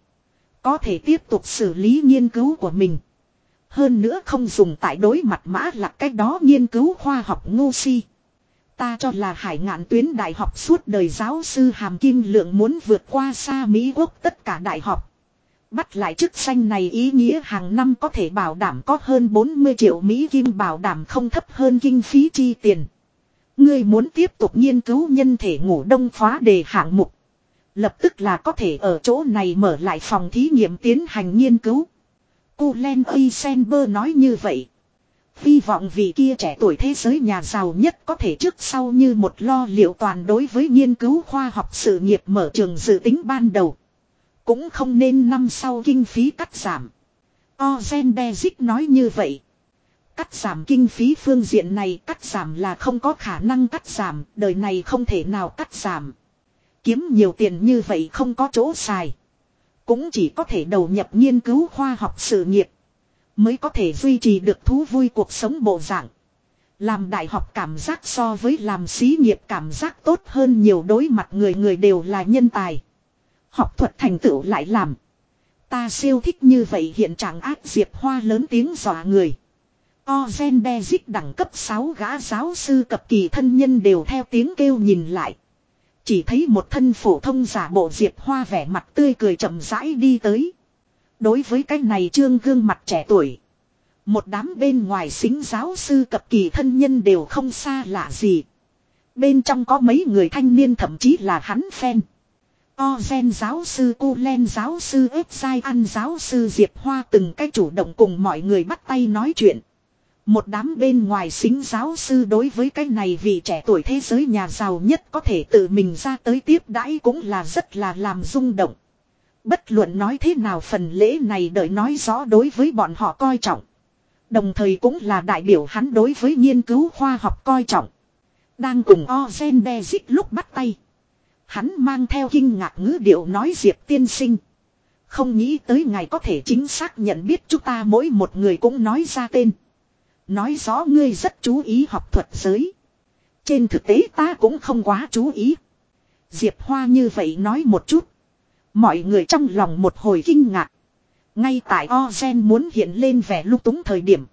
Có thể tiếp tục xử lý nghiên cứu của mình. Hơn nữa không dùng tại đối mặt mã là cách đó nghiên cứu khoa học ngu si. Ta cho là hải ngạn tuyến đại học suốt đời giáo sư hàm kim lượng muốn vượt qua xa Mỹ quốc tất cả đại học. Bắt lại chức danh này ý nghĩa hàng năm có thể bảo đảm có hơn 40 triệu Mỹ kim, bảo đảm không thấp hơn kinh phí chi tiền. Ngươi muốn tiếp tục nghiên cứu nhân thể ngủ đông phá đề hạng mục. Lập tức là có thể ở chỗ này mở lại phòng thí nghiệm tiến hành nghiên cứu. Cô Len Eisenberg nói như vậy. Hy vọng vì kia trẻ tuổi thế giới nhà giàu nhất có thể trước sau như một lo liệu toàn đối với nghiên cứu khoa học sự nghiệp mở trường dự tính ban đầu. Cũng không nên năm sau kinh phí cắt giảm. Ozen nói như vậy. Cắt giảm kinh phí phương diện này cắt giảm là không có khả năng cắt giảm, đời này không thể nào cắt giảm. Kiếm nhiều tiền như vậy không có chỗ xài. Cũng chỉ có thể đầu nhập nghiên cứu khoa học sự nghiệp. Mới có thể duy trì được thú vui cuộc sống bộ dạng. Làm đại học cảm giác so với làm xí nghiệp cảm giác tốt hơn nhiều đối mặt người người đều là nhân tài. Học thuật thành tựu lại làm. Ta siêu thích như vậy hiện trạng ác diệp hoa lớn tiếng dọa người. Ozen Bezic đẳng cấp 6 gã giáo sư cập kỳ thân nhân đều theo tiếng kêu nhìn lại. Chỉ thấy một thân phổ thông giả bộ diệp hoa vẻ mặt tươi cười chậm rãi đi tới. Đối với cái này trương gương mặt trẻ tuổi. Một đám bên ngoài xính giáo sư cập kỳ thân nhân đều không xa lạ gì. Bên trong có mấy người thanh niên thậm chí là hắn fan. Ozen giáo sư Culen giáo sư, ếp sai ăn giáo sư Diệp Hoa từng cái chủ động cùng mọi người bắt tay nói chuyện. Một đám bên ngoài xính giáo sư đối với cái này vì trẻ tuổi thế giới nhà giàu nhất có thể tự mình ra tới tiếp đãi cũng là rất là làm rung động. Bất luận nói thế nào phần lễ này đợi nói rõ đối với bọn họ coi trọng. Đồng thời cũng là đại biểu hắn đối với nghiên cứu khoa học coi trọng. Đang cùng Ozen Bezic lúc bắt tay. Hắn mang theo kinh ngạc ngữ điệu nói Diệp tiên sinh. Không nghĩ tới ngài có thể chính xác nhận biết chúng ta mỗi một người cũng nói ra tên. Nói rõ ngươi rất chú ý học thuật giới. Trên thực tế ta cũng không quá chú ý. Diệp Hoa như vậy nói một chút. Mọi người trong lòng một hồi kinh ngạc. Ngay tại Ozen muốn hiện lên vẻ lúc túng thời điểm.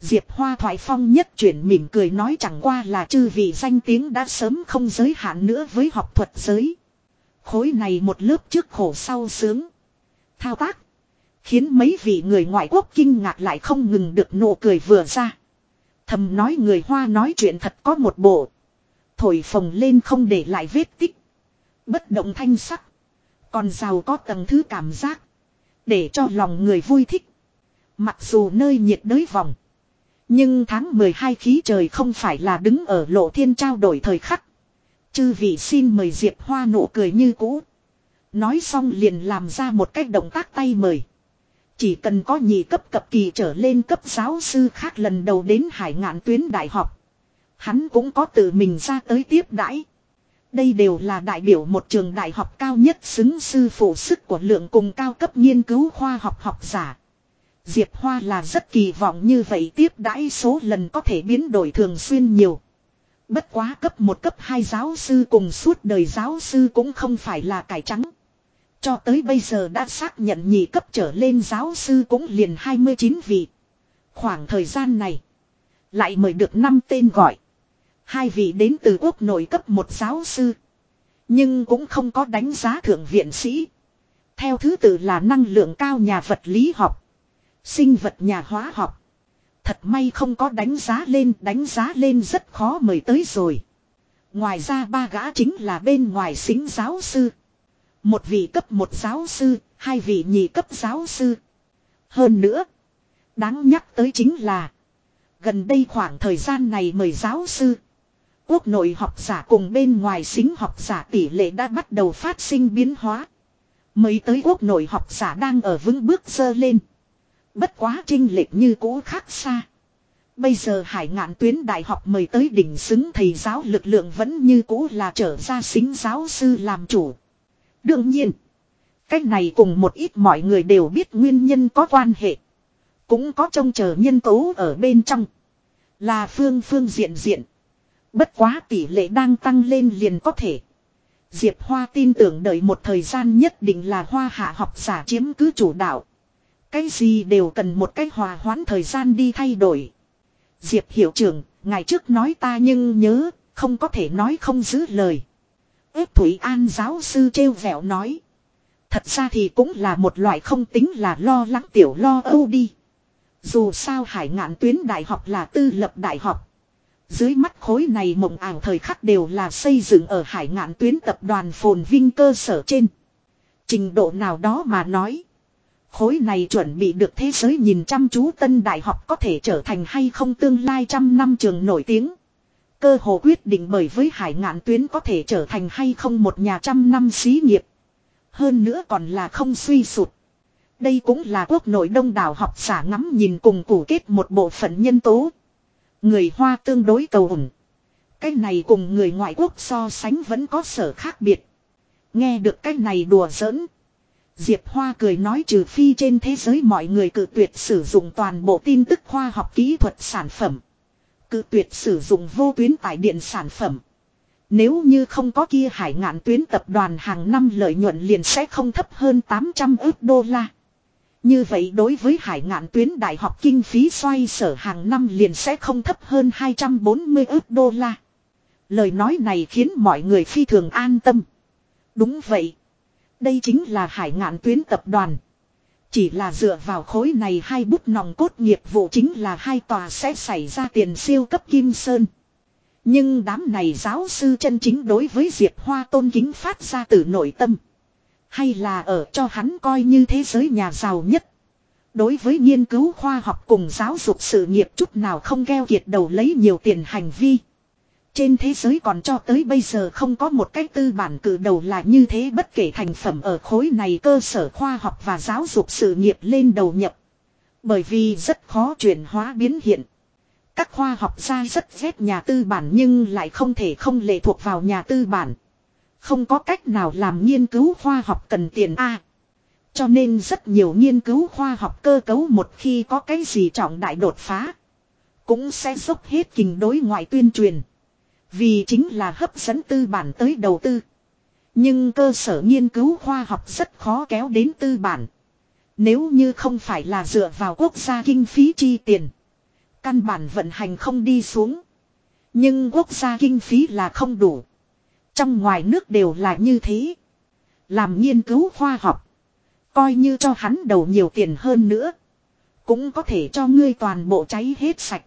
Diệp Hoa thoại phong nhất chuyển mỉm cười nói chẳng qua là chư vị danh tiếng đã sớm không giới hạn nữa với học thuật giới. Khối này một lớp trước khổ sau sướng. Thao tác. Khiến mấy vị người ngoại quốc kinh ngạc lại không ngừng được nụ cười vừa ra. Thầm nói người Hoa nói chuyện thật có một bộ. Thổi phồng lên không để lại vết tích. Bất động thanh sắc. Còn giàu có tầng thứ cảm giác. Để cho lòng người vui thích. Mặc dù nơi nhiệt đới vòng. Nhưng tháng 12 khí trời không phải là đứng ở lộ thiên trao đổi thời khắc. Chư vị xin mời Diệp Hoa nụ cười như cũ. Nói xong liền làm ra một cách động tác tay mời. Chỉ cần có nhị cấp cập kỳ trở lên cấp giáo sư khác lần đầu đến hải ngạn tuyến đại học. Hắn cũng có tự mình ra tới tiếp đãi. Đây đều là đại biểu một trường đại học cao nhất xứng sư phụ sức của lượng cùng cao cấp nghiên cứu khoa học học giả. Diệp Hoa là rất kỳ vọng như vậy tiếp đãi số lần có thể biến đổi thường xuyên nhiều. Bất quá cấp một, cấp hai giáo sư cùng suốt đời giáo sư cũng không phải là cải trắng. Cho tới bây giờ đã xác nhận nhị cấp trở lên giáo sư cũng liền 29 vị. Khoảng thời gian này. Lại mời được 5 tên gọi. Hai vị đến từ quốc nội cấp một giáo sư. Nhưng cũng không có đánh giá thượng viện sĩ. Theo thứ tự là năng lượng cao nhà vật lý học. Sinh vật nhà hóa học. Thật may không có đánh giá lên, đánh giá lên rất khó mời tới rồi. Ngoài ra ba gã chính là bên ngoài xính giáo sư. Một vị cấp một giáo sư, hai vị nhị cấp giáo sư. Hơn nữa, đáng nhắc tới chính là gần đây khoảng thời gian này mời giáo sư. Quốc nội học giả cùng bên ngoài xính học giả tỷ lệ đã bắt đầu phát sinh biến hóa. Mới tới quốc nội học giả đang ở vững bước dơ lên. Bất quá trinh lệch như cũ khác xa. Bây giờ hải ngạn tuyến đại học mời tới đỉnh xứng thầy giáo lực lượng vẫn như cũ là trở ra xính giáo sư làm chủ. Đương nhiên, cách này cùng một ít mọi người đều biết nguyên nhân có quan hệ. Cũng có trông chờ nhân tố ở bên trong. Là phương phương diện diện. Bất quá tỷ lệ đang tăng lên liền có thể. Diệp Hoa tin tưởng đợi một thời gian nhất định là hoa hạ học giả chiếm cứ chủ đạo. Cái gì đều cần một cái hòa hoãn thời gian đi thay đổi. Diệp hiệu trưởng, ngày trước nói ta nhưng nhớ, không có thể nói không giữ lời. Ếp Thủy An giáo sư trêu vẹo nói. Thật ra thì cũng là một loại không tính là lo lắng tiểu lo âu đi. Dù sao hải ngạn tuyến đại học là tư lập đại học. Dưới mắt khối này mộng ảo thời khắc đều là xây dựng ở hải ngạn tuyến tập đoàn phồn vinh cơ sở trên. Trình độ nào đó mà nói. Khối này chuẩn bị được thế giới nhìn chăm chú tân đại học có thể trở thành hay không tương lai trăm năm trường nổi tiếng. Cơ hồ quyết định bởi với hải ngạn tuyến có thể trở thành hay không một nhà trăm năm xí nghiệp. Hơn nữa còn là không suy sụt. Đây cũng là quốc nội đông đảo học giả ngắm nhìn cùng củ kết một bộ phận nhân tố. Người Hoa tương đối cầu ủng. Cái này cùng người ngoại quốc so sánh vẫn có sở khác biệt. Nghe được cái này đùa giỡn. Diệp Hoa cười nói trừ phi trên thế giới mọi người cự tuyệt sử dụng toàn bộ tin tức khoa học kỹ thuật sản phẩm. Cự tuyệt sử dụng vô tuyến tải điện sản phẩm. Nếu như không có kia hải ngạn tuyến tập đoàn hàng năm lợi nhuận liền sẽ không thấp hơn 800 ước đô la. Như vậy đối với hải ngạn tuyến đại học kinh phí xoay sở hàng năm liền sẽ không thấp hơn 240 ước đô la. Lời nói này khiến mọi người phi thường an tâm. Đúng vậy. Đây chính là hải ngạn tuyến tập đoàn. Chỉ là dựa vào khối này hai bút nòng cốt nghiệp vụ chính là hai tòa sẽ xảy ra tiền siêu cấp kim sơn. Nhưng đám này giáo sư chân chính đối với Diệp Hoa tôn kính phát ra từ nội tâm. Hay là ở cho hắn coi như thế giới nhà giàu nhất. Đối với nghiên cứu khoa học cùng giáo dục sự nghiệp chút nào không gheo kiệt đầu lấy nhiều tiền hành vi. Trên thế giới còn cho tới bây giờ không có một cái tư bản cử đầu là như thế bất kể thành phẩm ở khối này cơ sở khoa học và giáo dục sự nghiệp lên đầu nhập. Bởi vì rất khó chuyển hóa biến hiện. Các khoa học gia rất ghét nhà tư bản nhưng lại không thể không lệ thuộc vào nhà tư bản. Không có cách nào làm nghiên cứu khoa học cần tiền A. cho nên rất nhiều nghiên cứu khoa học cơ cấu một khi có cái gì trọng đại đột phá. Cũng sẽ dốc hết kình đối ngoại tuyên truyền. Vì chính là hấp dẫn tư bản tới đầu tư. Nhưng cơ sở nghiên cứu khoa học rất khó kéo đến tư bản. Nếu như không phải là dựa vào quốc gia kinh phí chi tiền. Căn bản vận hành không đi xuống. Nhưng quốc gia kinh phí là không đủ. Trong ngoài nước đều là như thế. Làm nghiên cứu khoa học. Coi như cho hắn đầu nhiều tiền hơn nữa. Cũng có thể cho ngươi toàn bộ cháy hết sạch.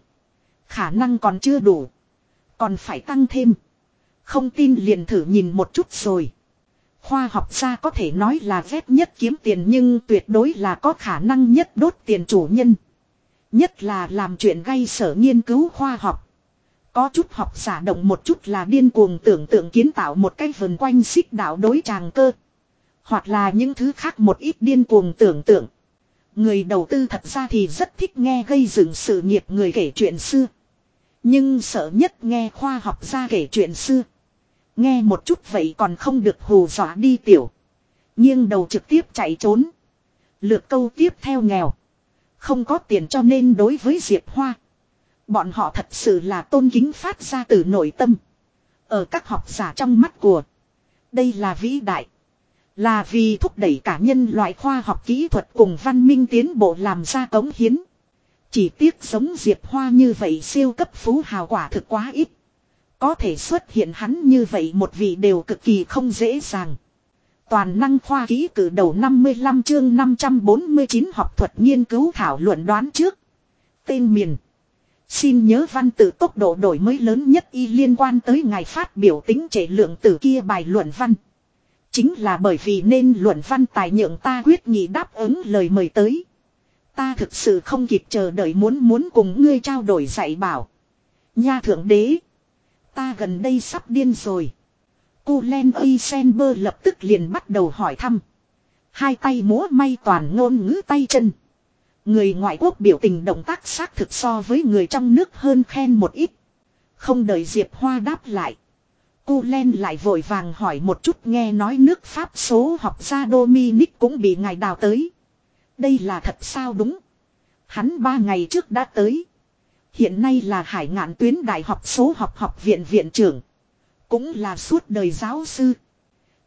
Khả năng còn chưa đủ. Còn phải tăng thêm. Không tin liền thử nhìn một chút rồi. Khoa học gia có thể nói là ghét nhất kiếm tiền nhưng tuyệt đối là có khả năng nhất đốt tiền chủ nhân. Nhất là làm chuyện gây sở nghiên cứu khoa học. Có chút học giả động một chút là điên cuồng tưởng tượng kiến tạo một cái vần quanh xích đạo đối tràng cơ. Hoặc là những thứ khác một ít điên cuồng tưởng tượng. Người đầu tư thật ra thì rất thích nghe gây dựng sự nghiệp người kể chuyện xưa. Nhưng sợ nhất nghe khoa học gia kể chuyện xưa. Nghe một chút vậy còn không được hù dọa đi tiểu. nhưng đầu trực tiếp chạy trốn. Lượt câu tiếp theo nghèo. Không có tiền cho nên đối với Diệp Hoa. Bọn họ thật sự là tôn kính phát ra từ nội tâm. Ở các học giả trong mắt của. Đây là vĩ đại. Là vì thúc đẩy cả nhân loại khoa học kỹ thuật cùng văn minh tiến bộ làm ra cống hiến. Chỉ tiếc giống Diệp Hoa như vậy siêu cấp phú hào quả thực quá ít. Có thể xuất hiện hắn như vậy một vị đều cực kỳ không dễ dàng. Toàn năng khoa ký cử đầu 55 chương 549 học thuật nghiên cứu thảo luận đoán trước. Tên miền. Xin nhớ văn tự tốc độ đổi mới lớn nhất y liên quan tới ngài phát biểu tính trệ lượng từ kia bài luận văn. Chính là bởi vì nên luận văn tài nhượng ta quyết nghị đáp ứng lời mời tới. Ta thực sự không kịp chờ đợi muốn muốn cùng ngươi trao đổi dạy bảo. Nha thượng đế. Ta gần đây sắp điên rồi. Cô Len Eisenberg lập tức liền bắt đầu hỏi thăm. Hai tay múa may toàn ngôn ngữ tay chân. Người ngoại quốc biểu tình động tác xác thực so với người trong nước hơn khen một ít. Không đợi Diệp Hoa đáp lại. Cô Len lại vội vàng hỏi một chút nghe nói nước Pháp số học gia Dominic cũng bị ngài đào tới. Đây là thật sao đúng. Hắn ba ngày trước đã tới. Hiện nay là hải ngạn tuyến đại học số học học viện viện trưởng. Cũng là suốt đời giáo sư.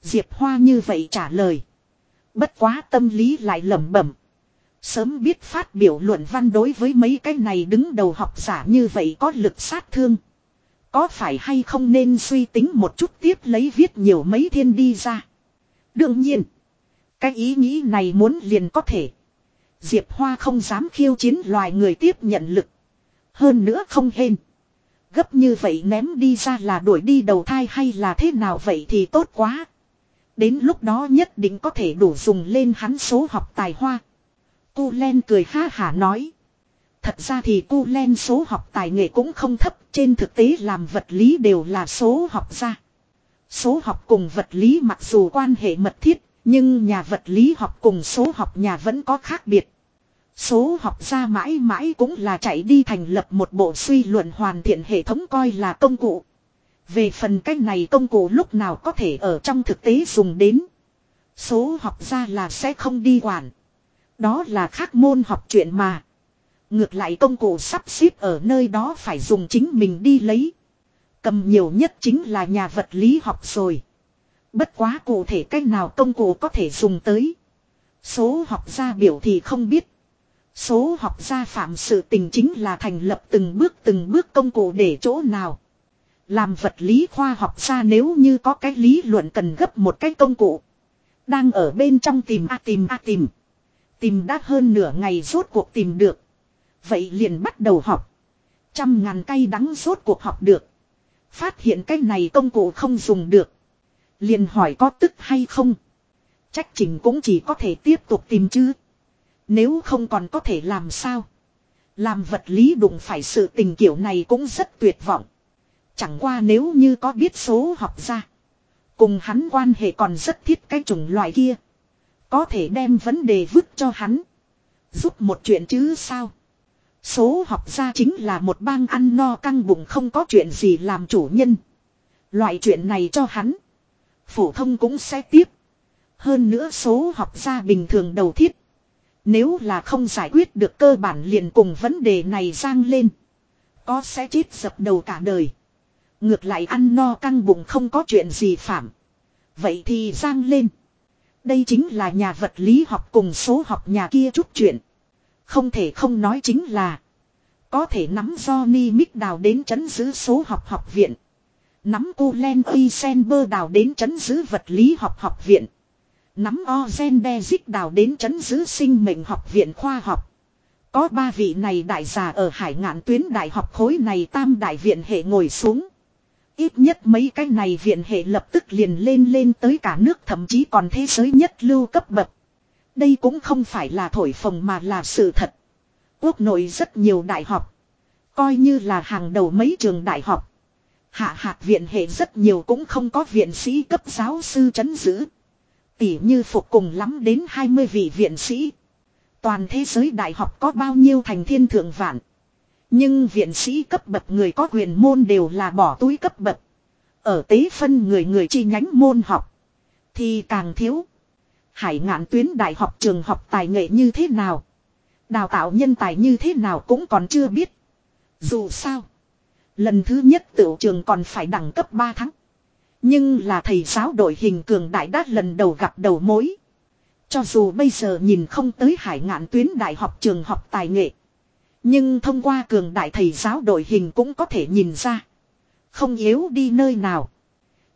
Diệp Hoa như vậy trả lời. Bất quá tâm lý lại lẩm bẩm. Sớm biết phát biểu luận văn đối với mấy cái này đứng đầu học giả như vậy có lực sát thương. Có phải hay không nên suy tính một chút tiếp lấy viết nhiều mấy thiên đi ra. Đương nhiên. Cái ý nghĩ này muốn liền có thể. Diệp Hoa không dám khiêu chiến loài người tiếp nhận lực. Hơn nữa không hên. Gấp như vậy ném đi ra là đuổi đi đầu thai hay là thế nào vậy thì tốt quá. Đến lúc đó nhất định có thể đủ dùng lên hắn số học tài hoa. Cu Len cười ha hả nói. Thật ra thì Cu Len số học tài nghệ cũng không thấp, trên thực tế làm vật lý đều là số học gia. Số học cùng vật lý mặc dù quan hệ mật thiết, nhưng nhà vật lý học cùng số học nhà vẫn có khác biệt. Số học gia mãi mãi cũng là chạy đi thành lập một bộ suy luận hoàn thiện hệ thống coi là công cụ. Về phần cách này công cụ lúc nào có thể ở trong thực tế dùng đến. Số học gia là sẽ không đi quản. Đó là khác môn học chuyện mà. Ngược lại công cụ sắp xếp ở nơi đó phải dùng chính mình đi lấy. Cầm nhiều nhất chính là nhà vật lý học rồi. Bất quá cụ thể cách nào công cụ có thể dùng tới. Số học gia biểu thì không biết. Số học gia phạm sự tình chính là thành lập từng bước từng bước công cụ để chỗ nào. Làm vật lý khoa học gia nếu như có cái lý luận cần gấp một cái công cụ. Đang ở bên trong tìm a tìm a tìm. Tìm đã hơn nửa ngày rốt cuộc tìm được. Vậy liền bắt đầu học. Trăm ngàn cây đắng rốt cuộc học được. Phát hiện cái này công cụ không dùng được. Liền hỏi có tức hay không. Trách trình cũng chỉ có thể tiếp tục tìm chứ. Nếu không còn có thể làm sao. Làm vật lý đụng phải sự tình kiểu này cũng rất tuyệt vọng. Chẳng qua nếu như có biết số học ra. Cùng hắn quan hệ còn rất thiết cái chủng loại kia. Có thể đem vấn đề vứt cho hắn. Giúp một chuyện chứ sao. Số học gia chính là một bang ăn no căng bụng không có chuyện gì làm chủ nhân. Loại chuyện này cho hắn. Phổ thông cũng sẽ tiếp. Hơn nữa số học gia bình thường đầu thiết. Nếu là không giải quyết được cơ bản liền cùng vấn đề này giang lên. Có sẽ chết dập đầu cả đời. Ngược lại ăn no căng bụng không có chuyện gì phạm. Vậy thì giang lên. Đây chính là nhà vật lý học cùng số học nhà kia chút chuyện. Không thể không nói chính là. Có thể nắm Johnny Mick đào đến chấn giữ số học học viện. Nắm cô Len Isenber đào đến chấn giữ vật lý học học viện. Nắm Ozen Dezic đào đến chấn giữ sinh mệnh học viện khoa học. Có ba vị này đại giả ở hải ngạn tuyến đại học khối này tam đại viện hệ ngồi xuống. Ít nhất mấy cái này viện hệ lập tức liền lên lên tới cả nước, thậm chí còn thế giới nhất lưu cấp bậc. Đây cũng không phải là thổi phồng mà là sự thật. Quốc nội rất nhiều đại học. Coi như là hàng đầu mấy trường đại học. Hạ hạt viện hệ rất nhiều cũng không có viện sĩ cấp giáo sư chấn giữ. Tỷ như phục cùng lắm đến 20 vị viện sĩ. Toàn thế giới đại học có bao nhiêu thành thiên thượng vạn. Nhưng viện sĩ cấp bậc người có quyền môn đều là bỏ túi cấp bậc. Ở tế phân người người chi nhánh môn học. Thì càng thiếu. Hải ngạn tuyến đại học trường học tài nghệ như thế nào. Đào tạo nhân tài như thế nào cũng còn chưa biết. Dù sao. Lần thứ nhất tiểu trường còn phải đẳng cấp 3 tháng. Nhưng là thầy giáo đội hình cường đại đát lần đầu gặp đầu mối. Cho dù bây giờ nhìn không tới hải ngạn tuyến đại học trường học tài nghệ. Nhưng thông qua cường đại thầy giáo đội hình cũng có thể nhìn ra. Không yếu đi nơi nào.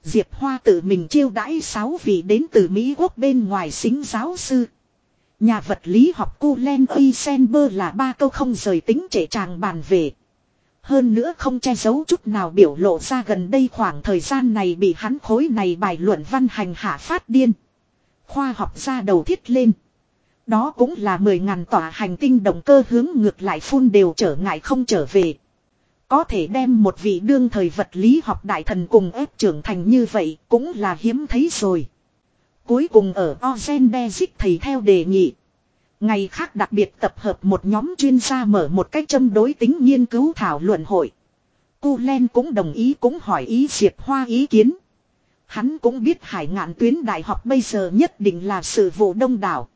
Diệp Hoa tự mình chiêu đãi sáu vị đến từ Mỹ quốc bên ngoài xính giáo sư. Nhà vật lý học Kulen Eisenberg là ba câu không rời tính trễ tràng bàn về. Hơn nữa không che giấu chút nào biểu lộ ra gần đây khoảng thời gian này bị hắn khối này bài luận văn hành hạ phát điên. Khoa học ra đầu thiết lên. Đó cũng là mười ngàn tỏa hành tinh động cơ hướng ngược lại phun đều trở ngại không trở về. Có thể đem một vị đương thời vật lý học đại thần cùng ép trưởng thành như vậy cũng là hiếm thấy rồi. Cuối cùng ở Ozen Dezic thầy theo đề nghị. Ngày khác đặc biệt tập hợp một nhóm chuyên gia mở một cách châm đối tính nghiên cứu thảo luận hội. Cu Len cũng đồng ý cũng hỏi ý Diệp Hoa ý kiến. Hắn cũng biết hải ngạn tuyến đại học bây giờ nhất định là sự vụ đông đảo.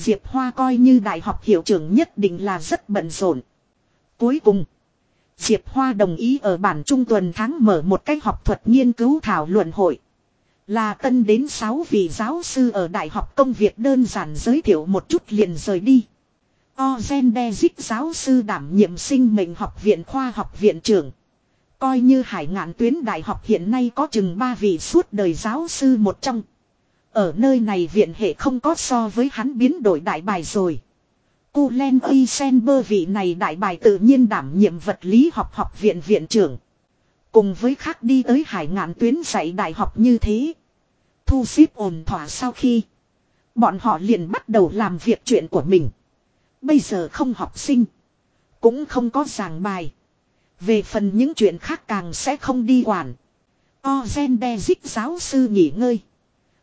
Diệp Hoa coi như đại học hiệu trưởng nhất định là rất bận rộn. Cuối cùng, Diệp Hoa đồng ý ở bản trung tuần tháng mở một cách học thuật nghiên cứu thảo luận hội. Là tân đến 6 vị giáo sư ở đại học công việc đơn giản giới thiệu một chút liền rời đi. Ozen Dezic giáo sư đảm nhiệm sinh mệnh học viện khoa học viện trưởng. Coi như hải ngạn tuyến đại học hiện nay có chừng 3 vị suốt đời giáo sư một trong. Ở nơi này viện hệ không có so với hắn biến đổi đại bài rồi. Kulen Isenber vị này đại bài tự nhiên đảm nhiệm vật lý học học viện viện trưởng. Cùng với khác đi tới hải ngạn tuyến dạy đại học như thế. Thu xếp ổn thỏa sau khi. Bọn họ liền bắt đầu làm việc chuyện của mình. Bây giờ không học sinh. Cũng không có giảng bài. Về phần những chuyện khác càng sẽ không đi quản. Ozen Dezic giáo sư nghỉ ngơi.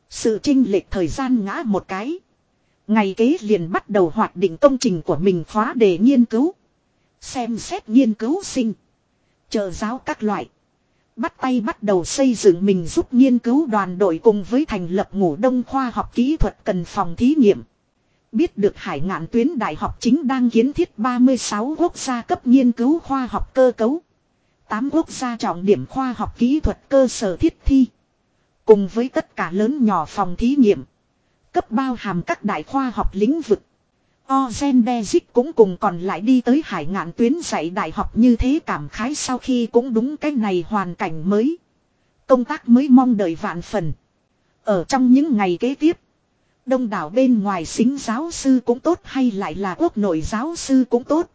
Sự trinh lệch thời gian ngã một cái. Ngày kế liền bắt đầu hoạt định công trình của mình khóa để nghiên cứu. Xem xét nghiên cứu sinh. chờ giáo các loại. Bắt tay bắt đầu xây dựng mình giúp nghiên cứu đoàn đội cùng với thành lập ngủ đông khoa học kỹ thuật cần phòng thí nghiệm. Biết được hải ngạn tuyến đại học chính đang kiến thiết 36 quốc gia cấp nghiên cứu khoa học cơ cấu. 8 quốc gia trọng điểm khoa học kỹ thuật cơ sở thiết thi. Cùng với tất cả lớn nhỏ phòng thí nghiệm. Cấp bao hàm các đại khoa học lĩnh vực. Ozendezic cũng cùng còn lại đi tới hải ngạn tuyến dạy đại học như thế cảm khái sau khi cũng đúng cái này hoàn cảnh mới. Công tác mới mong đợi vạn phần. Ở trong những ngày kế tiếp. Đông đảo bên ngoài xính giáo sư cũng tốt hay lại là quốc nội giáo sư cũng tốt.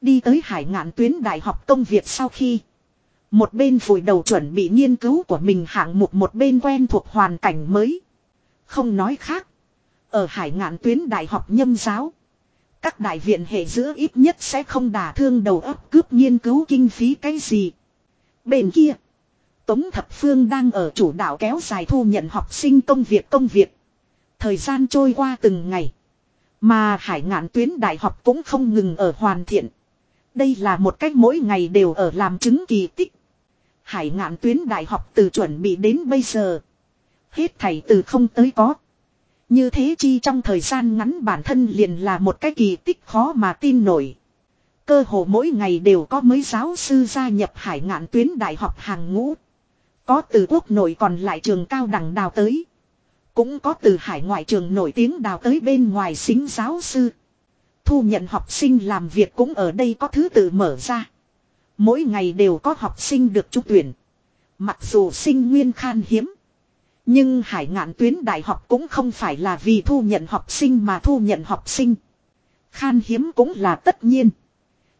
Đi tới hải ngạn tuyến đại học công việc sau khi. Một bên vùi đầu chuẩn bị nghiên cứu của mình hạng mục một bên quen thuộc hoàn cảnh mới. Không nói khác. Ở hải ngạn tuyến đại học nhâm giáo. Các đại viện hệ giữa ít nhất sẽ không đả thương đầu óc cướp nghiên cứu kinh phí cái gì. Bên kia. Tống Thập Phương đang ở chủ đạo kéo dài thu nhận học sinh công việc công việc. Thời gian trôi qua từng ngày. Mà hải ngạn tuyến đại học cũng không ngừng ở hoàn thiện. Đây là một cách mỗi ngày đều ở làm chứng kỳ tích. Hải ngạn tuyến đại học từ chuẩn bị đến bây giờ. Hết thảy từ không tới có. Như thế chi trong thời gian ngắn bản thân liền là một cái kỳ tích khó mà tin nổi. Cơ hồ mỗi ngày đều có mấy giáo sư gia nhập hải ngạn tuyến đại học hàng ngũ. Có từ quốc nội còn lại trường cao đẳng đào tới. Cũng có từ hải ngoại trường nổi tiếng đào tới bên ngoài xính giáo sư. Thu nhận học sinh làm việc cũng ở đây có thứ tự mở ra. Mỗi ngày đều có học sinh được trúng tuyển. Mặc dù sinh nguyên khan hiếm. Nhưng hải ngạn tuyến đại học cũng không phải là vì thu nhận học sinh mà thu nhận học sinh. Khan hiếm cũng là tất nhiên.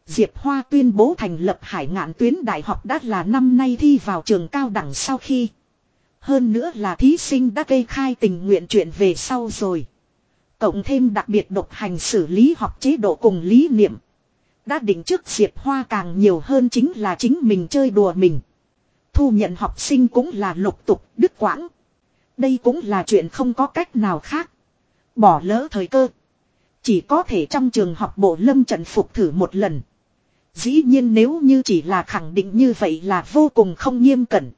Diệp Hoa tuyên bố thành lập hải ngạn tuyến đại học đã là năm nay thi vào trường cao đẳng sau khi. Hơn nữa là thí sinh đã gây khai tình nguyện chuyện về sau rồi. Cộng thêm đặc biệt độc hành xử lý học chế độ cùng lý niệm. Đã định trước Diệp Hoa càng nhiều hơn chính là chính mình chơi đùa mình. Thu nhận học sinh cũng là lục tục, đứt quãng. Đây cũng là chuyện không có cách nào khác. Bỏ lỡ thời cơ. Chỉ có thể trong trường học bộ lâm trận phục thử một lần. Dĩ nhiên nếu như chỉ là khẳng định như vậy là vô cùng không nghiêm cẩn.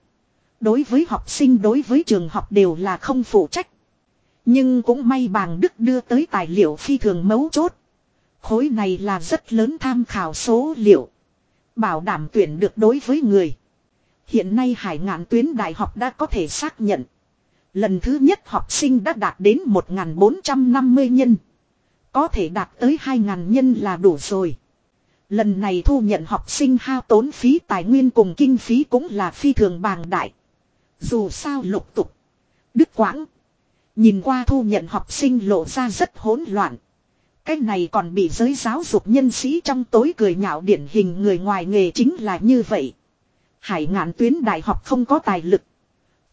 Đối với học sinh đối với trường học đều là không phụ trách. Nhưng cũng may bàng Đức đưa tới tài liệu phi thường mấu chốt. Khối này là rất lớn tham khảo số liệu. Bảo đảm tuyển được đối với người. Hiện nay hải ngạn tuyến đại học đã có thể xác nhận. Lần thứ nhất học sinh đã đạt đến 1.450 nhân. Có thể đạt tới 2.000 nhân là đủ rồi. Lần này thu nhận học sinh hao tốn phí tài nguyên cùng kinh phí cũng là phi thường bàng đại. Dù sao lục tục. Đức quãng. Nhìn qua thu nhận học sinh lộ ra rất hỗn loạn. Cái này còn bị giới giáo dục nhân sĩ trong tối cười nhạo điển hình người ngoài nghề chính là như vậy. Hải ngạn tuyến đại học không có tài lực.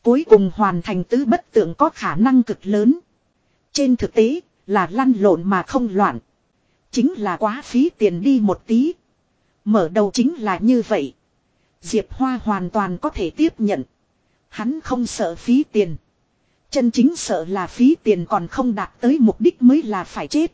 Cuối cùng hoàn thành tứ bất tượng có khả năng cực lớn. Trên thực tế, là lăn lộn mà không loạn. Chính là quá phí tiền đi một tí. Mở đầu chính là như vậy. Diệp Hoa hoàn toàn có thể tiếp nhận. Hắn không sợ phí tiền. Chân chính sợ là phí tiền còn không đạt tới mục đích mới là phải chết.